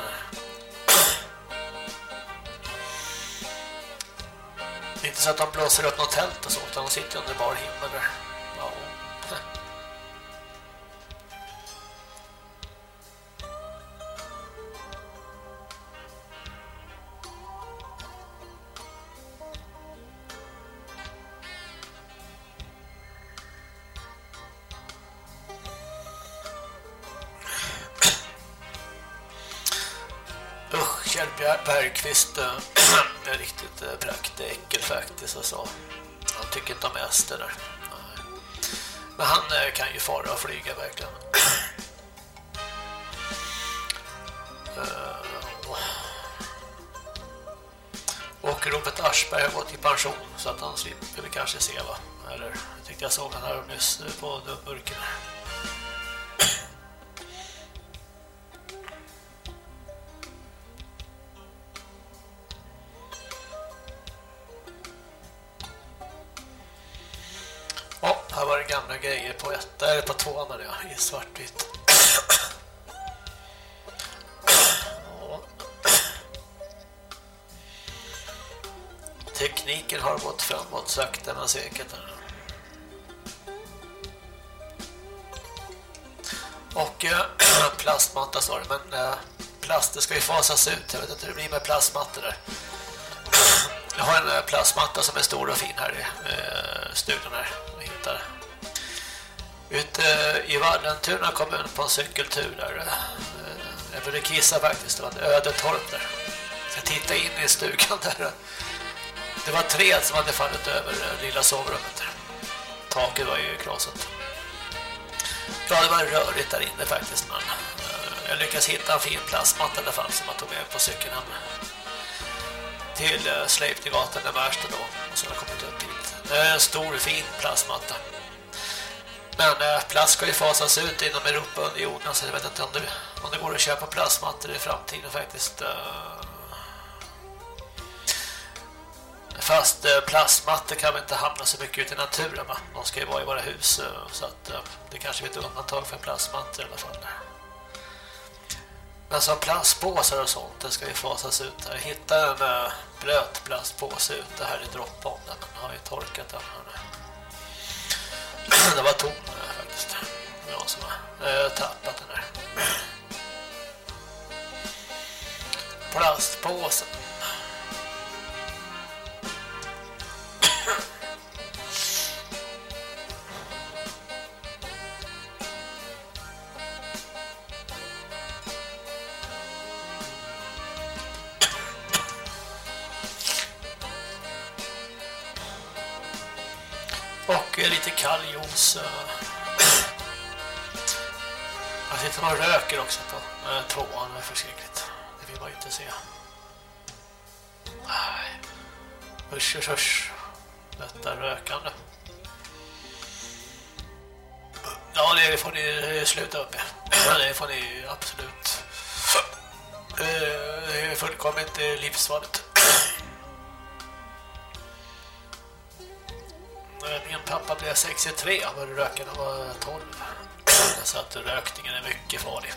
Det är inte så att de blåser upp något tält och så, utan de sitter under bar himmel där. Bergqvist eh, är riktigt eh, praktäckel faktiskt och så. Han tycker inte om Ester där. Men han eh, kan ju fara och flyga verkligen. och Robert Aschberg har gått i pension så att han slipper vi kanske se va. Eller jag tyckte jag såg han här nyss på dubburken. Gamla grejer på ett, där på tvåan jag, i svartvitt. Ja. Tekniken har gått framåt sakta men säkert. Och äh, plastmatta sa eh, det, men äh, plaster ska ju fasas ut. Jag vet inte hur det blir med plastmattor där. Jag har en eh, plastmatta som är stor och fin här i eh, studion här. Jag hittar. Ute i Vallentuna kommun på en cykeltur där. Eh, jag ville kissa faktiskt, det var en ödetorp där. Så jag tittade in i stugan där. Det var träd som hade fallit över det lilla sovrummet där. Taket var ju krasat. Ja, det var rörigt där inne faktiskt, men eh, jag lyckades hitta en fin plastmatta i alla fall som jag tog med på cykeln hem. Till uh, den värsta då, och sen har jag kommit upp hit. Det är en stor, fin plastmatta. Men eh, plast ska ju fasas ut inom Europa under så jag vet inte om det, om det går att köpa plastmattor i framtiden faktiskt. Eh. Fast eh, plastmattor kan väl inte hamna så mycket ute i naturen va? De ska ju vara i våra hus så att det kanske är ett undantag för plastmattor i alla fall. Men som plastpåsar och sånt, det ska ju fasas ut. här. Hitta en blöt plastpåse ute här i droppbonden Den har ju torkat den här nu. Det var tom faktiskt. Jag som har eh, tappat den där. Plastpåsen. Lite kall juice. Jag sitter man röker också på eh, tvåan, det är förskräckligt. Det vill man ju inte se. Nej. Usch, usch, usch. Detta rökande. Ja, det får ni eh, sluta upp med. Det får ni absolut. Eh, det är fullkomligt livsfarligt. Eh, Min pappa blev 63, han började röka när han var 12. Så att rökningen är mycket farlig.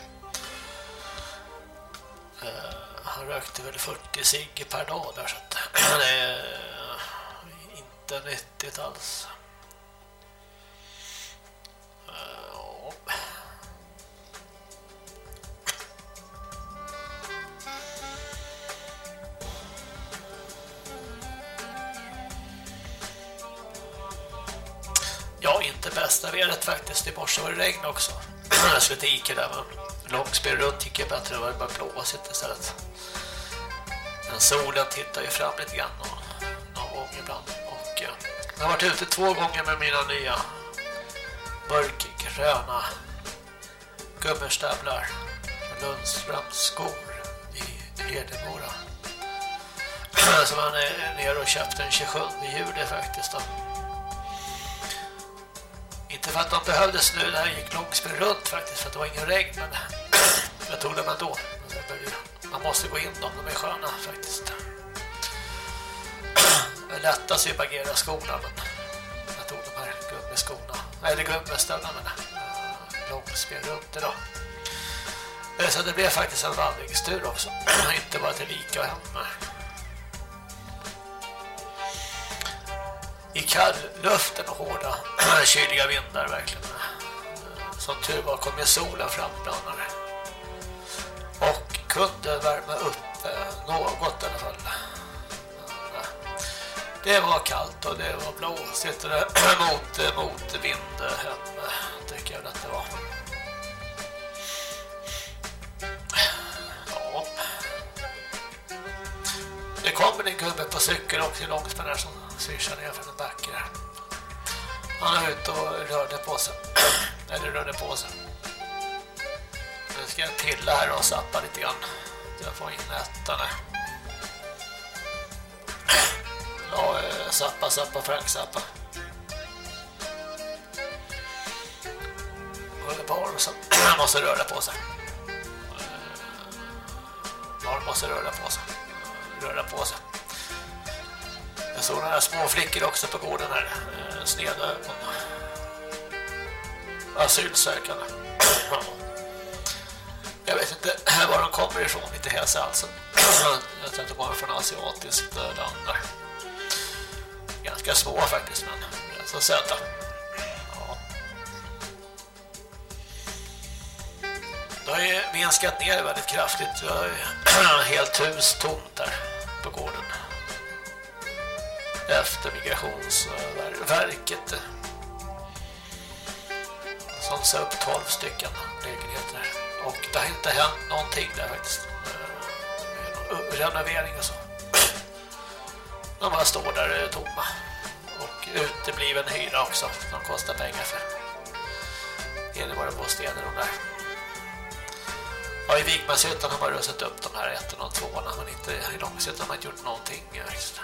Eh, han rökte väl 40 cigg per dag där så att det är inte nyttigt alls. Bästa vädret faktiskt. I morse var det regn också. Jag skulle till Ica där, men långspel runt gick ju bättre. Det var bara blåsigt istället. Men solen tittar ju fram lite grann och, någon gång ibland. Och eh, jag har varit ute två gånger med mina nya mörkgröna gummerstövlar från Lundströms skor i Hedemora. Så man är nere och köpte den 27 juli faktiskt då. Inte för att de behövde snö när jag gick långspel runt faktiskt för att det var ingen regn men jag tog dem ändå. Man måste gå in dem, de är sköna faktiskt. Det är lättast att bagera skorna men jag tog de här gummiskorna, eller gummistövlarna eh, långspel runt idag. Eh, så det blev faktiskt en vandringstur också, inte bara till lika och kall luften och hårda kyliga vindar verkligen. Som tur var kom ju solen fram ibland och kunde värma upp eh, något i alla fall. Det var kallt och det var blåsigt och det mot, eh, mot vind hem tycker jag att det var. Ja. Det kommer en gubbe på cykel också i den här som Swishar ner från en backe där. Han är ute och rörde på sig. Eller rörde på sig. Nu ska jag tilla här och sappa lite grann. Så jag får in ettan här. Ja, eh, sappa, sappa, Frank, sappa. Håller barn som måste röra på sig. Eh, barn måste röra på sig. Röra på sig. Så såg några små flickor också på gården här. Eh, sneda ögon. Asylsökande. Jag vet inte var de kommer ifrån, inte hälsa alltså. Jag tror att de kommer från asiatiskt eh, land där. Ganska små faktiskt, men så söta. Ja. Det har ju minskat ner väldigt kraftigt. Vi har helt hus tomt där på gården efter migrationsverket. Som sa upp 12 stycken lägenheter. Och det har inte hänt någonting där faktiskt. Eh, med renovering och så. De bara står där eh, tomma. Och utebliven hyra också som kostar pengar för. Hedemora bostäder de där? Ja, i Vikmanshyttan har man röstat upp de här ettorna och tvåorna men inte i Långshyttan. Har man inte gjort någonting eh, just.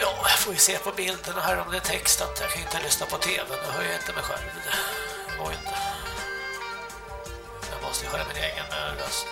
Jag får ju se på bilderna här om det är textat. Jag kan inte lyssna på tv, nu hör jag inte mig själv. Det går inte. Jag måste ju höra min egen röst.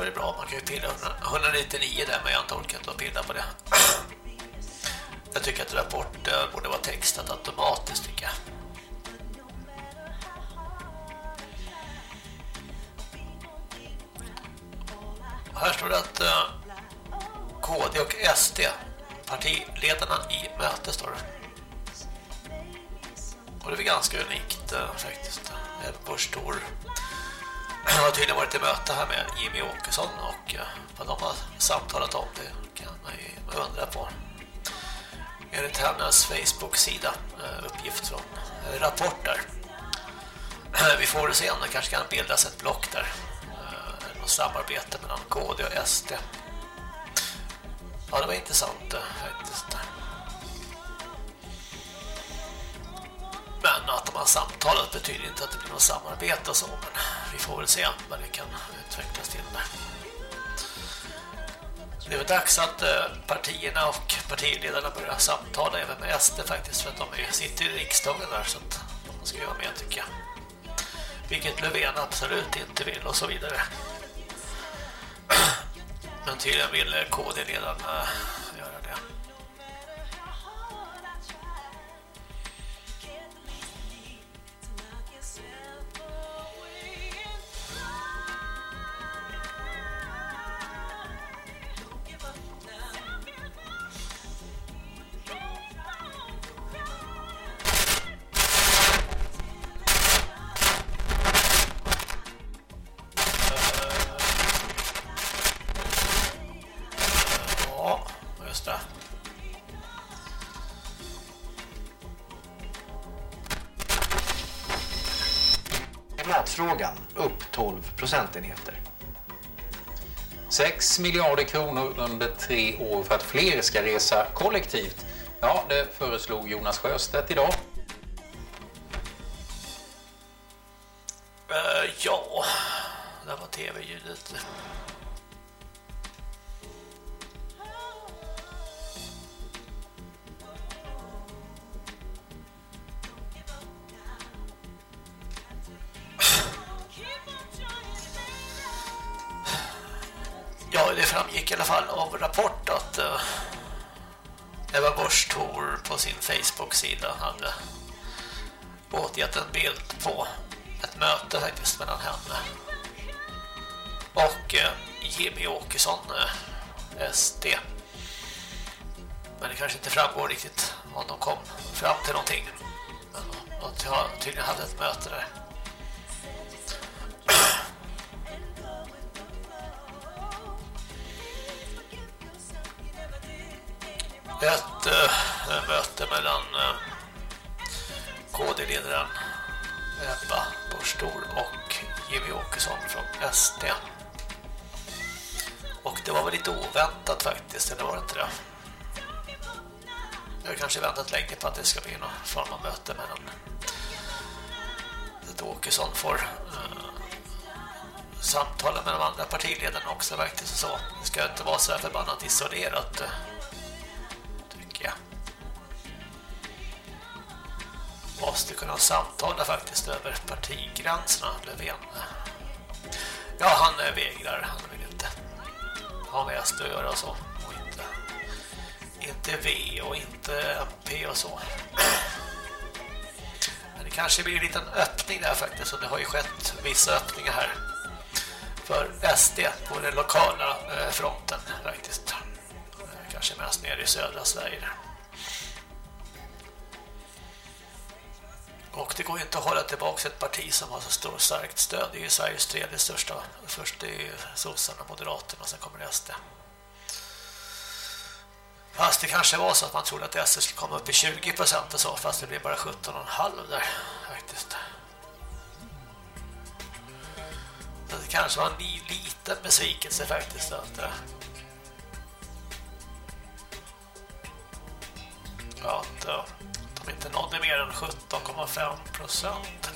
Textat det bra. Man kan ju pilla 199 där, men jag har inte orkat att pilla på det. Jag tycker att rapporten borde vara textat att de Åkesson och eh, vad de har samtalat om det kan man ju undra på. Enligt hennes Facebook-sida eh, uppgift från eh, rapporter. Vi får det se om det kanske kan bildas ett block där något samarbete mellan KD och SD. Ja, det var intressant faktiskt. Men att de har samtalat betyder inte att det blir något samarbete och så, men vi får väl se vad det kan utvecklas till. Det är väl dags att eh, partierna och partiledarna börjar samtala även med SD faktiskt för att de sitter i riksdagen där så att de ska göra med tycker jag. Vilket Löfven absolut inte vill och så vidare. Men tydligen vill eh, KD procentenheter. 6 miljarder kronor under tre år för att fler ska resa kollektivt. Ja, det föreslog Jonas Sjöstedt idag. Uh, ja, det var tv-ljudet. Det i alla fall av rapport att uh, Eva Busch Thor på sin Facebook-sida hade återgett en bild på ett möte faktiskt mellan henne och eh, uh, Jimmy Åkesson, eh, uh, SD. Men det kanske inte framgår riktigt om de kom fram till någonting. Men de tydligen hade ett möte där. Ett äh, möte mellan äh, KD-ledaren Ebba Busch och Jimmy Åkesson från SD. Och det var väl lite oväntat faktiskt, eller var det inte det? Jag har kanske väntat länge på att det ska bli någon form av möte mellan att Åkesson får äh, samtala med de andra partiledarna också faktiskt så. Det ska inte vara så här förbannat isolerat måste kunna samtala faktiskt över partigränserna Löfven. Ja, han eh, vägrar. Han vill inte ha med SD att göra så. Och inte, inte V och inte MP och så. Men det kanske blir en liten öppning där faktiskt. Och det har ju skett vissa öppningar här. För SD på den lokala eh, fronten faktiskt. Eh, kanske mest nere i södra Sverige där. Och det går ju inte att hålla tillbaka ett parti som har så stor, starkt stöd. Det är ju Sveriges tredje största. Först är ju sossarna, Moderaterna och sen kommer SD. Fast det kanske var så att man trodde att SD skulle komma upp i 20 procent och så. Fast det blev bara 17,5 där faktiskt. Så det kanske var en liten besvikelse faktiskt. Att, eh, ja, att de inte nådde mer än 17,5 procent.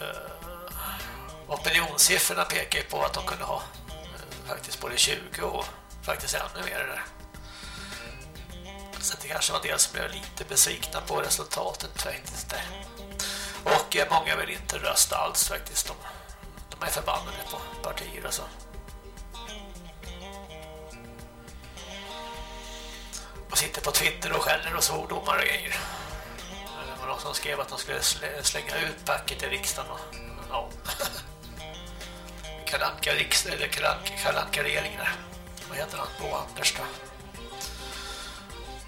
Eh, opinionssiffrorna pekar på att de kunde ha eh, faktiskt både 20 och faktiskt ännu mer där. Så det kanske var det som blev lite besvikna på resultatet faktiskt där. Och eh, många vill inte rösta alls faktiskt. De, de är förbannade på partier och så. Och sitter på Twitter och skäller och svordomar och grejer. Det var någon som skrev att de skulle slänga ut packet i riksdagen. Och, ja. Kalanka riksdag eller Kalanka, Kalanka regeringen där. Vad heter han? Bo Anders då?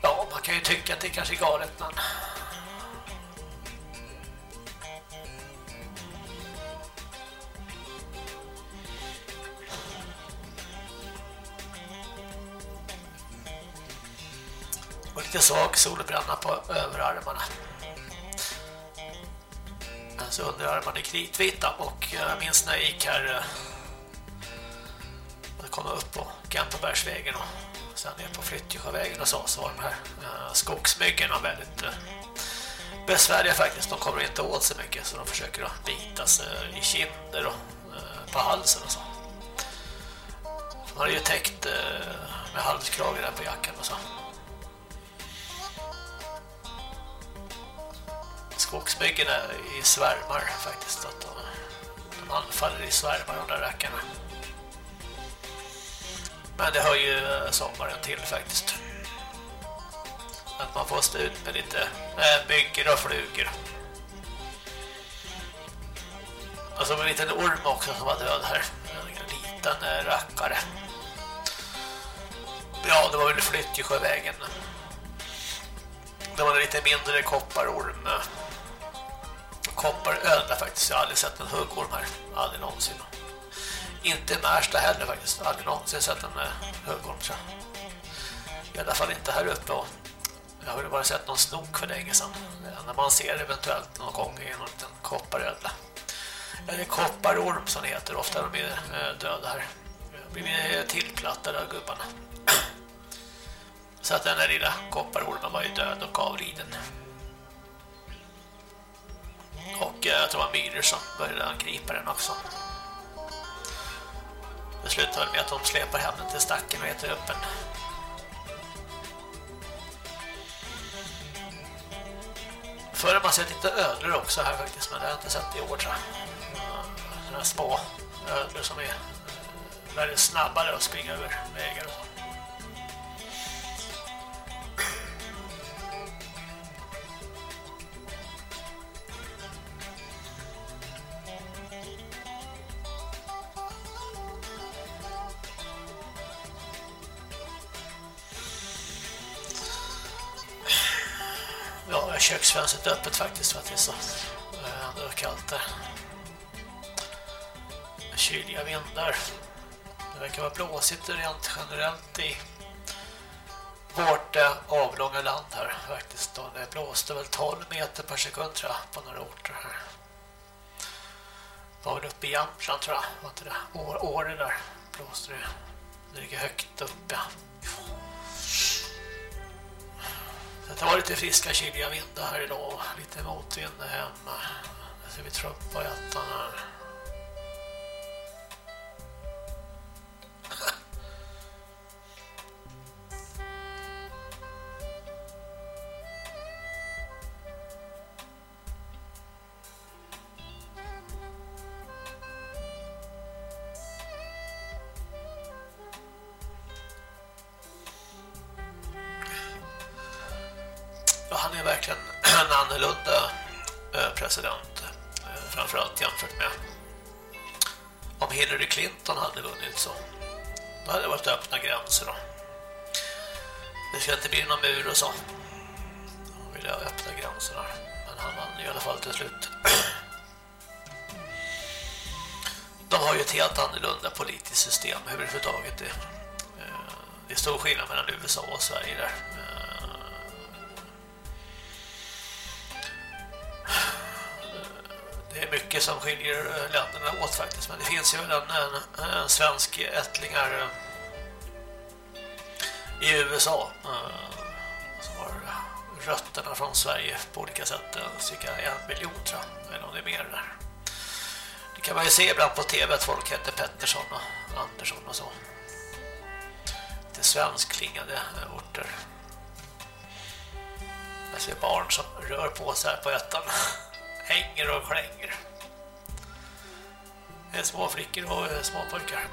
Ja, man kan ju tycka att det kanske är galet, men... Och lite svag solbränna på överarmarna. Alltså underarmarna är kritvita och eh, jag minns när jag gick här eh, jag kom upp på Gampenbergsvägen och sen ner på Flyttjesjövägen och så, så var de här eh, skogsmyggorna väldigt besvärliga faktiskt. De kommer inte åt så mycket så de försöker att bita sig i kinder och på halsen och så. De har ju täckt med halskragen där på jackan och så. Skogsmyggorna i svärmar faktiskt. Att de, de anfaller i svärmar de där rackarna. Men det hör ju eh, sommaren till faktiskt. Att man får stå ut med lite eh, äh, myggor och flugor. Och så en liten orm också som var död här. En liten äh, rackare. Ja, det var väl flytt sjövägen. Det var en lite mindre kopparorm. Kopparödla faktiskt. Jag har aldrig sett en huggorm här. Aldrig någonsin. Inte Märsta heller faktiskt. Aldrig någonsin sett en eh, huggorm tror jag. I alla fall inte här uppe. Och jag har bara sett någon snok för länge sedan. När man ser eventuellt någon gång i någon liten kopparödla. Eller kopparorm som det heter. Ofta de är döda här. Blir tillplattade av gubbarna. Så att den där lilla kopparormen var ju död och avriden. Och eh, jag tror det var myror som började angripa den också. Det slutar väl med att de släpar hem den till stacken och äter upp den. Förr har man sett lite ödlor också här faktiskt, men det har jag inte sett i år tror jag. Sådana små ödlor som är eh, väldigt snabbare att springa över vägar och så. Ja, köksfönstret öppet faktiskt för att det är så äh, kallt där. Kyliga vindar. Det verkar vara blåsigt rent generellt i vårt avlånga land här faktiskt. Det blåste väl 12 meter per sekund tror jag på några orter här. Det var väl uppe i Jämtland tror jag. Var inte det? År, år det där blåste det. Det ligger högt uppe. ja. Det var lite friska kyliga vindar här idag. Lite motvind hemma. Nu ser vi Trump och ettan här. Annorlunda eh, president. Eh, framförallt jämfört med om Hillary Clinton hade vunnit så då hade det varit öppna gränser då. Det ska inte bli någon mur och så. Då vill jag öppna gränserna. Men han vann i alla fall till slut. De har ju ett helt annorlunda politiskt system överhuvudtaget. Det, eh, det är stor skillnad mellan USA och Sverige där. Det är mycket som skiljer eh, länderna åt faktiskt. Men det finns ju en, en, en svensk ättlingar eh, i USA eh, som har rötterna från Sverige på olika sätt. Cirka en miljon tror jag. Eller om det är mer där. Det kan man ju se ibland på tv att folk heter Pettersson och Andersson och så. Det är svenskklingande orter. Jag ser barn som rör på sig här på ettan. Hänger och klänger. Det är små flickor och eh, små pojkar.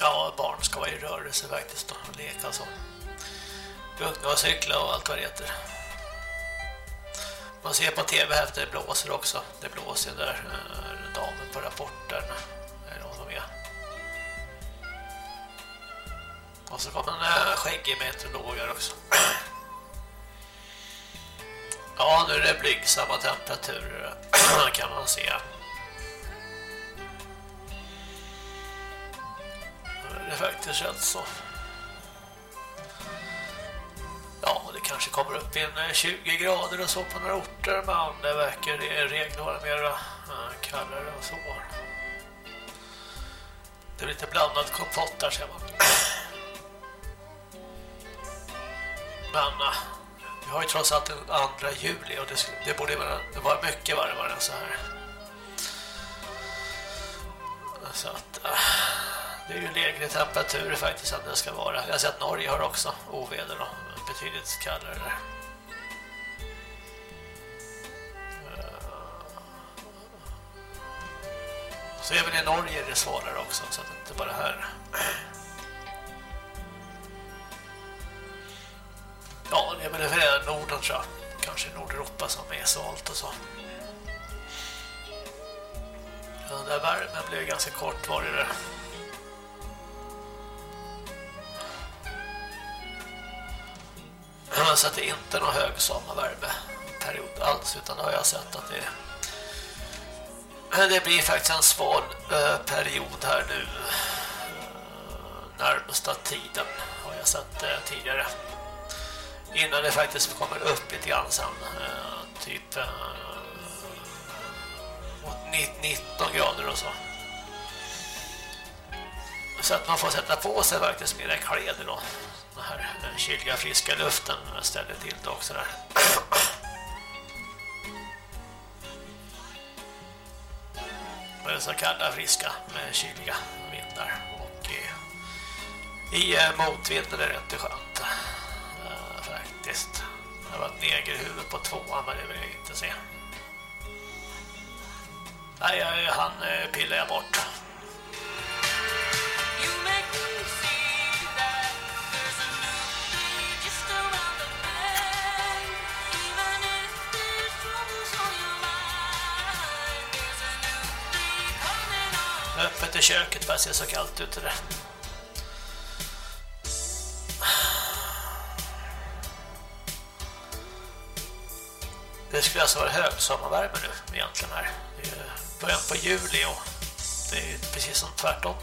Ja, barn ska vara i rörelse faktiskt och leka så. gunga och cykla och allt vad det heter. Man ser på tv här att det blåser också. Det blåser där eh, damen på rapporten. Är hon som är? Och så kommer en eh, skäggig meteorolog här också. Ja, nu är det blygsamma temperaturer kan man se. Det är faktiskt rätt så. Ja, det kanske kommer upp i en eh, 20 grader och så på några orter, men det verkar regna vara mer eh, kallare och så. Det är lite blandad kompott där, ser man. Men eh, vi har ju trots allt den 2 juli och det, det borde vara, det var mycket varmare än så här. Så att äh, det är ju lägre temperaturer faktiskt än det ska vara. Jag har sett att Norge har också oväder då, betydligt kallare där. Så även i Norge är det svårare också, så att det inte bara här. Ja, det är Norden tror jag. Kanske Nordeuropa som är svalt och så. Den där värmen blev ganska kort var det där. Så att det är inte någon hög sommarvärmeperiod alls utan då har jag sett att det men det blir faktiskt en sval eh, period här nu eh, närmsta tiden har jag sett eh, tidigare innan det faktiskt kommer upp lite grann sen eh, typ eh, 19 grader och så. Så att man får sätta på sig faktiskt mera kläder då. Den här kyliga friska luften ställer till det också där. Det så kalla friska med kyliga vindar och i, i eh, motvind är det rätt skönt faktiskt. Det var ett negerhuvud på tvåan men det vill jag inte se. Nej han pillar jag bort. Öppet i köket att se så kallt ut det. Det skulle alltså vara högsommarvärme nu egentligen här. Det är början på juli och det är precis som tvärtom.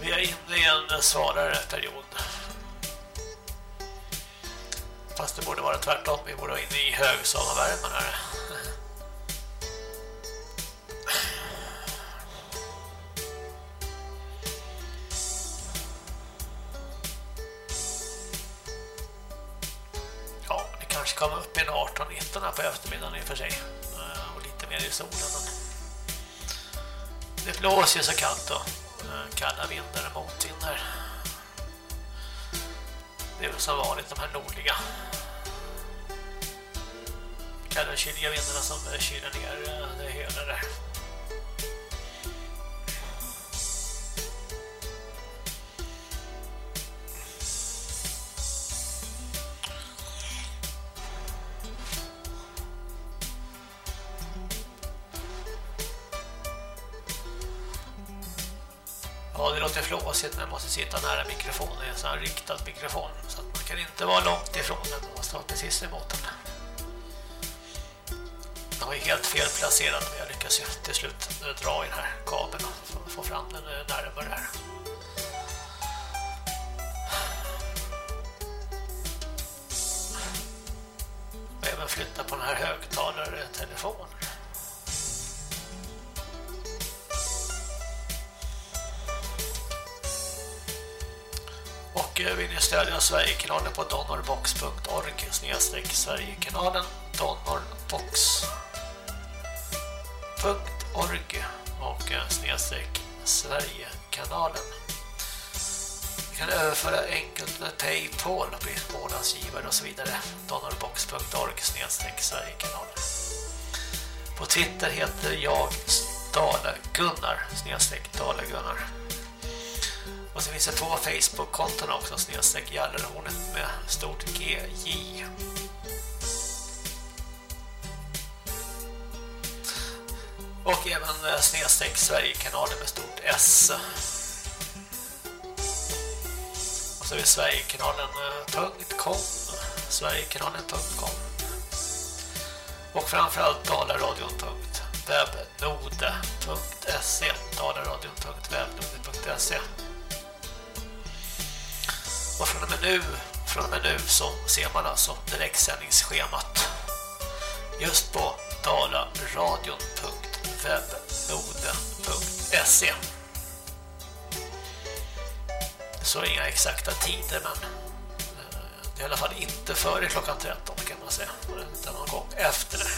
Vi är inne i en svalare period. Fast det borde vara tvärtom. Vi borde vara inne i högsommarvärmen här. Kom upp en 18-19 här på eftermiddagen i och för sig. Eh, och lite mer i solen. Det blåser ju så kallt då. Eh, kalla vindar och motvind här. Det är väl som vanligt de här nordliga kalla kyliga vindarna som kyler ner eh, det hela där. Låter flåsigt när man måste sitta nära mikrofonen. Det är en sån här riktad mikrofon. Så att man kan inte vara långt ifrån den. Man måste vara precis emot den. Den var ju helt felplacerad men jag lyckas ju till slut dra i den här kabeln och få fram den eh, närmare här. Och även flytta på den här högtalare telefonen. Vill ni stödja Sverigekanalen på donorbox.org snedstreck Sverigekanalen donorbox.org och eh, snedstreck Sverigekanalen. Vi kan överföra enkelt med Paypal och bli månadsgivare och så vidare. donorbox.org snedstreck Sverigekanalen. På Twitter heter jag Dala-Gunnar, snedstreck Dala-Gunnar. Och så finns det två Facebook-konton också, snedstreck Gjallarhornet med stort GJ. Och även eh, snedstreck Sverigekanalen med stort S. Och så är det Sverigekanalen.com eh, Sverigekanalen.com Och framförallt dalaradion.webnode.se dalaradion.webnode.se och från och med nu från och med nu så ser man alltså direktsändningsschemat. Just på dalaradion.webnoden.se Så är inga exakta tider men eh, det är i alla fall inte före klockan 13 kan man säga. Utan någon gång efter det.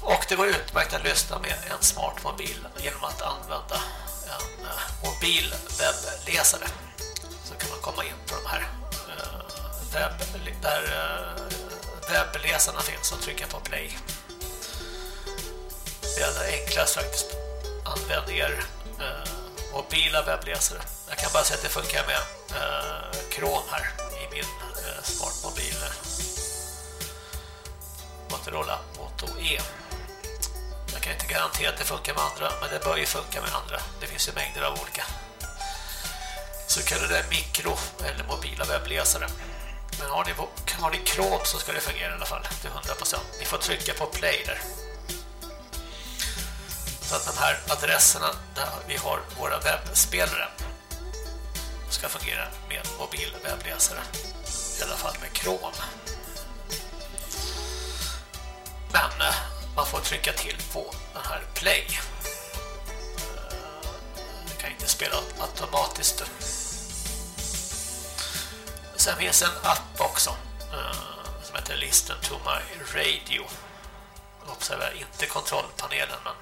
Och det går utmärkt att lyssna med en smart mobil genom att använda Eh, en mobil webbläsare. Så kan man komma in på de här eh, webb, där eh, webbläsarna finns och trycka på play. Det är det enklast faktiskt. Använd er mobila webbläsare. Jag kan bara säga att det funkar med Chrome här i min smartmobil Motorola Moto E. Jag kan inte garantera att det funkar med andra, men det bör ju funka med andra. Det finns ju mängder av olika så kallade mikro- eller mobila webbläsare. Men har ni, har ni Chrome så ska det fungera i alla fall till 100%. Ni får trycka på play där. Så att de här adresserna där vi har våra webbspelare ska fungera med mobil webbläsare. I alla fall med Chrome. Men man får trycka till på den här play. Eh, det kan inte spela automatiskt. Sen finns en app också eh, som heter Listen to my radio. Observera inte kontrollpanelen men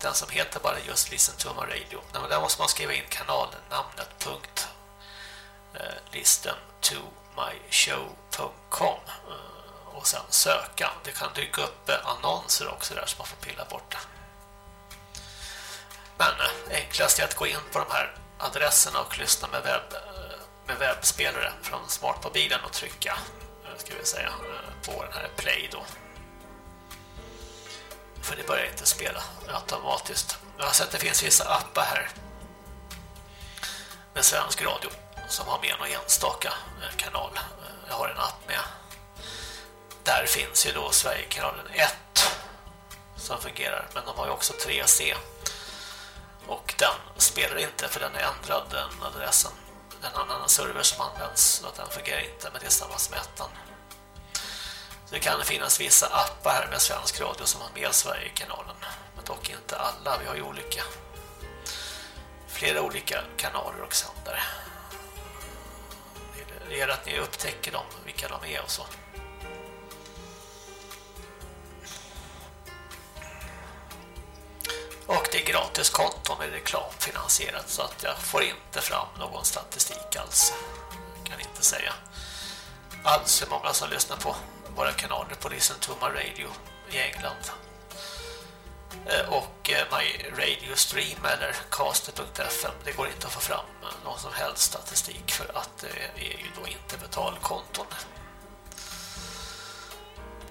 den som heter bara just Listen to my radio. Men där måste man skriva in kanalnamnet punkt eh, listen to my show.com och sen söka. Det kan dyka upp eh, annonser också där som man får pilla bort. Men eh, enklast är att gå in på de här adresserna och lyssna med webb eh, med webbspelare från smartmobilen och trycka ska vi säga på den här play då. För det börjar inte spela automatiskt. Jag har sett att det finns vissa appar här med svensk radio som har med någon enstaka kanal. Jag har en app med. Där finns ju då Sverigekanalen 1 som fungerar, men de har ju också 3C. Och den spelar inte för den är ändrad den adressen en annan server som används så att den fungerar inte men det är samma som ettan. Så det kan finnas vissa appar här med svensk radio som har med Sverigekanalen, men dock inte alla, vi har ju olika flera olika kanaler och sändare. Det gäller att ni upptäcker dem, vilka de är och så. Det är gratis konto med reklamfinansierat så att jag får inte fram någon statistik alls. Jag kan inte säga alls hur många som lyssnar på våra kanaler på Listen to my radio i England. Eh, och eh, My Radio Stream eller caster.fm det går inte att få fram någon som helst statistik för att det är ju då inte betalkonton.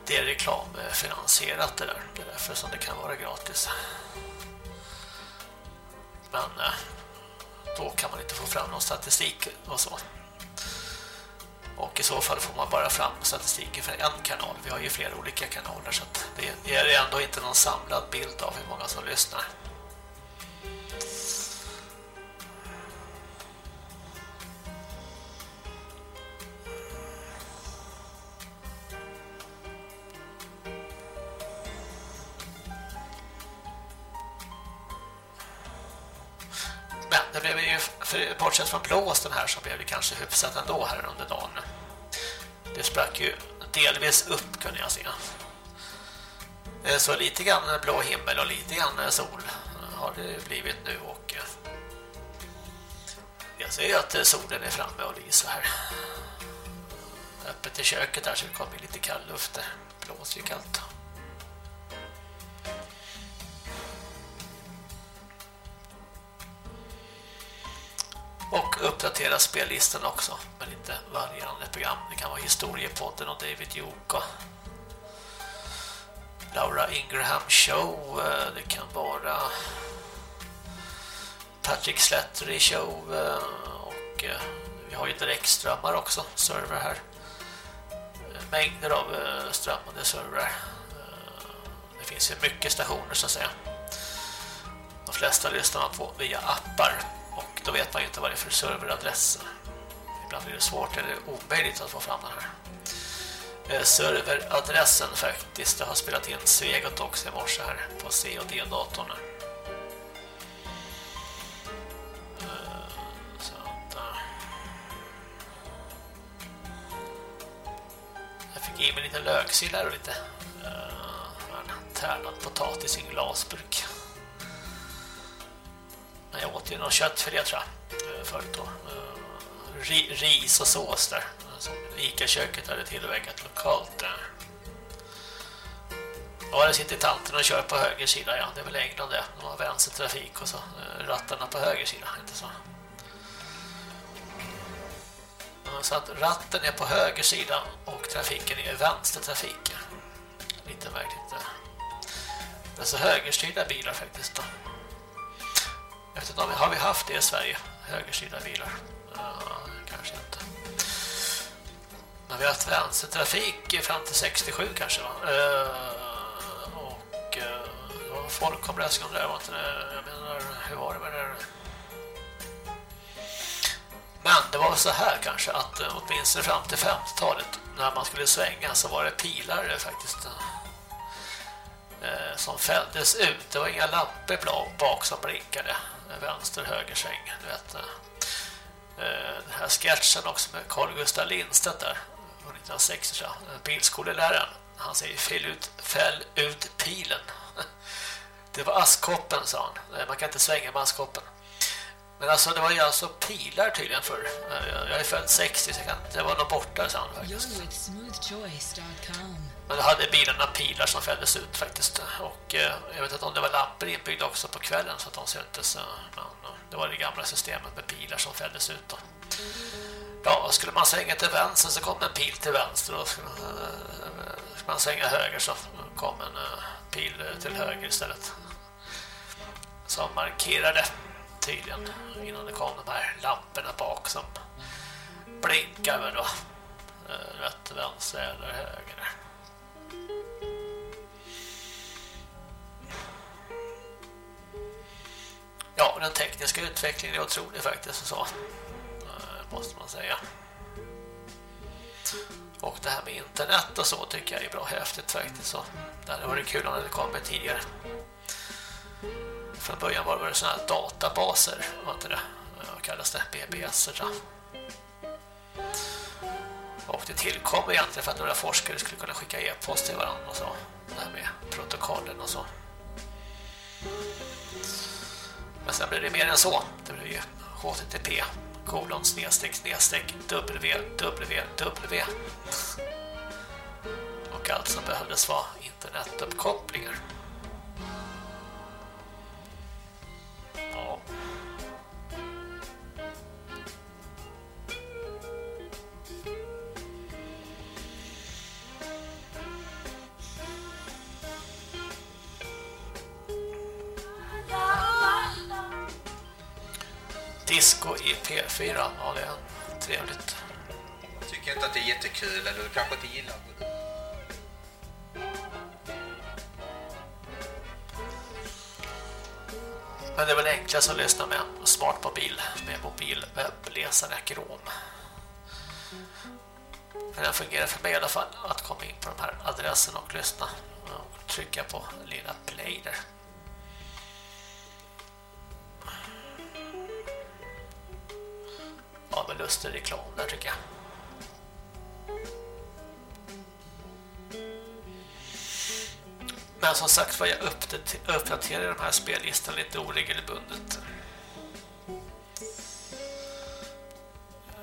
Det är reklamfinansierat det där. Det är därför som det kan vara gratis men eh, då kan man inte få fram någon statistik och så. Och i så fall får man bara fram statistiken för en kanal. Vi har ju flera olika kanaler så det är ändå inte någon samlad bild av hur många som lyssnar. Men det blev ju, för, bortsett från blåsten här så blev det kanske hyfsat ändå här under dagen. Det sprack ju delvis upp kunde jag se. Eh, så lite grann blå himmel och lite grann sol har det blivit nu och eh, jag ser att solen är framme och lyser här. öppet i köket där så det kommer lite kall luft Det Blåser ju kallt. Och uppdatera spellistan också men inte varierande program. Det kan vara Historiepodden och David Joka. Laura Ingraham Show. Det kan vara Patrick Slattery Show och vi har ju direktströmmar också, server här. Mängder av strömmande servrar. Det finns ju mycket stationer så att säga. De flesta lyssnar man på via appar och då vet man ju inte vad det är för serveradress. Ibland är det svårt eller omöjligt att få fram den här. Eh, serveradressen faktiskt, jag har spelat in Svegot också i morse här på C och D-datorn. Eh, eh. Jag fick i mig lite löksill här och lite uh, tärnad potatis i en glasburk när jag åt ju någon köttfilé tror jag eh, förut då. Eh, ris och sås där eh, som Ica-köket hade tillverkat lokalt där. Ja, där sitter tanten och kör på höger sida, ja. Det är väl England det. De har vänstertrafik och så rattarna på höger sida, inte så. Så att ratten är på höger sida och trafiken är vänstertrafiken. Lite märkligt det. Det är så högerstyrda bilar faktiskt då. Efter vet har vi haft det i Sverige, högerstyrda bilar. Uh, kanske inte. Men vi har haft vänstertrafik fram till 67 kanske va? Uh, och uh, det var folkomröstning om det där, var inte det? Jag menar, hur var det med det där? Men det var så här kanske att eh, åtminstone fram till 50-talet när man skulle svänga så var det pilar faktiskt eh, som fälldes ut. Det var inga lampor bak som blinkade. Vänster högersväng. du vet. Eh, eh. Den här sketchen också med Carl Gustaf Lindstedt där från 1960 tror. Eh, Bilskoleläraren. Han säger fäll ut, fäll ut pilen. Det var askkoppen sa han. Eh, man kan inte svänga med askkoppen. Men alltså det var ju alltså pilar tydligen för. Jag är född 60 så jag kan, det var nog borta sa han faktiskt. Men då hade bilarna pilar som fälldes ut faktiskt. Och eh, jag vet inte om det var lampor inbyggda också på kvällen så att de syntes. Men det var det gamla systemet med pilar som fälldes ut då. Ja, skulle man svänga till vänster så kom en pil till vänster och skulle, eh, skulle man svänga höger så kom en eh, pil till höger istället. Som markerade tydligen innan det kom de här lamporna bak som blinkade då. Eh, rätt, vänster eller höger. Ja, den tekniska utvecklingen är otrolig faktiskt så. Eh, måste man säga. Och det här med internet och så tycker jag är bra häftigt faktiskt så. Det hade varit kul om det kommit tidigare. Från början var det sådana här databaser, var inte det? Eh, vad kallas det? BBS tror jag. Och det tillkom egentligen för att några forskare skulle kunna skicka e-post till varandra och så. Det här med protokollen och så. Men sen blev det mer än så. Det blev ju HTTP kolon snedstreck snedstreck www och allt som behövdes var internetuppkopplingar. Ja. Disco i P4, ja det är trevligt. Jag tycker inte att det är jättekul, eller du kanske inte gillar det. Men det är väl enklast att lyssna med smart mobil med mobil webbläsare Chrome. För den fungerar för mig i alla fall att komma in på de här adressen och lyssna och trycka på lilla play där. Ja, men lustig reklam där tycker jag. Men som sagt var jag uppdaterar de här spellistan lite oregelbundet.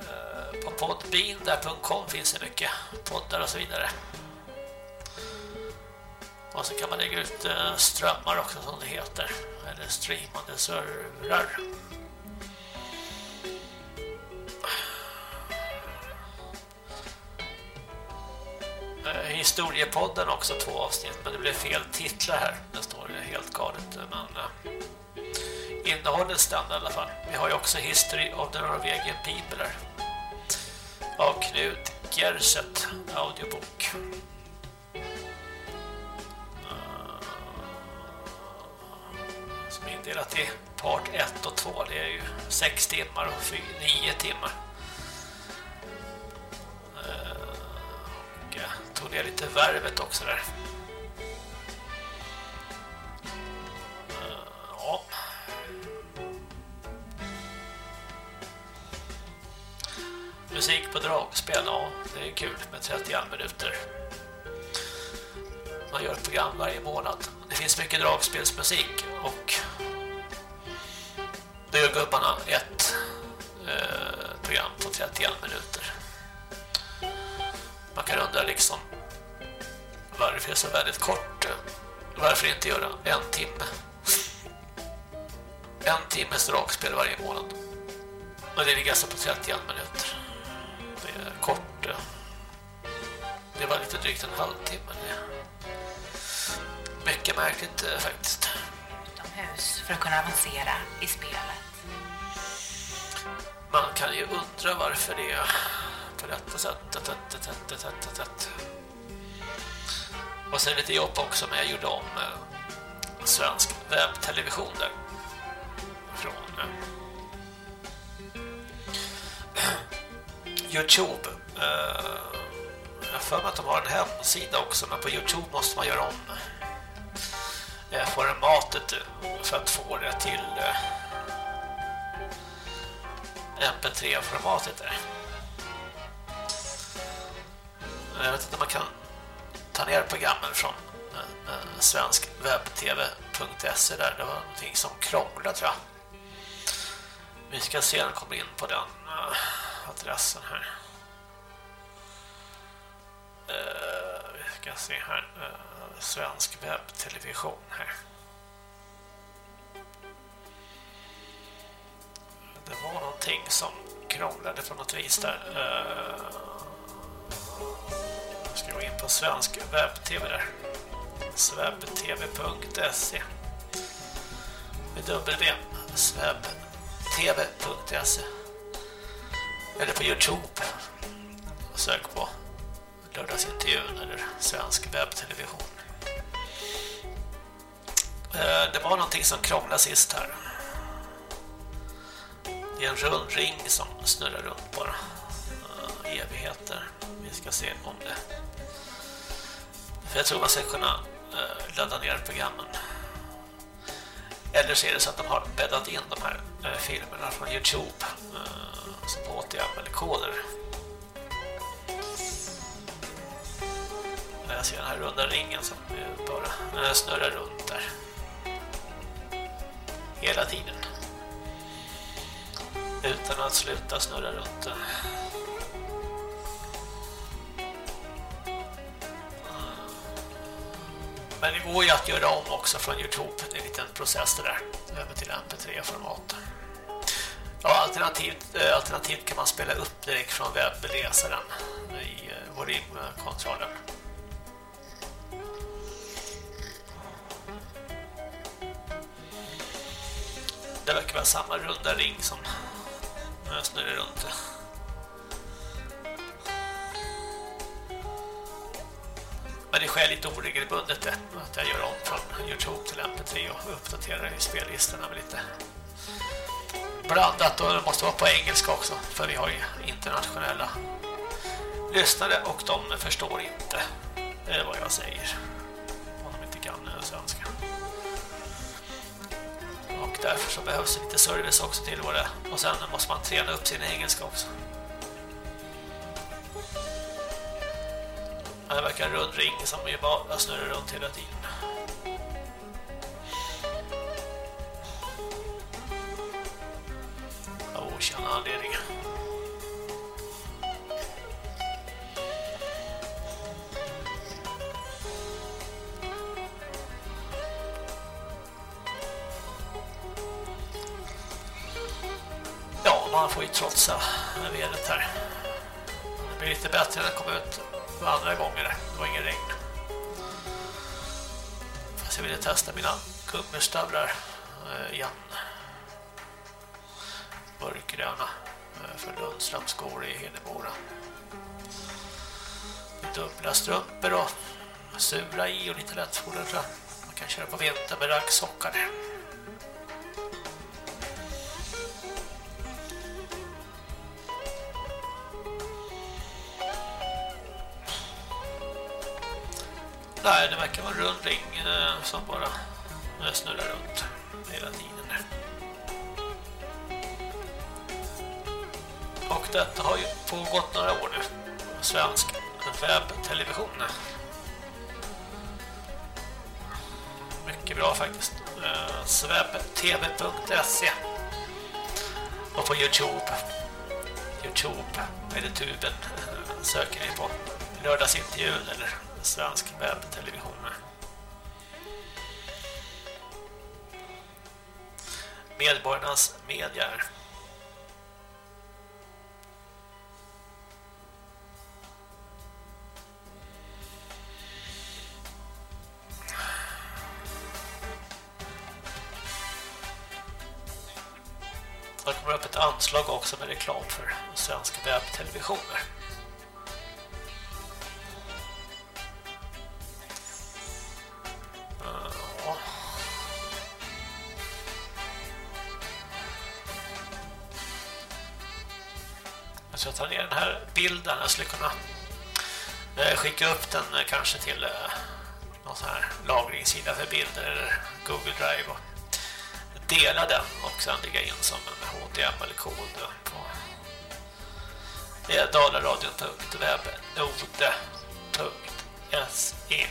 Eh, på podbean.com finns det mycket poddar och så vidare. Och så kan man lägga ut eh, strömmar också som det heter. Eller streamande servrar. Eh, historiepodden också två avsnitt men det blev fel titlar här. Det står det helt galet eh, men eh, innehållet stämde i alla fall. Vi har ju också History of the Norwegian People här. Av Knut Gerset audiobok. Som är indelat i part 1 och 2. Det är ju 6 timmar och 9 timmar. Eh, och jag tog ner lite värvet också där. Eh, ja. Musik på dragspel, ja, det är kul med 31 minuter. Man gör ett program varje månad. Det finns mycket dragspelsmusik och då ett eh, program på 31 minuter. Man kan undra liksom varför det är så väldigt kort. Varför inte göra en timme? En timmes dragspel varje månad. Och det ligger alltså på 31 minuter. Det är kort. Det var lite drygt en halvtimme. Mycket märkligt eh, faktiskt. utomhus för att kunna avancera i spelet. Man kan ju undra varför det är på detta sättet. Att, att, att, att, Och sen lite jobb också med jag gjorde om eh, svensk webbtelevision där. Från eh, Youtube. Eh, jag har för mig att de har en hemsida också, men på Youtube måste man göra om eh, formatet för att få det till eh, MP3-formatet där. Jag vet inte om man kan ta ner programmen från eh, eh svenskwebbtv.se där. Det var någonting som krånglade tror jag. Vi ska se när jag kommer in på den eh, adressen här. Eh, vi ska se här. Eh, svensk webbtelevision här. Det var någonting som krånglade på något vis där. Eh, jag ska gå in på svensk webb-tv där. Svebbtv.se med w svebbtv.se eller på Youtube. Sök på lördagsintervjun eller svensk webbtelevision. Eh, det var någonting som krånglade sist här det är en rund ring som snurrar runt bara uh, evigheter. Vi ska se om det. För jag tror man ska kunna uh, ladda ner programmen. Eller så är det så att de har bäddat in de här uh, filmerna från Youtube uh, som på HTML-koder. Jag ser den här runda ringen som bara snurrar runt där. Hela tiden utan att sluta snurra runt den. Men det går ju att göra om också från Youtube. Det är en liten process det där. Över till MP3-format. Ja, alternativt, eh, alternativt kan man spela upp direkt från webbläsaren i eh, volymkontrollen. Det verkar vara samma runda ring som snurrar runt. Men det sker lite oregelbundet det att jag gör om från Youtube till MP3 och uppdaterar i spellistorna med lite blandat och det måste vara på engelska också för vi har ju internationella lyssnare och de förstår inte vad jag säger därför så behövs lite service också till vad det Och sen måste man träna upp sin engelska också. Det här verkar en rund ring som ju bara snurrar runt hela tiden. Av okänd oh, anledning. Man får ju trotsa vädret här. Det blir lite bättre när det kommer ut för andra gånger. Det var ingen regn. Fast jag ville testa mina gummistövlar eh, igen. Mörkgröna eh, för Lundströmskor i Hedemora. Dubbla strumpor och sura i och lite lättfoder tror jag. Man kan köra på vintern med Nej, det verkar vara en rund ring eh, som bara snurrar runt hela tiden. nu. Och detta har ju pågått några år nu. Svensk webbtelevision. Mycket bra faktiskt. Eh, Swebtv.se Och på Youtube. Youtube eller tuben eh, söker ni på lördagsintervjun eller svensk webbtelevision. Medborgarnas medier. Det kommer upp ett anslag också med reklam för svenska webbtelevisioner. Jag tar ner den här bilden. Jag skulle kunna eh, skicka upp den eh, kanske till eh, någon sån här lagringssida för bilder eller Google Drive och dela den och sen lägga in som en HTML-kod på det är dalaradion.webnode.se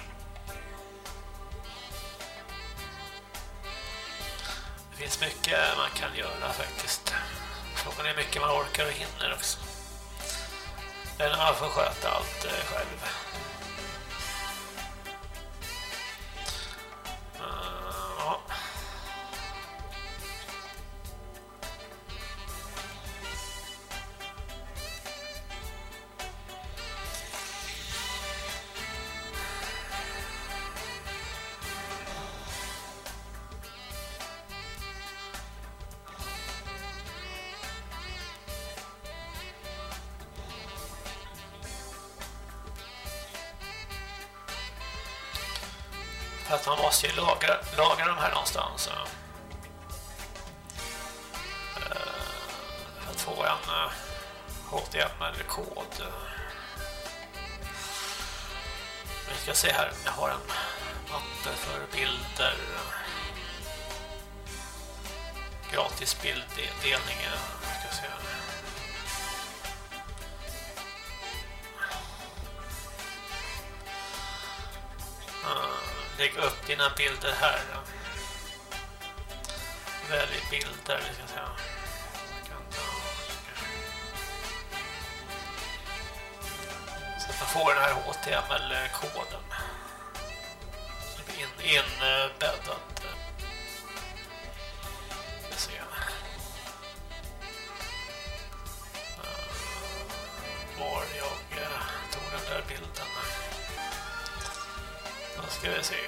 Det finns mycket man kan göra faktiskt. Frågan är hur mycket man orkar och hinner också. Eller man får sköta allt eh, själv. Uh, ja. Måste ju lagra, lagra de här någonstans. För att få en eh, HTML-kod. Vi ska se här. Jag har en matte för bilder. Gratis bilddelning. Vi ska se här. Lägg upp dina bilder här. Ja. Välj bilder, vi ska säga. Så att man får den här HTML-koden. Så in, inbäddat. Vi eh, Var jag eh, tog den där bilden. Ska vi se eh,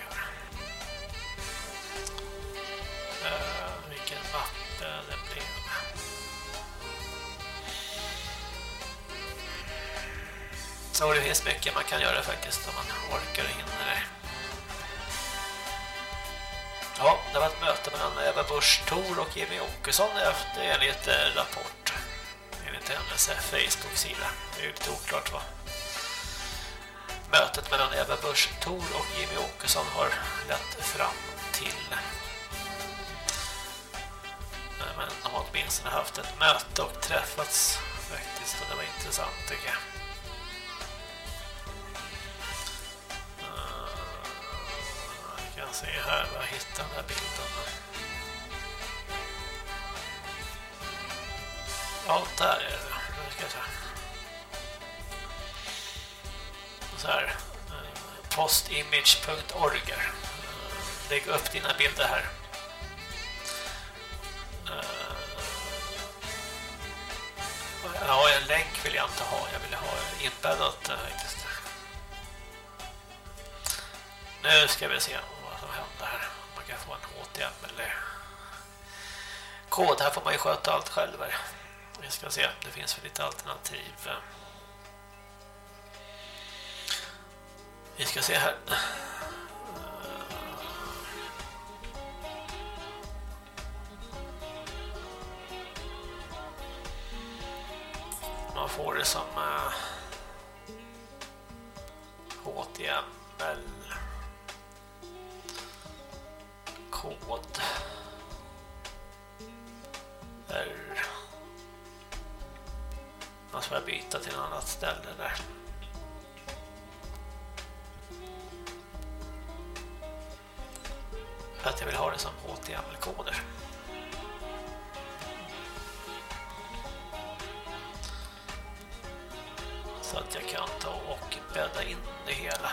här. Uh, vilken mappe det blev. Så det finns mycket man kan göra faktiskt om man orkar och hinner det. Ja, det var ett möte mellan Eva Busch Thor och Jimmy Åkesson efter enligt rapport. Enligt hennes eh, Facebook-sida. Det är ju lite oklart vad mötet mellan Eva Busch Thor och Jimmy Åkesson har lett fram till. Men de har åtminstone haft ett möte och träffats faktiskt och det var intressant tycker jag. Eh, jag kan se här var jag hittar den här bilden. Ja, där är det. Nu ska jag se. Så här. Eh, Postimage.org. Lägg upp dina bilder här. Eh, ja, en länk vill jag inte ha. Jag vill ha inbäddat eh, faktiskt. Nu ska vi se vad som händer här. Man kan få en HTML-kod. Här får man ju sköta allt själv. Vi ska se, det finns väl lite alternativ. Vi ska se här. Man får det som uh, HTML kod. R man ska byta till ett annat ställe där. För att jag vill ha det som HTML-koder så att jag kan ta och bädda in det hela.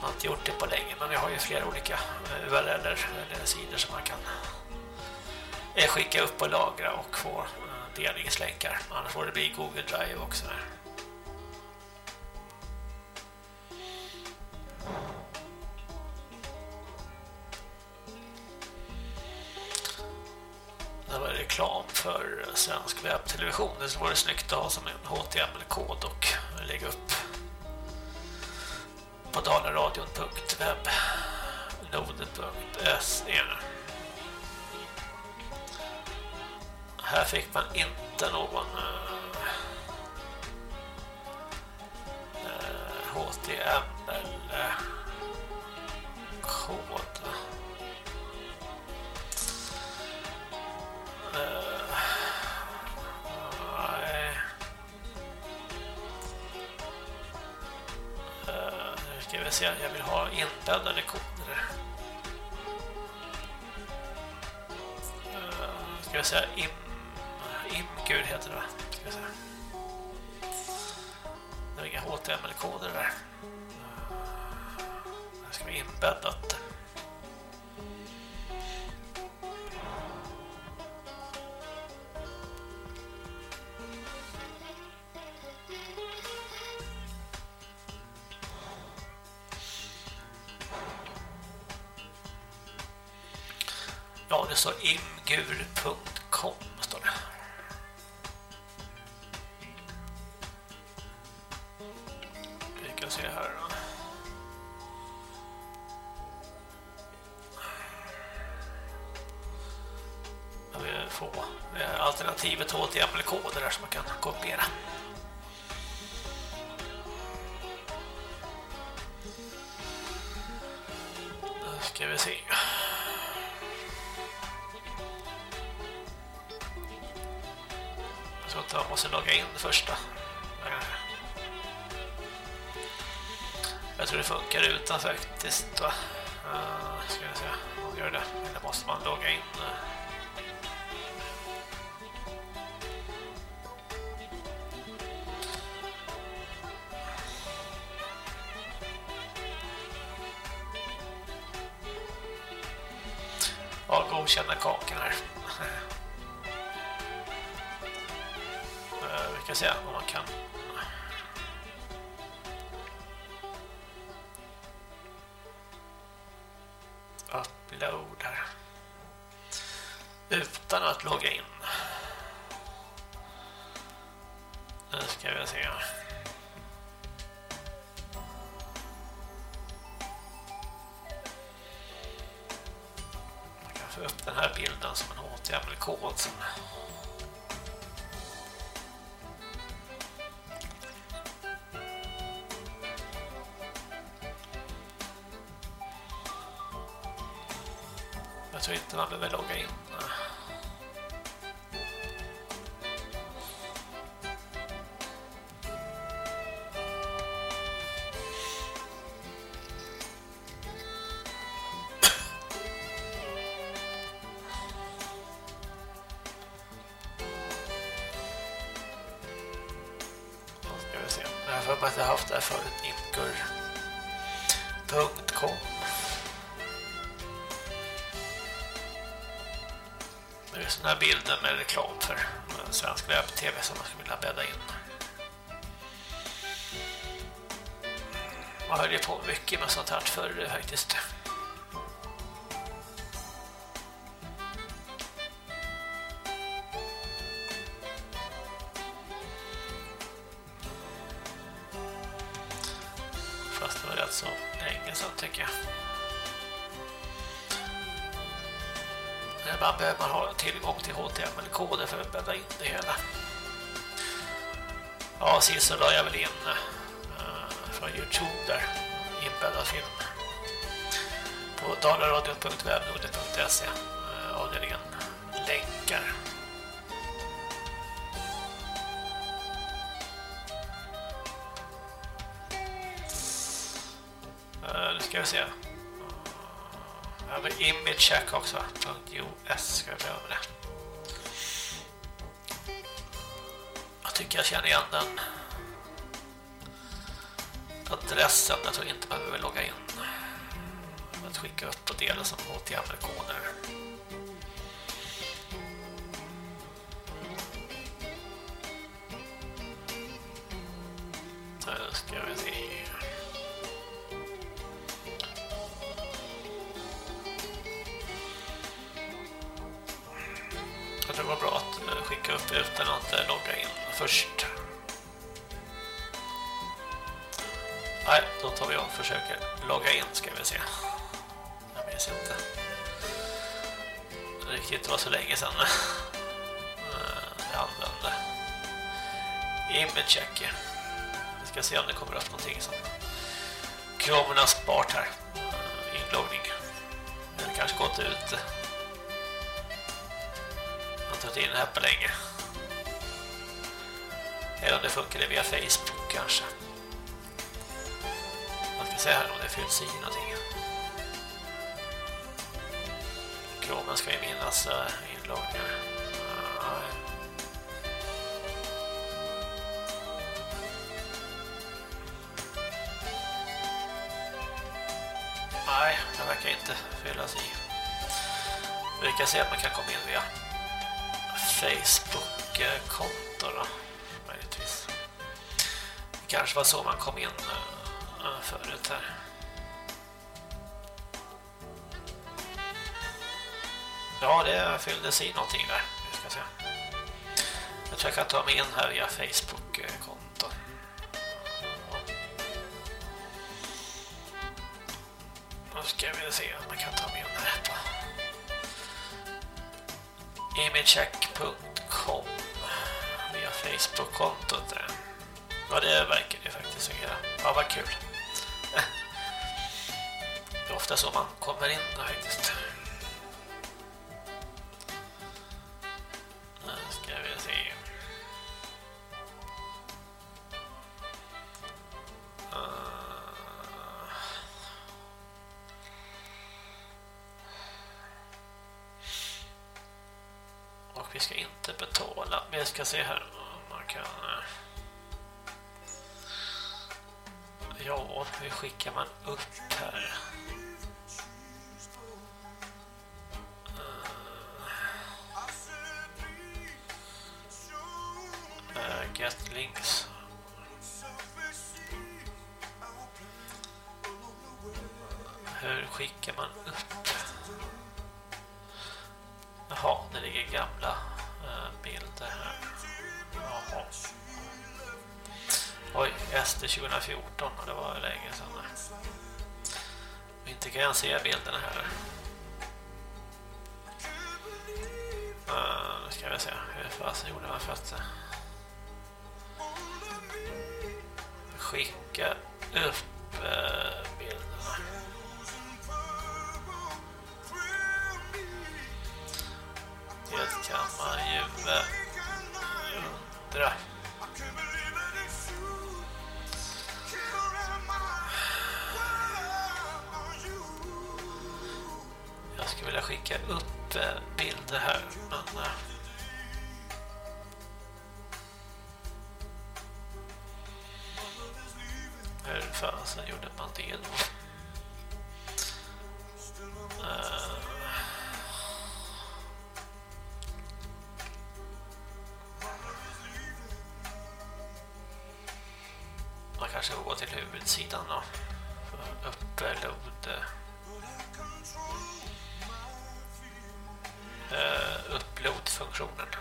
Jag har inte gjort det på länge men jag har ju flera olika URL eller sidor som man kan eh, skicka upp och lagra och få eh, delningslänkar. Annars får det bli Google Drive också. Svensk webbtelevision. Det vore snyggt att ha som en HTML-kod och lägga upp på dalaradion.webnode.se Här fick man inte någon uh, vill säga jag vill ha inbäddade koder. Uh, ska vi säga im, imgud heter det va? Ska jag säga. Det är inga HTML-koder där. Eh, det ska vara inbäddat. Står känna kakan här. Eh, vi kan se om man kan för mig att jag har haft det här förut. imkur.com Det är sådana här bilder med reklam för svensk webb-tv som man skulle vilja bädda in. Man höll ju på mycket med sånt här förr faktiskt. Jag har imagecheck också. .us ska jag börja det. Jag tycker jag känner igen den adressen. Jag tror inte man behöver logga in. Jag skicka upp och dela som HTML-koder. Utan att eh, logga in först. Nej, då tar vi och försöker logga in ska vi se. Jag minns inte. Riktigt, det var så länge sedan eh, jag använde Imagechecker. Vi ska se om det kommer upp någonting som Chrome har spart här. Inloggning. Inloggning. Det kanske gått ut. Jag har tagit in här på länge. Eller om det funkar via Facebook kanske. Man ska se här om det fylls i någonting. Kromen ska ju minnas eh, uh, inloggningar. Nej, det verkar inte fyllas i. Vi kan se att man kan komma in via Facebook-konto eh, då, kanske var så man kom in eh, eh, förut här. Ja, det fylldes i någonting där. Jag ska se. Jag tror jag kan ta mig in här via Facebook-konto. Då ska vi se om man kan ta mig in här på imagecheck.com via Facebook-kontot där. Ja, det verkar det faktiskt fungera. Ja, vad kul. Det är ofta så man kommer in faktiskt. Nu ska vi se. Och vi ska inte betala. Vi ska se här Nu skickar man upp här? Se bilderna här. Huvudsidan då. Upload. Uh, eh, upload-funktionen.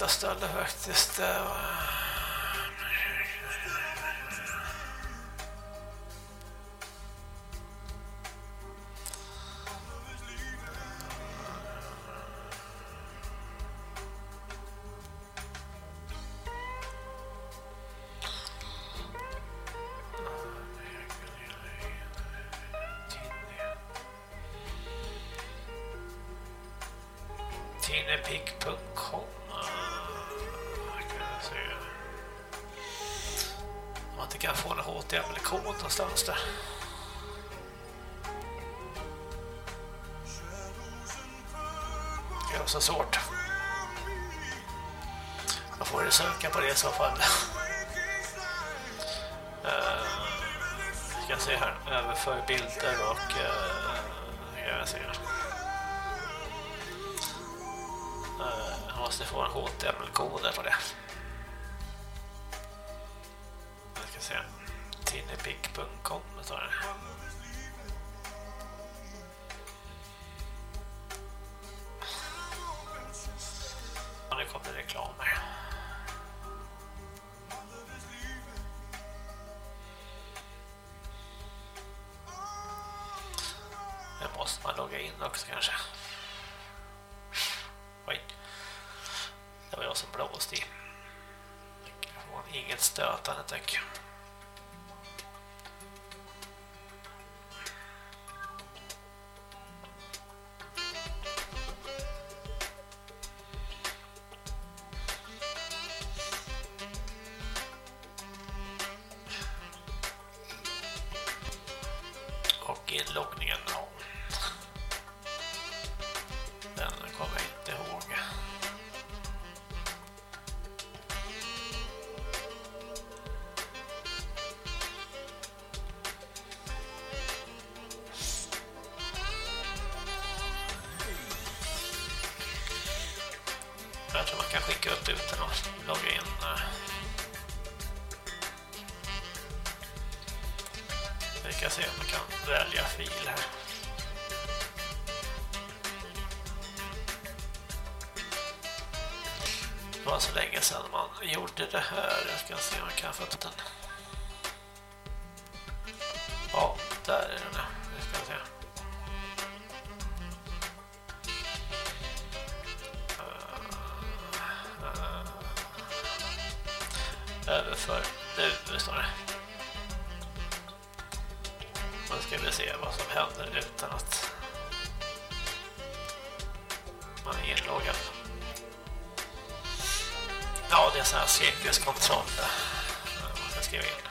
Får ställe faktiskt. Tinepick.com så fall. Uh, ska se här. Överför bilder och uh, jag ser här. Eh, eh, jag måste få en HTML-kod på det. Också kanske. Oj. Det var jag som blåste i. Inget stötande tack. jag. Kan skicka upp utan att logga in. Eh, vi kan se om man kan välja fil här. Det var så länge sedan man gjorde det här. Jag ska se om jag kan få upp den. Överför nu, står det. Nu ska vi se vad som händer utan att man är inloggad. Ja, det är sån här säkerhetskontroll. Man ska skriva in.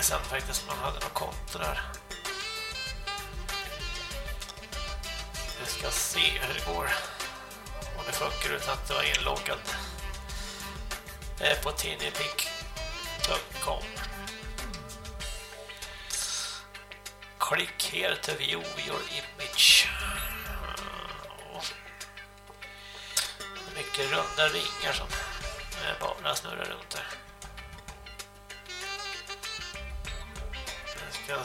Länge sedan faktiskt man hade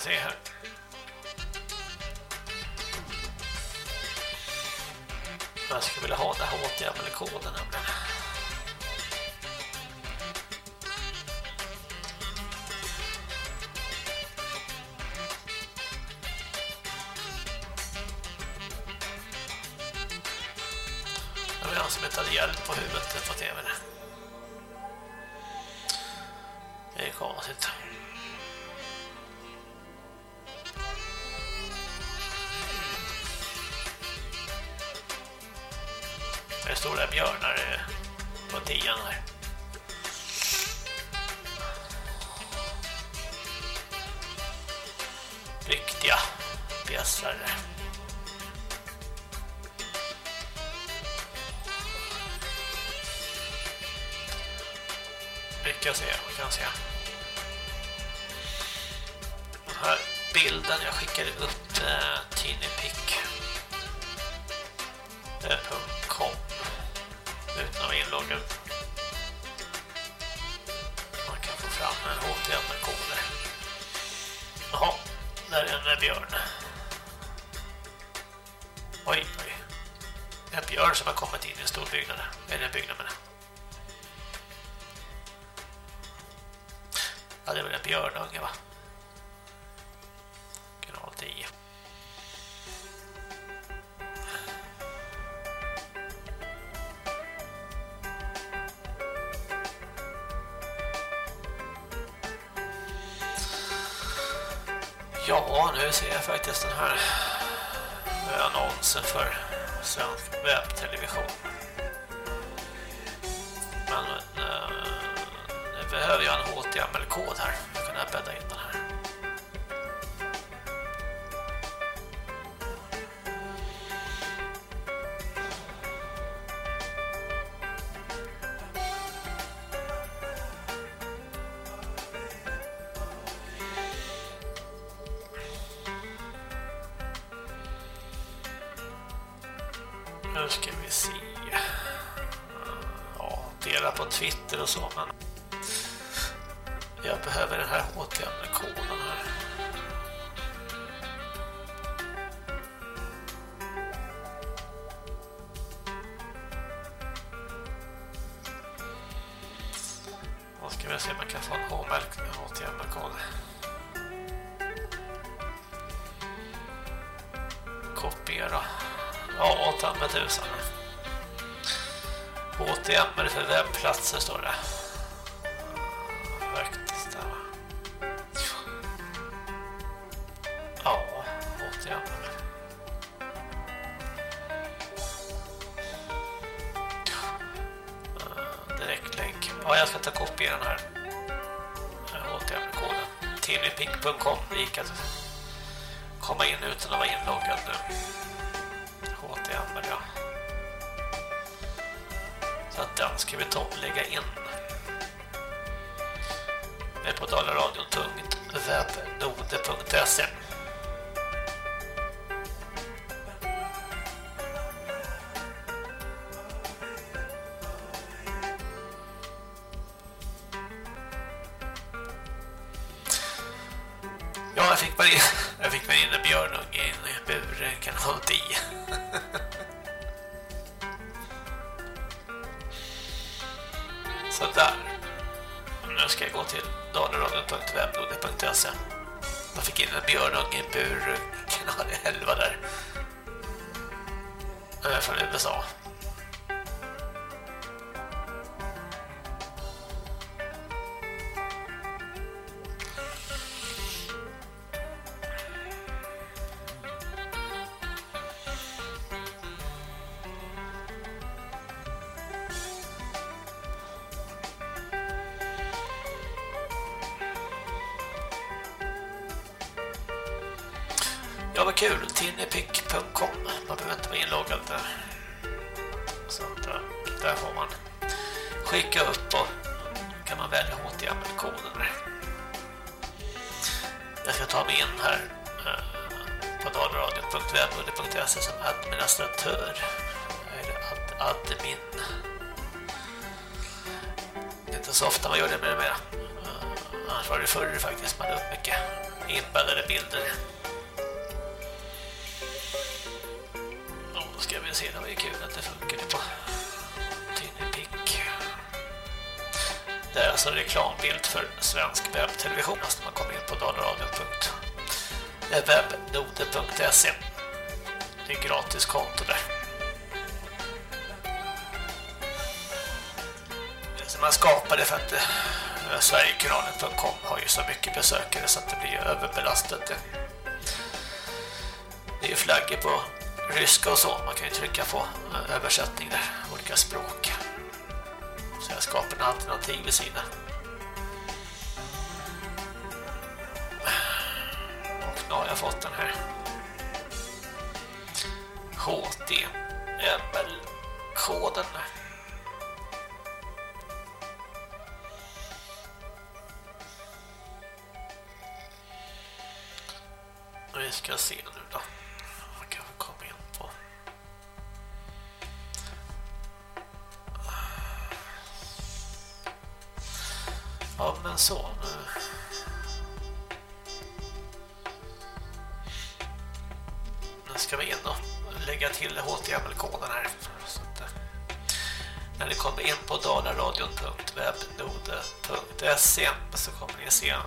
se här. Jag skulle vilja ha den här HTML-koden nämligen. Nu ser jag faktiskt den här annonsen för svensk webbtelevision. Men eh, nu behöver jag en HTML-kod här. www.noden.se Det är gratis konto där. Så man skapade för att eh, Sverigekanalen.com har ju så mycket besökare så att det blir överbelastat. Det är ju flaggor på ryska och så. Man kan ju trycka på eh, översättningar, olika språk. Så jag skapade en alternativ vid sidan. dalaradion.webnode.se så kommer ni se en,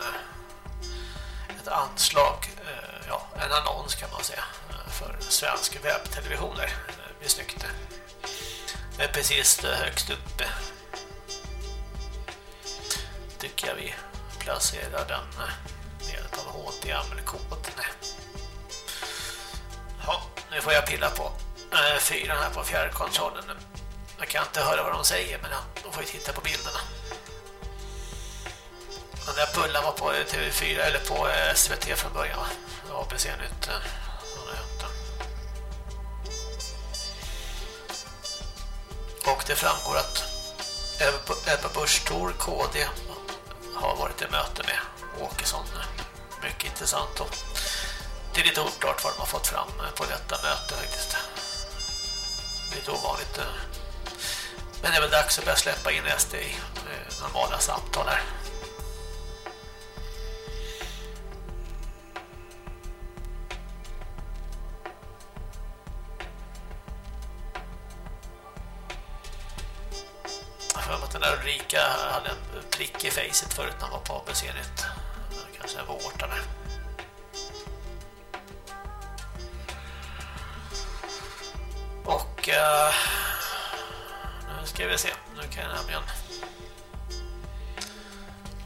eh, ett anslag, eh, ja, en annons kan man säga, eh, för svensk webbtelevisioner. Det blir snyggt. Det är precis högst uppe. Tycker jag vi placerar den med hjälp av HTML-koden. Ja, nu får jag pilla på fyran här på fjärrkontrollen. Jag kan inte höra vad de säger men ja, de får ju titta på bilderna. Den där pullan var på TV4 eller på eh, SVT från början va? ABC Nytt. Eh, och det framgår att Ebba- Busch Thor, KD har varit i möte med Åkesson. Mycket intressant och det är lite oklart vad de har fått fram eh, på detta möte faktiskt. Lite ovanligt. Men det är väl dags att börja släppa in SD i normala samtal här. Förut när han var på ABC-nytt. Kanske en vårta. Och eh, nu ska vi se. Nu kan jag nämligen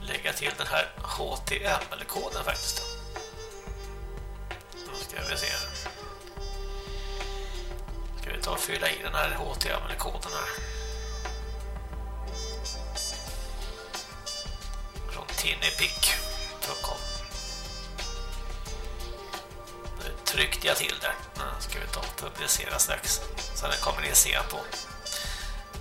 lägga till den här HTML-koden faktiskt. Nu ska vi se. Ska vi ta och fylla i den här HTML-koden här. Från Nu tryckte jag till där. Nu ska vi ta och publicera strax. Så den kommer ni se på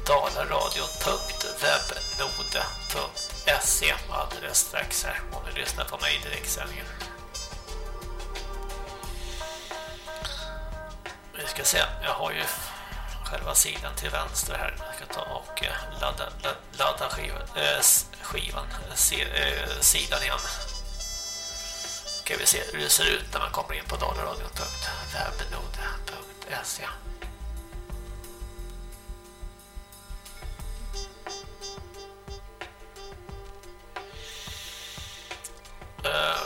dalaradion.webnode.se alldeles strax här om ni lyssnar på mig i direktsändningen. Vi ska se, jag har ju själva sidan till vänster här. Jag ska ta och ladda, ladda, ladda skivan, eh, skivan eh, eh, sidan igen. Ska vi se hur det ser ut när man kommer in på dalaradion.webnode.se Uh, eh,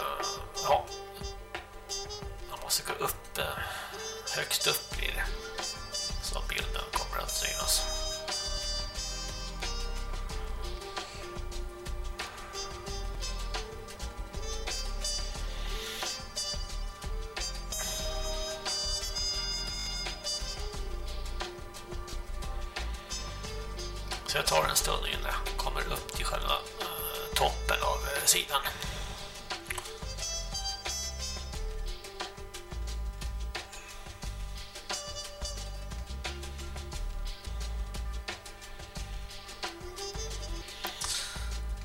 ja. Man måste gå upp högst upp blir det. Så bilden kommer att synas. Tar en stund innan jag kommer upp till själva eh, toppen av eh, sidan.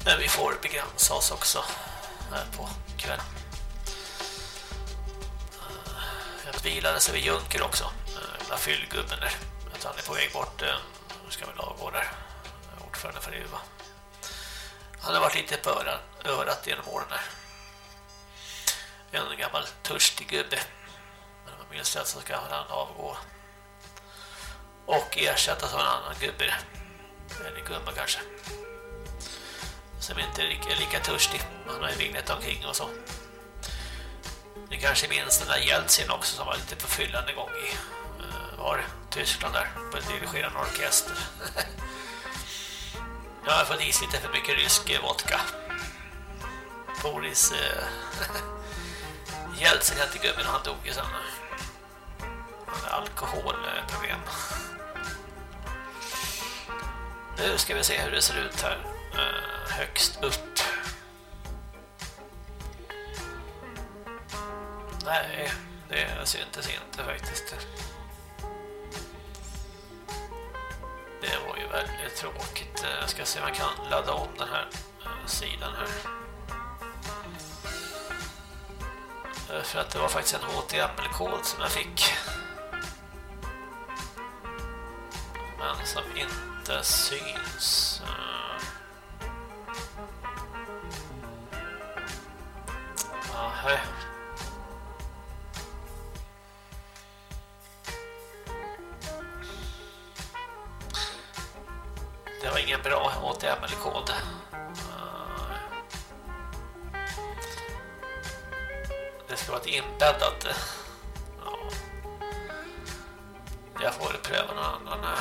Men vi får begränsa oss också här på kväll. Eh, jag vilade sig vid Junker också. Den där fyllgubben där. Att han är på väg bort. Nu ska vi avgå där. Ordförande fru va? Han har varit lite på örat, örat genom åren där. En gammal törstig gubbe. Men om jag minns rätt så ska han avgå. Och ersättas av en annan gubbe. Eller gumma kanske som inte är lika, lika törstig. Han har ju vinglat omkring och så. Ni kanske minns den där Jeltsin också som var lite på fyllan en gång i eh, var Tyskland där på dirigerande orkester. Jag har fått i sig lite för mycket rysk eh, vodka. Boris eh, Jeltsin hette gubben och han dog ju sen. Han hade alkoholproblem. Nu ska vi se hur det ser ut här. Eh, högst upp. Nej, det syntes inte faktiskt. Det var ju väldigt tråkigt. Eh, jag ska se om jag kan ladda om den här eh, sidan här. Eh, för att det var faktiskt en HTML-kod som jag fick. Men som inte syns. Aha. Det var ingen bra HTML-kod. Det ska vara ett inbäddat. Eh, ja. Jag får pröva någon annan.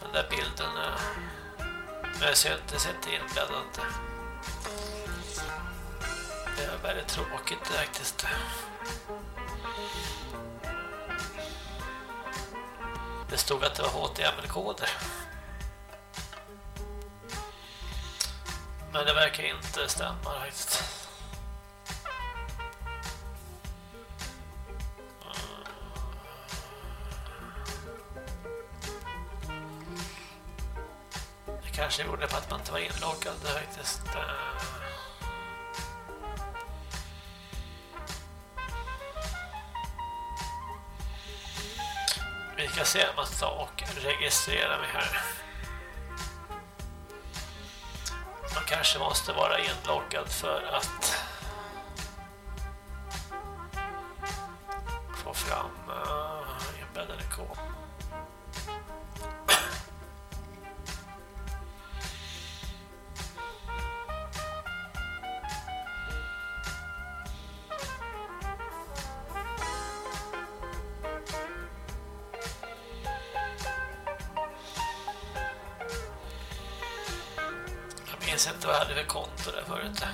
Den där bilden. Eh, men Jag inte, ser inte inbäddat. Det är väldigt tråkigt faktiskt. Det stod att det var HTML-koder. Men det verkar inte stämma faktiskt. Det kanske gjorde på att man inte var inloggad faktiskt. Vi ska se om man tar och registrera mig här. Man kanske måste vara inloggad för att få fram uh, inbäddade kod. Jag minns inte vad jag hade för konto där förut.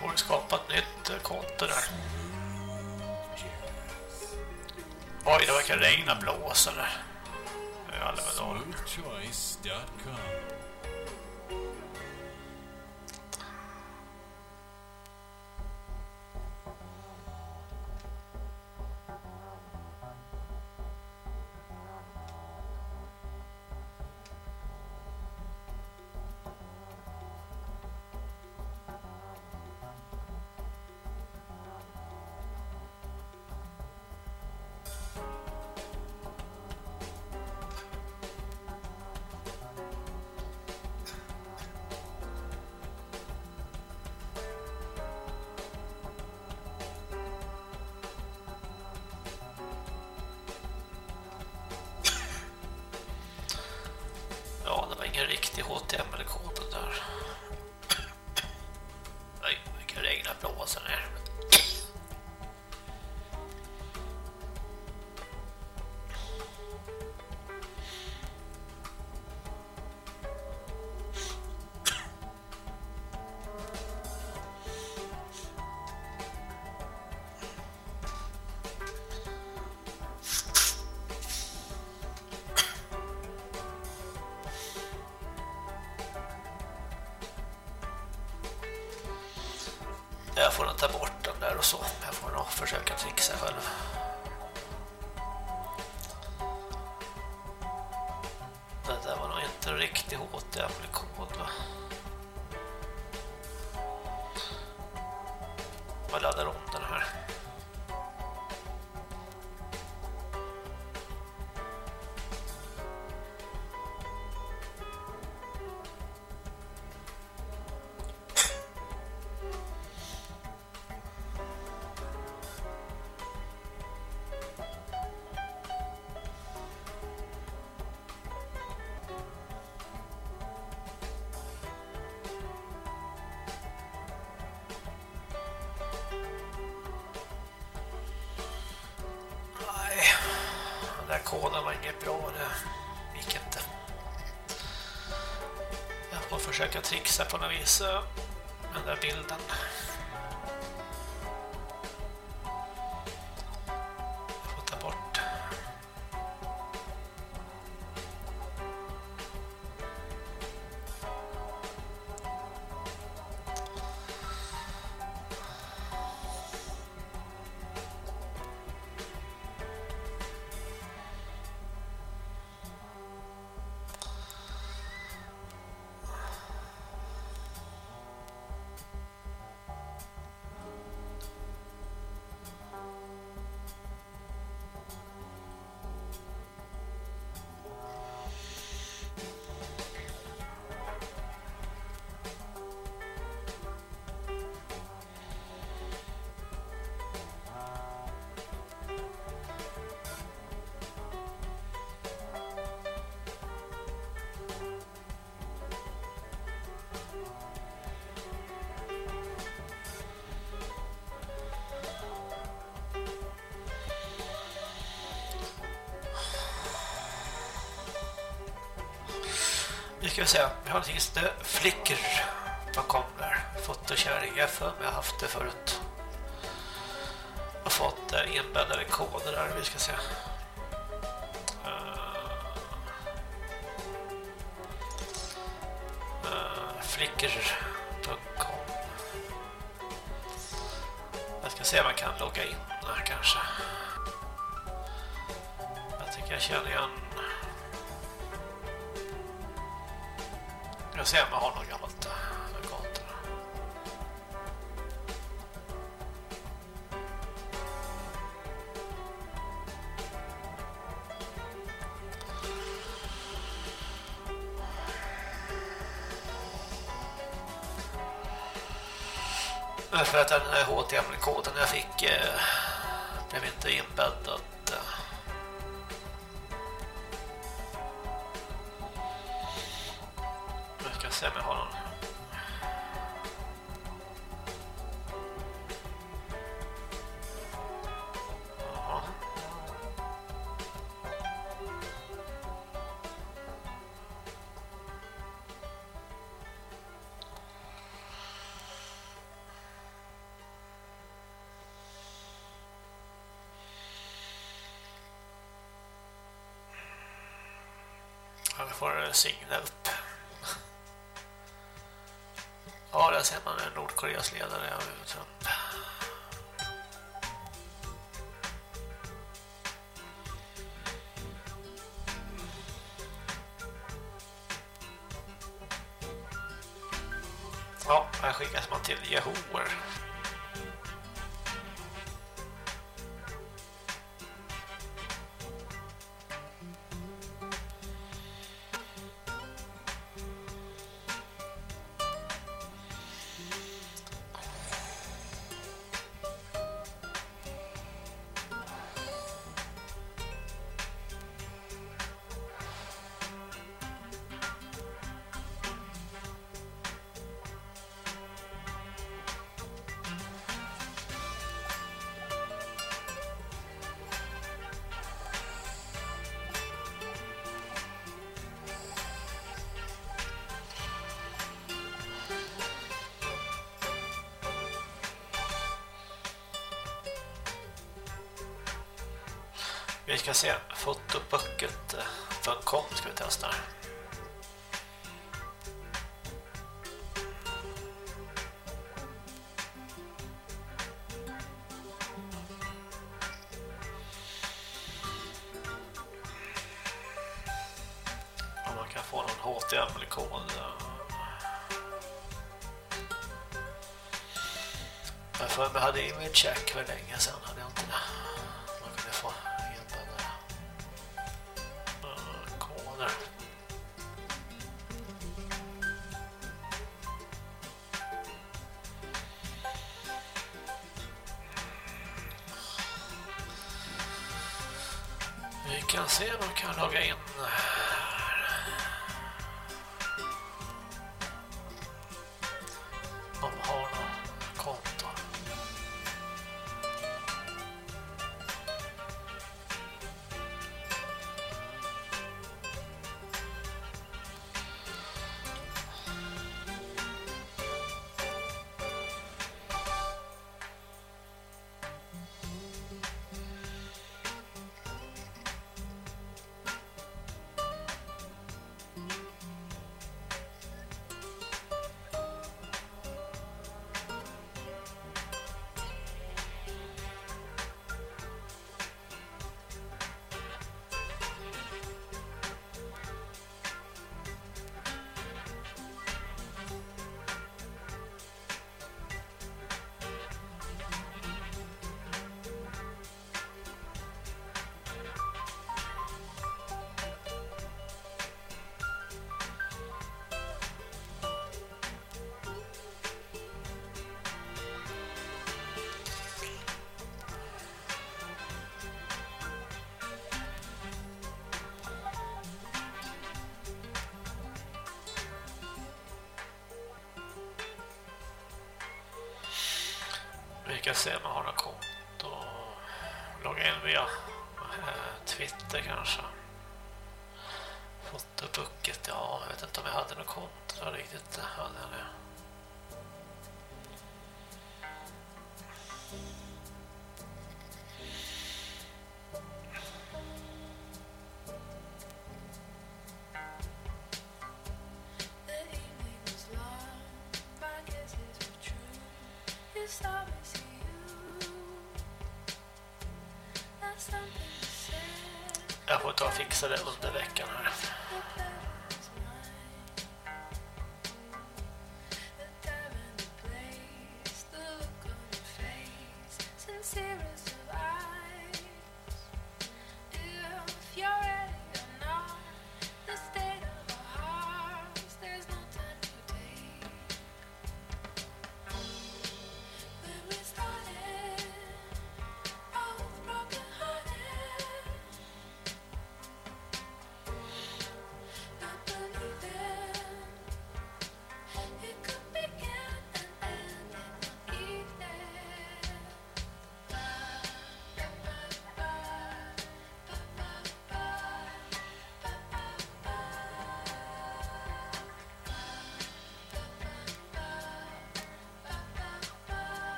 Jag får skapa ett nytt eh, konto där. Oj, det verkar regna blåsa där. Det är alldeles försöka trixa på något vis med den där bilden. fall finns det flickor som kommer. Fotokärring, jag för mig har haft det förut. Jag har fått eh, inbäddade koder där, vi ska se. för att den HTML-koden jag fick eh, blev inte inbädd välsigna upp. Ja, där ser man Nordkoreas ledare Trump. Ska se fotobucket.com eh, ska vi testa här. Om man kan få någon HTML-kod. Jag för mig hade image check för länge sedan Vi kan se om jag har något konto. Logga in via eh, Twitter kanske. Fotobucket, ja, jag vet inte om jag hade något konto riktigt. Hade jag det.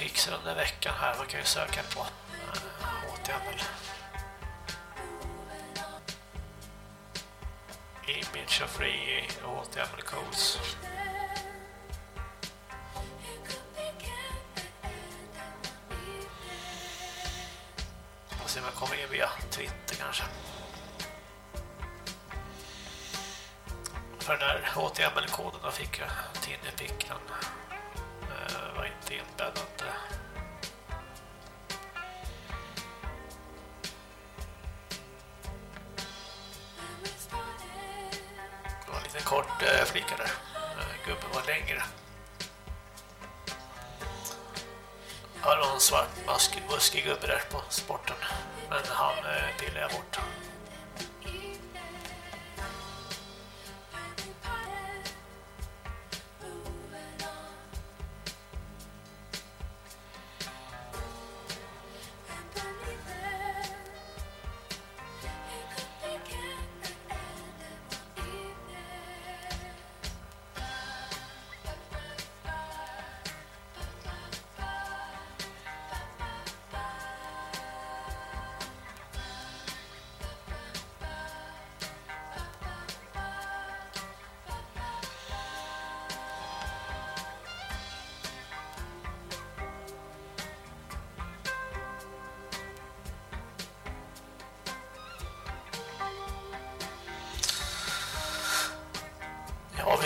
Fixar under veckan här. Man kan ju söka på eh, HTML. Image of free HTML codes. Får se om jag kommer in via Twitter kanske. För den här HTML-koden då fick jag Tinnipick. Den eh, var inte inbäddad.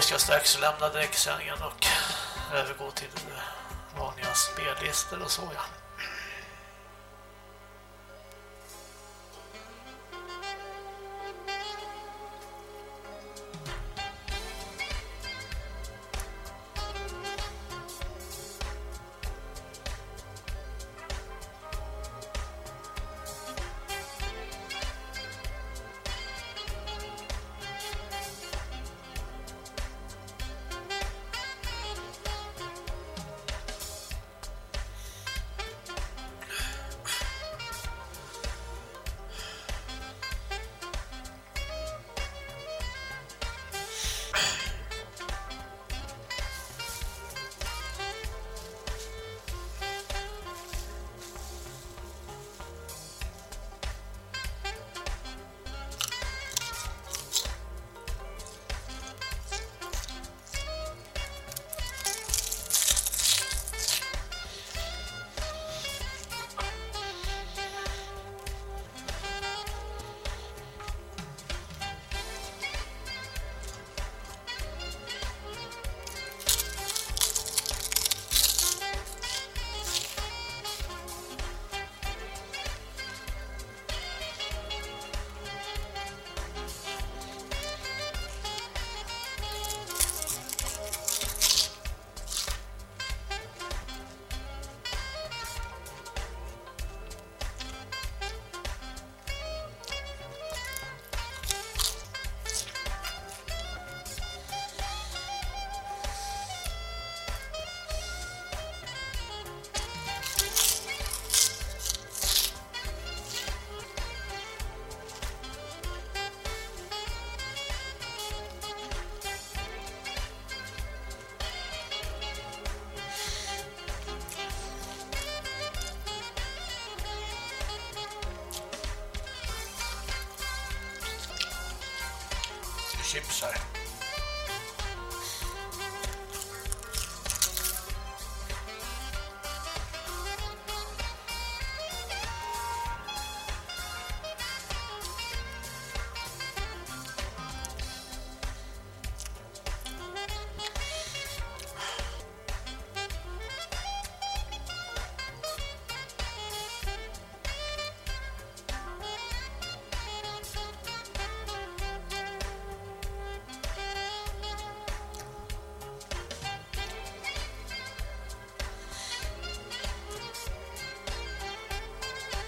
Ska strax lämna direktsändningen och övergå till vanliga spellistor och så ja.